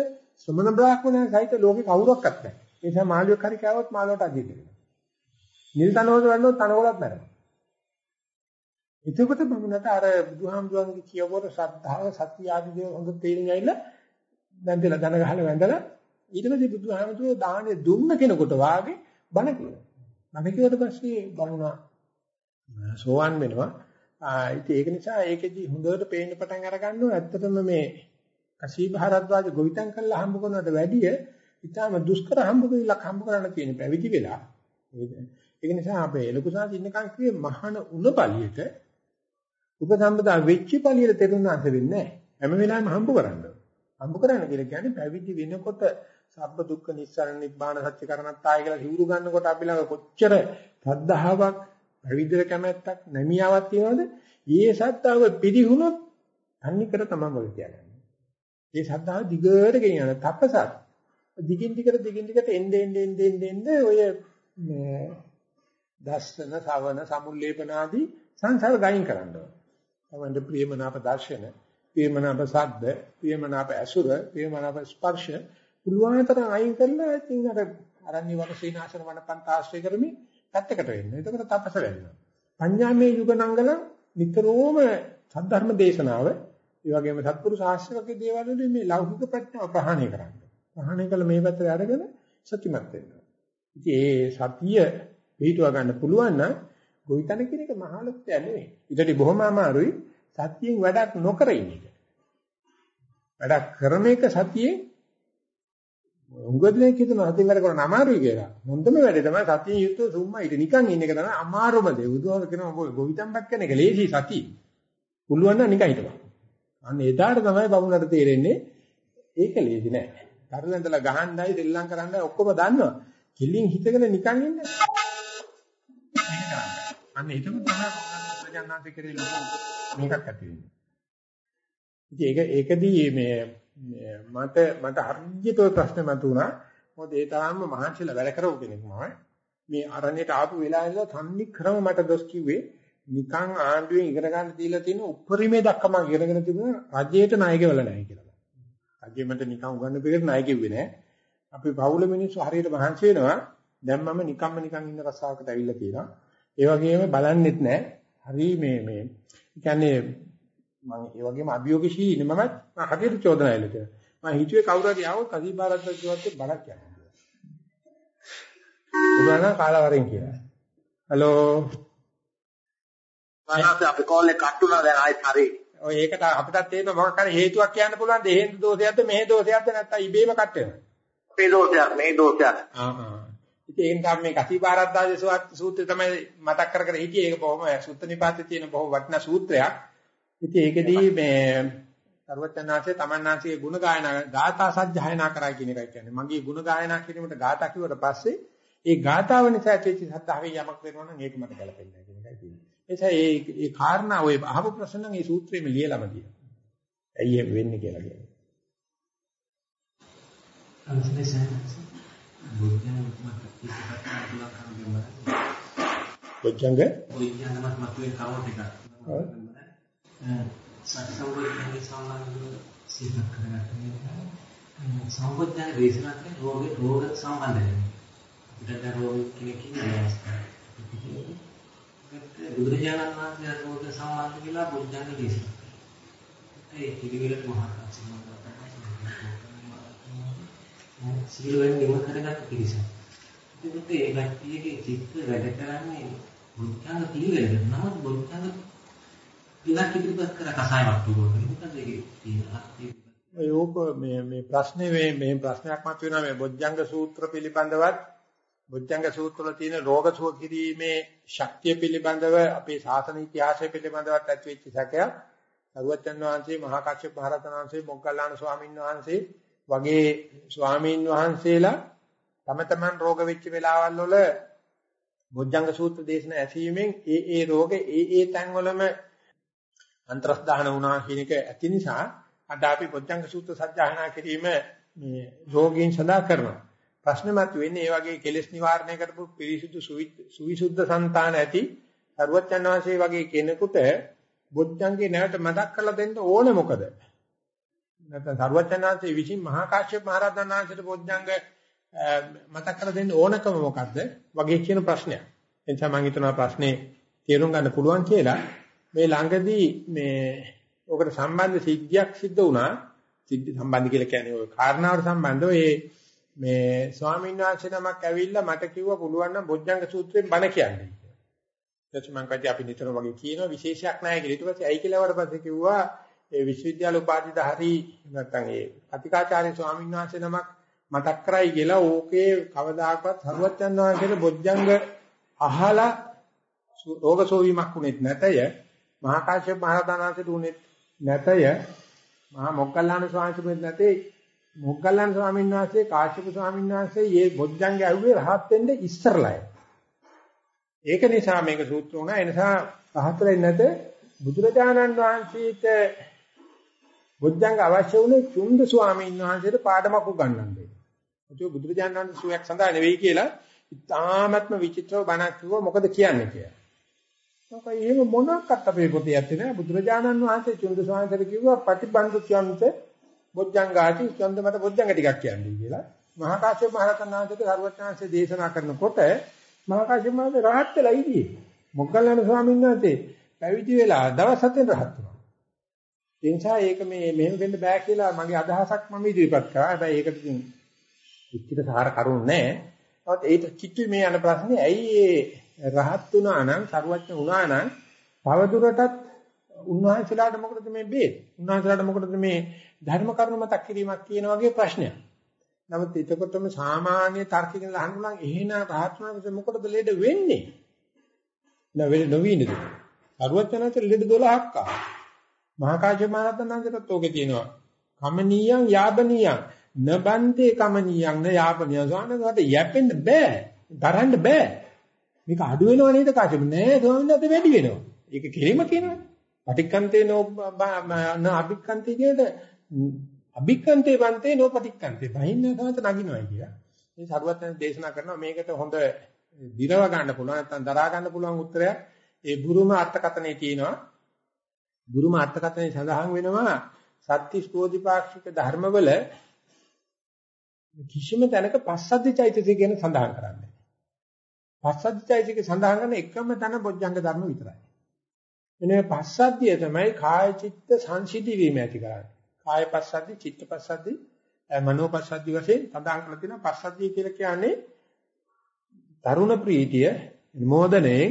ශ්‍රමණ බ්‍රාහ්මණයන් සහිත ලෝකේ කවුරක්වත් නැහැ. ඒ නිසා මාළුවෙක් හරි කෑවොත් මාළුවට අදින්න වෙනවා. නිල් තනවල වන්නොත් තනකොලත් මැරෙනවා. එතකොට බමුණට අර බුදුහාමුදුරන්ගේ කියවවර ශ්‍රද්ධාව සත්‍ය ආදී දේවල් හොඳ තේරුම් ඇවිල්ලා දැන්දලා දන ගහලා වැඳලා ඊට පස්සේ බුදුහාමුදුරෝ දාහනේ දුන්න කෙනෙකුට වාගේ බණ කියනවා. බණ කිව්වට පස්සේ බමුණා සෝවන් වෙනවා. ඉතින් ඒක නිසා ඒකෙදි හොඳට පේන්න පටන් අර ගන්නවා ඇත්තටම මේ කසී භාරද්වාජ ගොවිතැන් කළා හම්බ කරනවට වැඩිය ඊටම දුෂ්කර හම්බ කරලා හම්බ කරන්න තියෙන පැවිදි වෙලා ඒක නිසා අපේ ලොකු සාසි ඉන්නකන් කියේ මහාන උණ පළියට උපසම්පදා වෙච්ච පළියට තෙරුණාස වෙන්නේ නැහැ. හැම වෙලාවෙම හම්බ කරන්න. හම්බ කරන්න කියලා කියන්නේ පැවිදි වෙනකොට සබ්බ දුක්ඛ නිස්සාරණ නිබ්බාන සත්‍ය කරණත්තාය කියලා හිවුරු ගන්නකොට අපි ළඟ කොච්චර සද්ධාාවක් අවිද්‍යාව කැමැත්තක් නැමියාවක් තියනවද? ඒ සත්තාව පිළිහුනොත් අනික් කර තමයි මොකද කියන්නේ. ඒ සද්ධාව දිගට ගෙනියන තපසත් දිගින් දිගට දිගින් දිගට එන්නේ එන්නේ එන්නේ එන්නේ ඔය මේ දස්සන, ශවන, සමුල්ලේපන ආදී සංසාර ගයින් කරන්න ඕන. තමන්ට ප්‍රියමනාප දර්ශන, ප්‍රියමනාප ශබ්ද, ප්‍රියමනාප ඇසුර, ප්‍රියමනාප ස්පර්ශ පුළුවන් තරම් අයින් කරලා ඉතින් අර අරණ්‍ය වනසීනාසන වනපන්ත ආශ්‍රය කරමින් පැත්තකට වෙන්න. එතකොට තපස වෙනවා. පඤ්ඤාමේ යුග නංගල නිතරම සද්ධර්ම දේශනාව ඒ වගේම සත්පුරුෂ ආශ්‍රයකේ දේවල් වලින් මේ ලෞකික ප්‍රඥාව ප්‍රහාණය කරන්න. ප්‍රහාණය කළ මේ පැත්තට අරගෙන සත්‍යමත් වෙන්න. ඉතින් ඒ සතිය පිටුව ගන්න පුළුවන් නම් ගොවිතැන කියන එක මහා ලොක්කයක් නෙවෙයි. ඊටදී බොහොම අමාරුයි සතියෙන් වැඩක් නොකර ඉන්න එක. වැඩක් කරන එක සතියේ උංගදලේ කියන අතින් වැඩ කරන අමාරුයි කියලා. මොන්දම වැඩේ තමයි සතියෙන් යුක්ත සුම්මා ඊට නිකන් ඉන්න එක තමයි අමාරුම දේ. බුදුහාම කියනවා ඔබ ගොවිතැන්පත් කරන එක ලේසි සතිය. පුළුවන් නම් නිකන් හිටපන්. අන්න එදාට තමයි බමුණට තේරෙන්නේ ඒක ලේසි නෑ. තරලඳලා ගහන්නයි දෙල්ලම් කරන්නයි ඔක්කොම දන්නවා. කිලින් හිතගෙන නිකන් ඉන්න. අන්න ඒක තමයි ප්‍රජානාන්ත කරේ ලොකු මේකක් ඇති වෙන්නේ. ඉතින් ඒක ඒකදී මේ මට මට හරියට ওই ප්‍රශ්නේ මතුණා. මොකද ඒ තරම්ම මහන්සිලා වැඩ කරව කෙනෙක් මම. මේ අරණේට ආපු වෙලාවේ තන්නේ ක්‍රම මට දොස් කිව්වේ නිකන් ආණ්ඩුවෙන් ඉගෙන ගන්න දීලා තියෙන උපරිමේ දක්කම ඉගෙනගෙන තිබුණා රජයට ණයකවල නැහැ කියලා. රජය මට නිකන් උගන්න පිළිගන්න ණය කිව්වේ නෑ. අපි පවුල මිනිස්සු හරියට මහන්සි වෙනවා. දැන් මම නිකම්ම නිකන් ඉන්න රස්සාවකට ඇවිල්ලා තියෙනවා. ඒ වගේම බලන්නෙත් නෑ. හරි මේ මේ කියන්නේ මම ඒ වගේම අභියෝගශීලී මම හරියට චෝදනා කරනවා. මම හිතුවේ කවුරු හරි ආවොත් අදීපාරද්ද කියවත් බලක් යනවා. උදාන කාලවරෙන් කියලා. හලෝ මනස අපි කෝල් එක කට් වුණා දැන් ආයෙත් හරි. ඔය ඒකට අපිටත් තේරෙන මොකක් හරි හේතුවක් කියන්න පුළුවන් දෙහෙන් දෝෂයක්ද මෙහෙ දෝෂයක්ද නැත්නම් ඉබේම කට් වෙනවා. මේ දෝෂයක් මේ දෝෂයක්. ආ ආ. ඉතින් ඒ නිසා මේ කතිපාරද්දාජ සූත්‍රය තමයි මතක් කර කර හිටියේ ඒක බොහොම සුත්ත නිපාතේ තියෙන බොහොම වටිනා සූත්‍රයක්. ඉතින් ඒකෙදී මේ සර්වචනාංශයේ තමන්නාංශයේ ගුණ ගායනා ගාථා සජ්ජායනා කරා කියන එකයි කියන්නේ. මගේ ගුණ ගායනා කිරීමට ගාථා කිව්වට පස්සේ ඒ ගාථාව නිසා ඇතිවෙච්ච සත්‍යාවේ යමක් වෙනවා නම් ඒක මට ගැලපෙන්නේ නැහැ කියන එකයි තියෙන්නේ. එතැයි ඒ ඒ කාරණා ඔය අහපු ප්‍රශ්න නම් ඒ සූත්‍රෙම ලියලාම තියෙනවා. ඇයි එහෙම වෙන්නේ කියලා කියන්නේ. අන්තිමේ සයන්ස් බුද්ධයන් මත කිසිපත් අනුලක් කරගන්න. බොජ්ජංග බුද්ධයන් මත මතුවේ කවෝ ටික. සත්‍ය සම්බුද්ධයන්ගේ සම්බන්ධව සිහිපත් කරගන්න. සම්බුද්ධයන් දේශනා කරන රෝග රෝග සම්බන්ධයි. අපිට රෝග කෙනෙක් ඉන්නේ අවස්ථාව. බුදුරජාණන් වහන්සේ රෝග සම්බන්ධ කියලා බුද්ධංග දේශනා කළා. ඒ පිළිවෙලට මහා කාසිකම සීලෙන් නිම කරගත්ත පිරිසක්. ඒකට ඒ ගැටියේ චිත්ත වැඩ කරන්නේ බුද්ධංග පිළිවෙලට. නමුත් බුද්ධංග පිළක් ඉදිරිපත් කර කසායක් තුනක්. මොකද ඒකේ තියෙන අර්ථය ඔයෝක මේ මේ ප්‍රශ්නේ මේ මේ ප්‍රශ්නයක් මතුවෙනවා මේ බොජ්ජංග සූත්‍ර පිළිබඳවත්. බොජ්ජංග සූත්‍රවල තියෙන රෝග සුව කිරීමේ ශක්තිය පිළිබඳව අපේ ශාසන ඉතිහාසය පිළිබඳවත් ඇතිවෙච්ච සැකයක්. සරුවචන් වහන්සේ මහා කාශ්‍යප මහ රහතන් වහන්සේ මොග්ගල්ලාන ස්වාමීන් වහන්සේ වගේ ස්වාමීන් වහන්සේලා තම තමන් රෝග වෙච්ච වෙලාවල් වල බොජ්ජංග සූත්‍ර දේශන ඇසීමෙන් ඒ ඒ රෝග ඒ ඒ තැන්වලම අන්තරස්දාහන වුණා කියන එක ඇති නිසා අද අපි බොජ්ජංග සූත්‍ර සත්‍යයනා කිරීම මේ රෝගීන් සදා කරනවා ප්‍රශ්න මතුවෙන්නේ ඒ වගේ කෙලෙස් නිවාරණය කරපු පිරිසුදු සුවිසුද්ධ సంతාන ඇති සරුවච්චන් වහන්සේ වගේ කෙනෙකුට බොද්ධංගේ නැවත මතක් කරලා දෙන්න ඕනේ මොකද? නැත්නම් සරුවච්චන් වහන්සේ විසින් මහා කාශ්‍යප මහ රහතන් වහන්සේට බොද්ධංග මතක් කරලා දෙන්න ඕනකම මොකද්ද? වගේ කියන ප්‍රශ්නයක්. එනිසා මම හිතනවා ප්‍රශ්නේ තේරුම් ගන්න පුළුවන් කියලා මේ ළඟදී මේ ඔකට සම්බන්ධ සිද්ධියක් සිද්ධ වුණා. සිද්ධි සම්බන්ධ කියලා කියන්නේ ඔය කාරණාවට සම්බන්ධව ඒ මේ ස්වාමීන් වහන්සේ නමක් ඇවිල්ලා මට කිව්වා පුළුවන් නම් බොජ්ජංග සූත්‍රයෙන් බණ කියන්නේ කියලා. ඊට මම කිව්වා අපි නිතර වගේ කියනවා විශේෂයක් නැහැ කියලා. ඊට පස්සේ ඇයි කියලා වඩ පස්සේ කිව්වා ඒ විශ්වවිද්‍යාල උපාධිධාරී නැත්නම් ඒ අතිකාචාර්ය ස්වාමීන් වහන්සේ නමක් මතක් කරයි කියලා ඕකේ කවදාකවත් හරුවච්චන් වහන්සේට බොජ්ජංග අහලා රෝගසෝවීමක් උනේත් නැතය මහා කාශ්‍යප මහ රහතන් වහන්සේට උනේත් නැතය මහා මොග්ගල්ලාන ස්වාමීන් වහන්සේට නැතේ මොග්ගල්ලාන ස්වාමීන් වහන්සේ කාශ්‍යප ස්වාමීන් වහන්සේ මේ බොජ්ජංග ඇහුවේ රහත් වෙන්න ඉස්සරලයි. ඒක නිසා මේක සූත්‍ර වුණා. ඒ නිසා පහතරෙන් නැත බුදුරජාණන් වහන්සේට බුද්ධංග අවශ්‍ය වුණේ චුන්ද ස්වාමීන් වහන්සේට පාඩමක් උගන්වන්න දෙන්න. ඒක බුදුරජාණන් වහන්සේ සුවයක් සඳහා නෙවෙයි කියලා ඉතාමත්ම විචිත්‍රව බණක් කිව්වා මොකද කියන්නේ කියලා. මොකද එහෙම මොනක්වත් අපේ පොතේ ඇත්තේ නෑ බුදුරජාණන් වහන්සේ චුන්ද ස්වාමීන්ට කිව්වා ප්‍රතිබන්ධ චන්ත බොජ්ජංගාටි චන්ද මට බොජ්ජංග ටිකක් කියන්නේ කියලා. මහා කාශ්‍යප මහ රහතන් වහන්සේට සරුවචනාංශේ දේශනා කරනකොට මහා කාශ්‍යප මහ රහත් වෙලා ඉදී. මොග්ගල්ලාන ස්වාමීන් වහන්සේ පැවිදි වෙලා දවස් හතෙන් රහත් වුණා. ඒ නිසා ඒක මේ මෙහෙම වෙන්න බෑ කියලා මගේ අදහසක් මම ඉදිරිපත් කරා. හැබැයි ඒකට ඉතින් ඉච්ඡිත සාර කරුණ නැහැ. නමුත් ඒක කිට්ටු මේ යන ප්‍රශ්නේ ඇයි ඒ රහත් වුණා නම් සරුවචන වුණා නම් තවදුරටත් උන්වහන්සේලාට මොකටද මේ බේද? උන්වහන්සේලාට මොකටද මේ ධර්ම කරුණු මතක් කිරීමක් කියන වගේ ප්‍රශ්නයක්. නමුත් එතකොටම සාමාන්‍ය තර්කයෙන් අහන්න පුළුවන් එහෙනම් රහත්නාංශ මොකටද ලෙඩ වෙන්නේ? නෑ නොවිනද? අරුවචනන්ත ලෙඩ 12ක් ආවා. මහා කාශ්‍යප මහ රහතන් වහන්සේටත් ඕකේ තියෙනවා. කමනීයං යාබනීයං නබන්තේ කමනීයං න යාබනීය සානකට යැපෙන්න බෑ. දරන්න බෑ. මේක අඩු වෙනව නේද කාශ්‍යප? නෑ ස්වාමීන් වහන්සේ වැඩි වෙනවා. ඒක කෙලිම කියනවා. පටික්කන්තේ නෝ න අභික්කන්තේ කියද අභික්කන්තේ වන්තේ නෝපටික්කන්තේ බහින්න තමයි නගිනවා කියලා. මේ සරුවත් දේශනා කරනවා මේකට හොඳ දිරව ගන්න පුළුවන් නැත්නම් දරා ගන්න පුළුවන් උත්තරයක් ඒ බුරුම අර්ථකතනේ තියෙනවා. බුරුම අර්ථකතනේ සඳහන් වෙනවා සත්‍තිස් බෝධිපාක්ෂික ධර්මවල කිසිම තැනක පස්සද්ධි චෛතසික ගැන සඳහන් කරන්නේ. පස්සද්ධි චෛතසික සඳහන් කරන එකම තැන බොජ්ජංග ධර්ම විතරයි. එනේ පස්සද්ධිය තමයි කාය චිත්ත සංසිද්ධි වීම ඇති කරන්නේ. කාය පස්සද්ධි, චිත්ත පස්සද්ධි, මනෝ පස්සද්ධි වශයෙන් සඳහන් කරලා තියෙනවා. පස්සද්ධිය කියලා කියන්නේ තරුණ ප්‍රීතිය, මොදනේ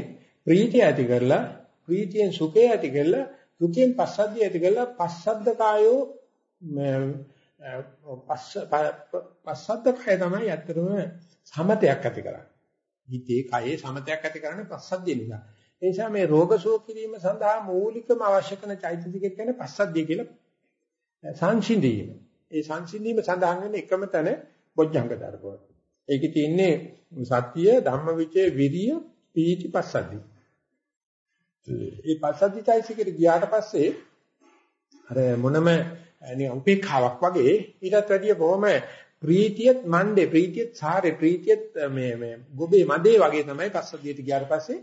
ප්‍රීතිය ඇති කරලා, ප්‍රීතියෙන් සුඛය ඇති කරලා, සුඛයෙන් පස්සද්ධිය ඇති කරලා පස්සද්ද කායෝ පස්සද්ද කය තමයි ඇත්තටම සමතයක් ඇති කරන්නේ. හිතේ කයේ සමතයක් ඇති කරන්නේ පස්සද්ධිය නිසා. ඒ නිසා මේ රෝග සුව කිරීම සඳහා මූලිකම අවශ්‍ය කරන චෛතසික කියන්නේ පස්සද්ධිය කියලා සංසිඳීම. ඒ සංසිඳීම සඳහන් වෙන එකම තැන බොජ්ජංග ධර්මවල. ඒකේ තියෙන්නේ සත්‍ය ධම්මවිචේ විරිය පීති පස්සද්ධි. ඒ පස්සද්ධි চৈতසිකෙට ගියාට පස්සේ අර මොනම උපේක්ෂාවක් වගේ ඊටත් වැඩිය බොහොම ප්‍රීතියත් මණ්ඩේ ප්‍රීතියත් සාරේ ප්‍රීතියත් මේ මේ ගොබේ මදේ වගේ තමයි පස්සද්ධියට ගියාට පස්සේ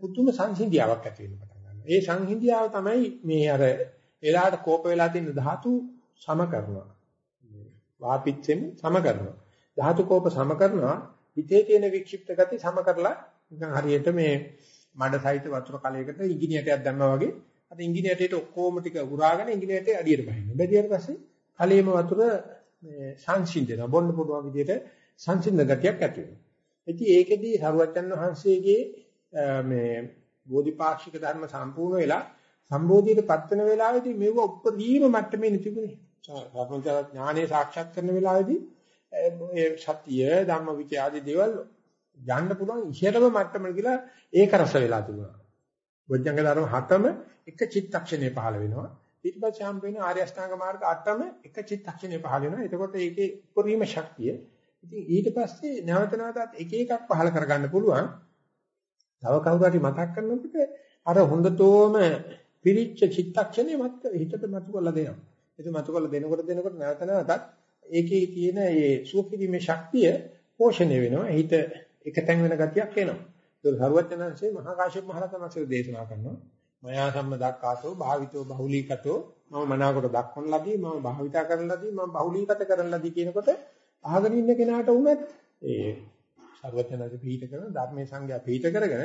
පුදුම සංහිඳියාවක් ඇති වෙන්න පටන් ගන්නවා. ඒ සංහිඳියාව තමයි මේ අර එලාට කෝප වෙලා තියෙන ධාතු සම කරනවා. වාපිච්චෙන් සම කරනවා. ධාතු කෝප සම කරනවා. හිතේ තියෙන වික්ෂිප්ත ගති සම කරලා නිකන් හරියට මේ මඩ සහිත වතුර කලයකට ඉංගිනේටයක් දැම්මා වගේ අර ඉංගිනේටයට ඔක්කොම ටික උරාගෙන ඉංගිනේටේ අඩියට බහිනවා. බැදියට පස්සේ කලයේම වතුර මේ සංසිඳනවා. බොන්න පුළුවන් විදිහට සංසිඳන ගතියක් ඇති වෙනවා. ඉතින් ඒකෙදී සරුවච්චන් වහන්සේගේ මේ බෝධිපාක්ෂික ධර්ම සම්පූර්ණ වෙලා සම්බෝධියට පත් වෙන වෙලාවේදී මෙව උපරිම මට්ටමේ නිතිබුනේ. සර්වඥ ඥානෙ සාක්ෂාත් කරන වෙලාවේදී ඒ සත්‍ය ධම්මවිචය ආදී දේවල් යන්න පුළුවන් ඉහළම මට්ටමට කියලා ඒක රස වෙලා තිබුණා. බොජ්ජංග ධර්ම හතම එක චිත්තක්ෂණේ පහළ වෙනවා. ඊට පස්සේ හම් වෙන ආර්ය අෂ්ටාංග මාර්ග අටම එක චිත්තක්ෂණේ පහළ වෙනවා. එතකොට ඒකේ උපරිම ශක්තිය. ඉතින් ඊට පස්සේ නැවත නැවතත් එක එකක් පහළ කරගන්න පුළුවන්. තව කවුරු හරි මතක් කරනකොට අර හොඳතෝම පිරිච්ච චිත්තක්ෂණේ මත හිතට මතු කරලා දෙනවා. ඒක මතු කරලා දෙනකොට දෙනකොට නැවත නැවතත් ඒකේ තියෙන මේ සුවකිරීමේ ශක්තිය පෝෂණය වෙනවා. හිත එකතෙන් වෙන ගතියක් එනවා. ඒක සරුවචනංශේ මහා කාශ්‍යප මහ රහතන් වහන්සේ දේශනා කරනවා. මයා සම්ම දක්කාතෝ භාවිතෝ බහුලීකතෝ මම මනාවකට දක්වන ලදී මම භාවිතා කරන ලදී මම බහුලීකත කරන ලදී කියනකොට අහගෙන ඉන්න කෙනාට උනත් ඒ සර්වඥාගේ පිළිහිට කරන ධර්මයේ සංඥා පිළිහිට කරගෙන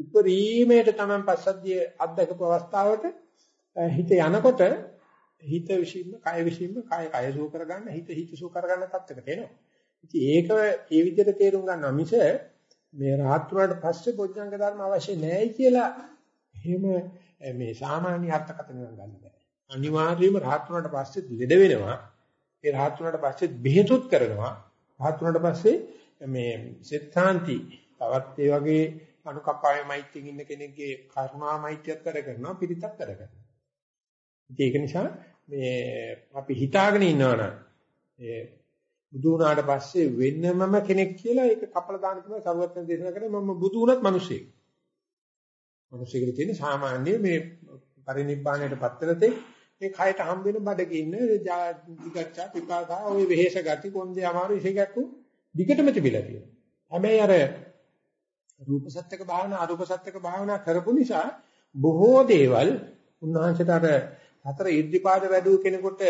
උපරීමයට තමයි පස්සද්ධිය අත්දකපු අවස්ථාවට හිත යනකොට හිත විශ්ින්ම කය විශ්ින්ම කය කය සුව කරගන්න හිත හිත සුව කරගන්න තත්ත්වයකට එනවා. ඉතින් ඒක ඒ විදිහට තේරුම් ගන්නවා මිස මේ රාහත් වුණාට පස්සේ බොජ්ජංග ධර්ම අවශ්‍ය නැහැ කියලා එහෙම මේ සාමාන්‍ය අර්ථකථන ගන්න බෑ. අනිවාර්යයෙන්ම රාහත් වුණාට පස්සේ ලෙඩ වෙනවා. ඒ රාහත් වුණාට පස්සේ බෙහෙතුත් කරනවා. රාහත් වුණාට පස්සේ මේ සිතාන්ති තවත් ඒ වගේ අනුකම්පාවේ මෛත්‍රියෙන් ඉන්න කෙනෙක්ගේ කරුණා මෛත්‍රියත් කර කරනවා පිරිතක් කර කරනවා. ඒක නිසා මේ අපි හිතාගෙන ඉන්නවනම් ඒ බුදු වුණාට පස්සේ වෙනමම කෙනෙක් කියලා ඒක කපලා දාන්න තමයි සරුවත්න දේශනා කරන්නේ මම බුදු වුණත් මිනිසෙක්. මිනිස්සුන්ට තියෙන සාමාන්‍ය මේ පරිනිබ්බාණයට පත්තරතේ මේ කයට හම් වෙන බඩගින්න දිගච්ඡා පිපාසා ওই වෙහෙස ගති කොන්දේ අමාරු ඉසේකක්කු දිගටම තිබිලා තියෙනවා. හැබැයි අර රූප සත්‍යක භාවනා අරූප සත්‍යක භාවනා කරපු නිසා බොහෝ දේවල් උන්වහන්සේට අර හතර ඉර්ධිපාද වැඩුව කෙනෙකුට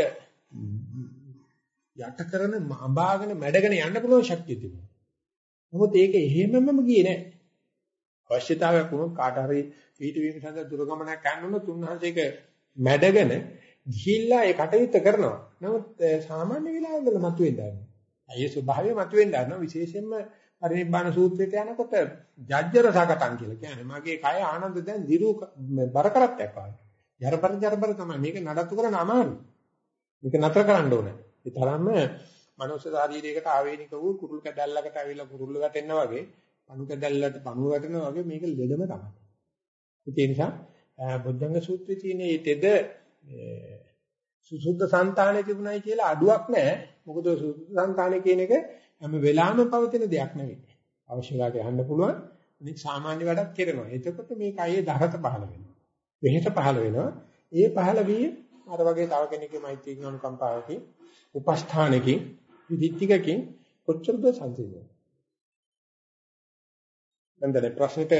යට කරන අඹාගෙන මැඩගෙන යන්න පුළුවන් ශක්තිය තිබුණා. නමුත් ඒක එහෙමම ගියේ නැහැ. අවශ්‍යතාවයක් වුණොත් කාට හරි පිටවීම සඳහා දුර ගමනක් යන්න උන්වහන්සේක මැඩගෙන ගිහිල්ලා ඒ කටයුත්ත කරනවා. නමුත් සාමාන්‍ය වෙලාවවල මතුවෙන්න ගන්නවා. අයියේ ස්වභාවය මතුවෙන්න ගන්නවා විශේෂයෙන්ම පරිනිබ්බාන සූත්‍රයට යනකොට ජජ්ජර සකටන් කියලා කියන්නේ මගේ කය ආනන්ද දැන් දිරු බර කරත්තයක් වගේ. ජරබර ජරබර තමයි මේක නඩත්තු කරන්න අමාරුයි. මේක නතර කරන්න ඕනේ. ඒ තරම්ම මනුෂ්‍ය ශරීරයකට ආවේනික වූ කුරුල් කැදල්ලකට ඇවිල්ලා කුරුල්ල වැටෙනා වගේ පණු කැඩල්ලට පණු වැටෙනවා වගේ මේක ලෙඩම තමයි. ඒ නිසා බුද්ධංග සූත්‍රයේ තියෙන මේ තෙද සුසුද්ධ సంతානෙ තිබුණයි කියලා අඩුවක් නැහැ. මොකද සුසුද්ධ సంతානෙ කියන එක හැම වෙලාවෙම පවතින දෙයක් නෙවෙයි. අවශ්‍ය වෙලාවට යන්න පුළුවන්. ඉතින් සාමාන්‍ය වැඩක් කරනවා. එතකොට මේක අයේ දහත පහළ වෙනවා. වෙහෙස පහළ වෙනවා. ඒ පහළ වී අර වගේ තව කෙනෙක්ගේ මෛත්‍රී ඥාන කම්පාවකින් උපස්ථානකින් විදිත්තිකකින් කොච්චරද සංසිඳෙන්නේ දැන් දැන් ප්‍රශ්නෙට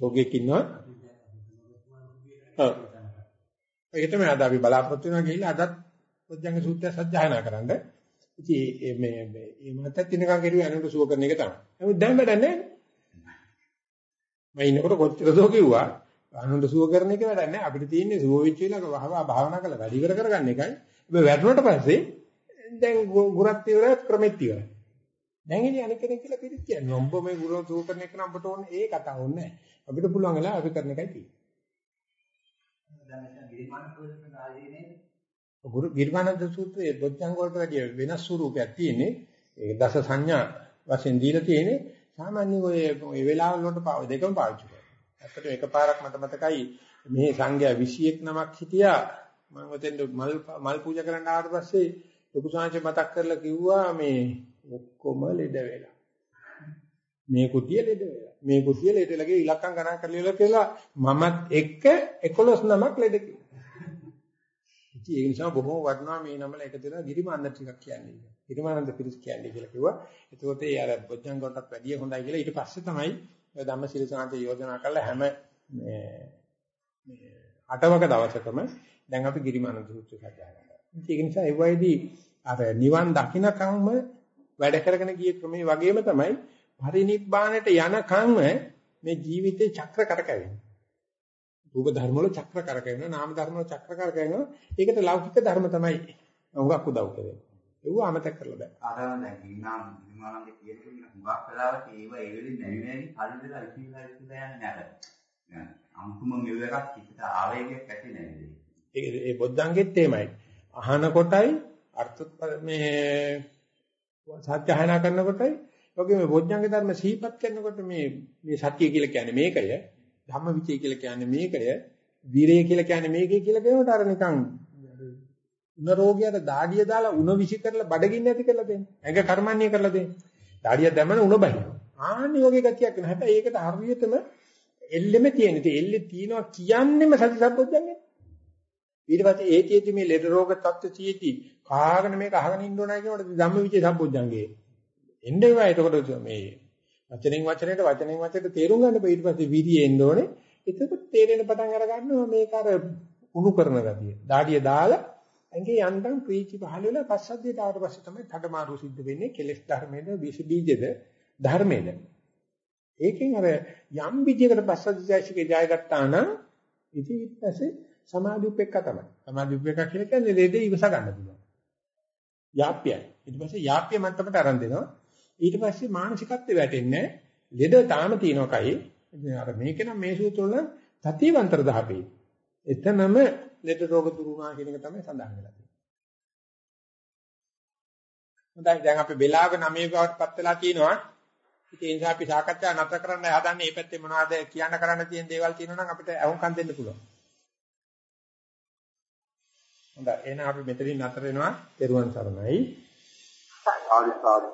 චෝගයක් ඉන්නවා. ඔව්. ඒක තමයි අද අපි බලාපොරොත්තු වෙනවා ගිහිල්ලා අදත් පොඥංග සූත්‍රය සත්‍යයනා කරන්න. ඉතින් මේ මේ මේ මතත් ඉන්නකම් කෙරුවේ අනුන්ට සුව කරන එක තමයි. නමුත් දැන් වැඩක් නැහැ. මම ඉන්නකොට කොච්චර දෝ කිව්වා අනුන්ට සුව කරන එක වැඩක් නැහැ. අපිට තියෙන්නේ සුව වෙච්ච වෙලාවක වහවා භාවනා කරලා වැඩි කර කරගන්න එකයි. හැබැයි වැටුණට පස්සේ දැන් ගුරත් ඉවරයි ක්‍රමෙත් ඉවරයි. දැන් ඉන්නේ අනික කෙනෙක් කියලා පිළිත් කියන්නේ. උඹ මේ ගුරු සුව කරන එක නම් අපට ඕනේ ඒ කතාව ඕනේ නැහැ. අපිට පුළුවන් වෙලා අපි කරන එකයි තියෙන්නේ. දැන් මෙතන ගිරිමාන සූත්‍රය ආදී නේද? ගුරු ගිරිමානන්ද සූත්‍රයේ බොද්ධංග වලට වැඩි වෙනස් ස්වරූපයක් තියෙන්නේ. ඒක දස සංඥා වශයෙන් දීලා තියෙන්නේ. සාමාන්‍ය ඔය ඔය වෙලාවල් වලට පාව දෙකම පාවිච්චි කරනවා. ඇත්තට එකපාරක් මට මතකයි මේ සංඝයා 21 නමක් හිටියා. මම ඔතෙන් මල් මල් පූජා කරන්න ආවට පස්සේ ලොකු සංඝයා මතක් කරලා කිව්වා මේ ඔක්කොම ලෙඩ වෙලා. මේ කුටිය ලෙඩ වෙලා. මේ කුටිය ලෙඩ වෙලාගේ ඉලක්කම් ගණන් කරලා ඉවර කියලා මමත් එක්ක 11 නමක් ලෙඩ කිව්වා. ඉතින් ඒ නිසා බොහොම වටිනවා මේ නමල එකතු වෙලා ගිරිමානන්ද ටිකක් කියන්නේ. ගිරිමානන්ද පිරිස් කියන්නේ කියලා කිව්වා. එතකොට ඒ අර බොජ්ජංග වලටත් වැඩිය හොඳයි කියලා ඊට පස්සේ තමයි ඔය ධම්මසිරි සාන්තේ යෝජනා කරලා හැම මේ මේ අටවක දවසකම දැන් අපි ගිරිමානන්ද සූත්‍රය සජ්ජා කරනවා. ඒක නිසා ඒ වයිදී අර නිවන් දකින්නකම්ම වැඩ කරගෙන ගිය ක්‍රමයේ වගේම තමයි පරිනිබ්බාණයට යනකම්ම මේ ජීවිතේ චක්‍ර කරකැවෙන්නේ. රූප ධර්ම වල චක්‍ර කරකැවෙනවා නාම ධර්ම වල චක්‍ර කරකැවෙනවා. ඒකට ලෞකික ධර්ම තමයි උඟක් උදව් කරන්නේ. ඒව අමතක කරලා බෑ. අර දැන් ගින්නාම් ගින්නාම්ගේ කියන හුඟක් වෙලාවට ඒව ඒ වෙලෙ නැවි නැවි කල්දලා ඉතිලා ඉතිලා යන්නේ නැහැ. අන්තිම මෙව එකක් හිතට ආවේගයක් ඇති නැන්නේ. ඒක ඒ බොද්ධංගෙත් එහෙමයි. අහන කොටයි අර්ථ මේ සත්‍යයනා කරනකොටයි ඔගේ මේ බොද්ධංග ධර්ම සිහිපත් කරනකොට මේ මේ සත්‍ය කියලා කියන්නේ මේකය ධම්මවිචය කියලා කියන්නේ මේකය විරය කියලා කියන්නේ මේකයි කියලා කියනකොට අර නිකන් උණ රෝගියාට දාඩිය දාලා උණ විසි කරලා බඩගින්න ඇති කරලා දෙන්න. ඇඟ කර්මන්නේ කරලා දෙන්න. දාඩිය දැමන උණ බහිනවා. ආන්නේ වගේ ගතියක් වෙනවා. හැබැයි ඒකට හරියටම එල්ලෙම තියෙන. ඉතින් එල්ලේ තියනවා කියන්නෙම සති සම්පොච්චන්නේ. ඊට පස්සේ ඒකේදී මේ ලෙඩ රෝග තත්ත්ව තියෙති කාගෙන මේක අහගෙන ඉන්න ඕනයි කියනකොට ධම්මවිචේ සම්පොච්චංගේ. එන්නේ ඒවා එතකොට මේ වචනෙන් වචනයට වචනෙන් වචනයට තේරුම් ගන්න බෑ ඊට පස්සේ විරිය එන්න ඕනේ. එතකොට තේරෙන පටන් අර ගන්නවා මේක අර උණු කරන ගතිය. දාඩිය දාලා ඇඟේ යන්තම් ප්‍රීති පහළ වෙලා පස්සද්ධියට ආවට පස්සේ තමයි තඩමාරු සිද්ධ වෙන්නේ කෙලෙස් ධර්මයේද විස බීජද ධර්මයේද. ඒකෙන් අර යම් බීජයකට පස්සද්ධියයිසිකේ ජය ගත්තා නම් ඉතින් ඊට පස්සේ සමාධි උපේක්ඛ තමයි. සමාධි උපේක්ඛ කියලා කියන්නේ ලෙඩේ ඉවස ගන්න පුළුවන්. යාප්‍යයි. ඊට පස්සේ යාප්‍ය මට්ටමට අරන් දෙනවා. ඊට පස්සේ මානසිකත්වයට වැටෙන්නේ ලෙඩ තාම තියෙනවා කයි. අර මේක නම් මේ සූත්‍ර වල තතිවන්තර දහපේ. එතනම ලෙඩ රෝග දුරු වුණා කියන එක තමයි සඳහන් වෙලා තියෙන්නේ. හොඳයි දැන් අපි වෙලාවක 9 බවටපත් වෙලා තිනවා. ඉතින් ඒ නිසා අපි සාකච්ඡා නතර කරන්න හදන්නේ මේ පැත්තේ මොනවද කියන්න කරන්න තියෙන දේවල් තියෙනවා නම් අපිට අහුම්කම් දෙන්න පුළුවන්. හොඳයි එහෙනම් අපි මෙතනින් නතර වෙනවා. ත්වන් සරණයි. ආදි සාදු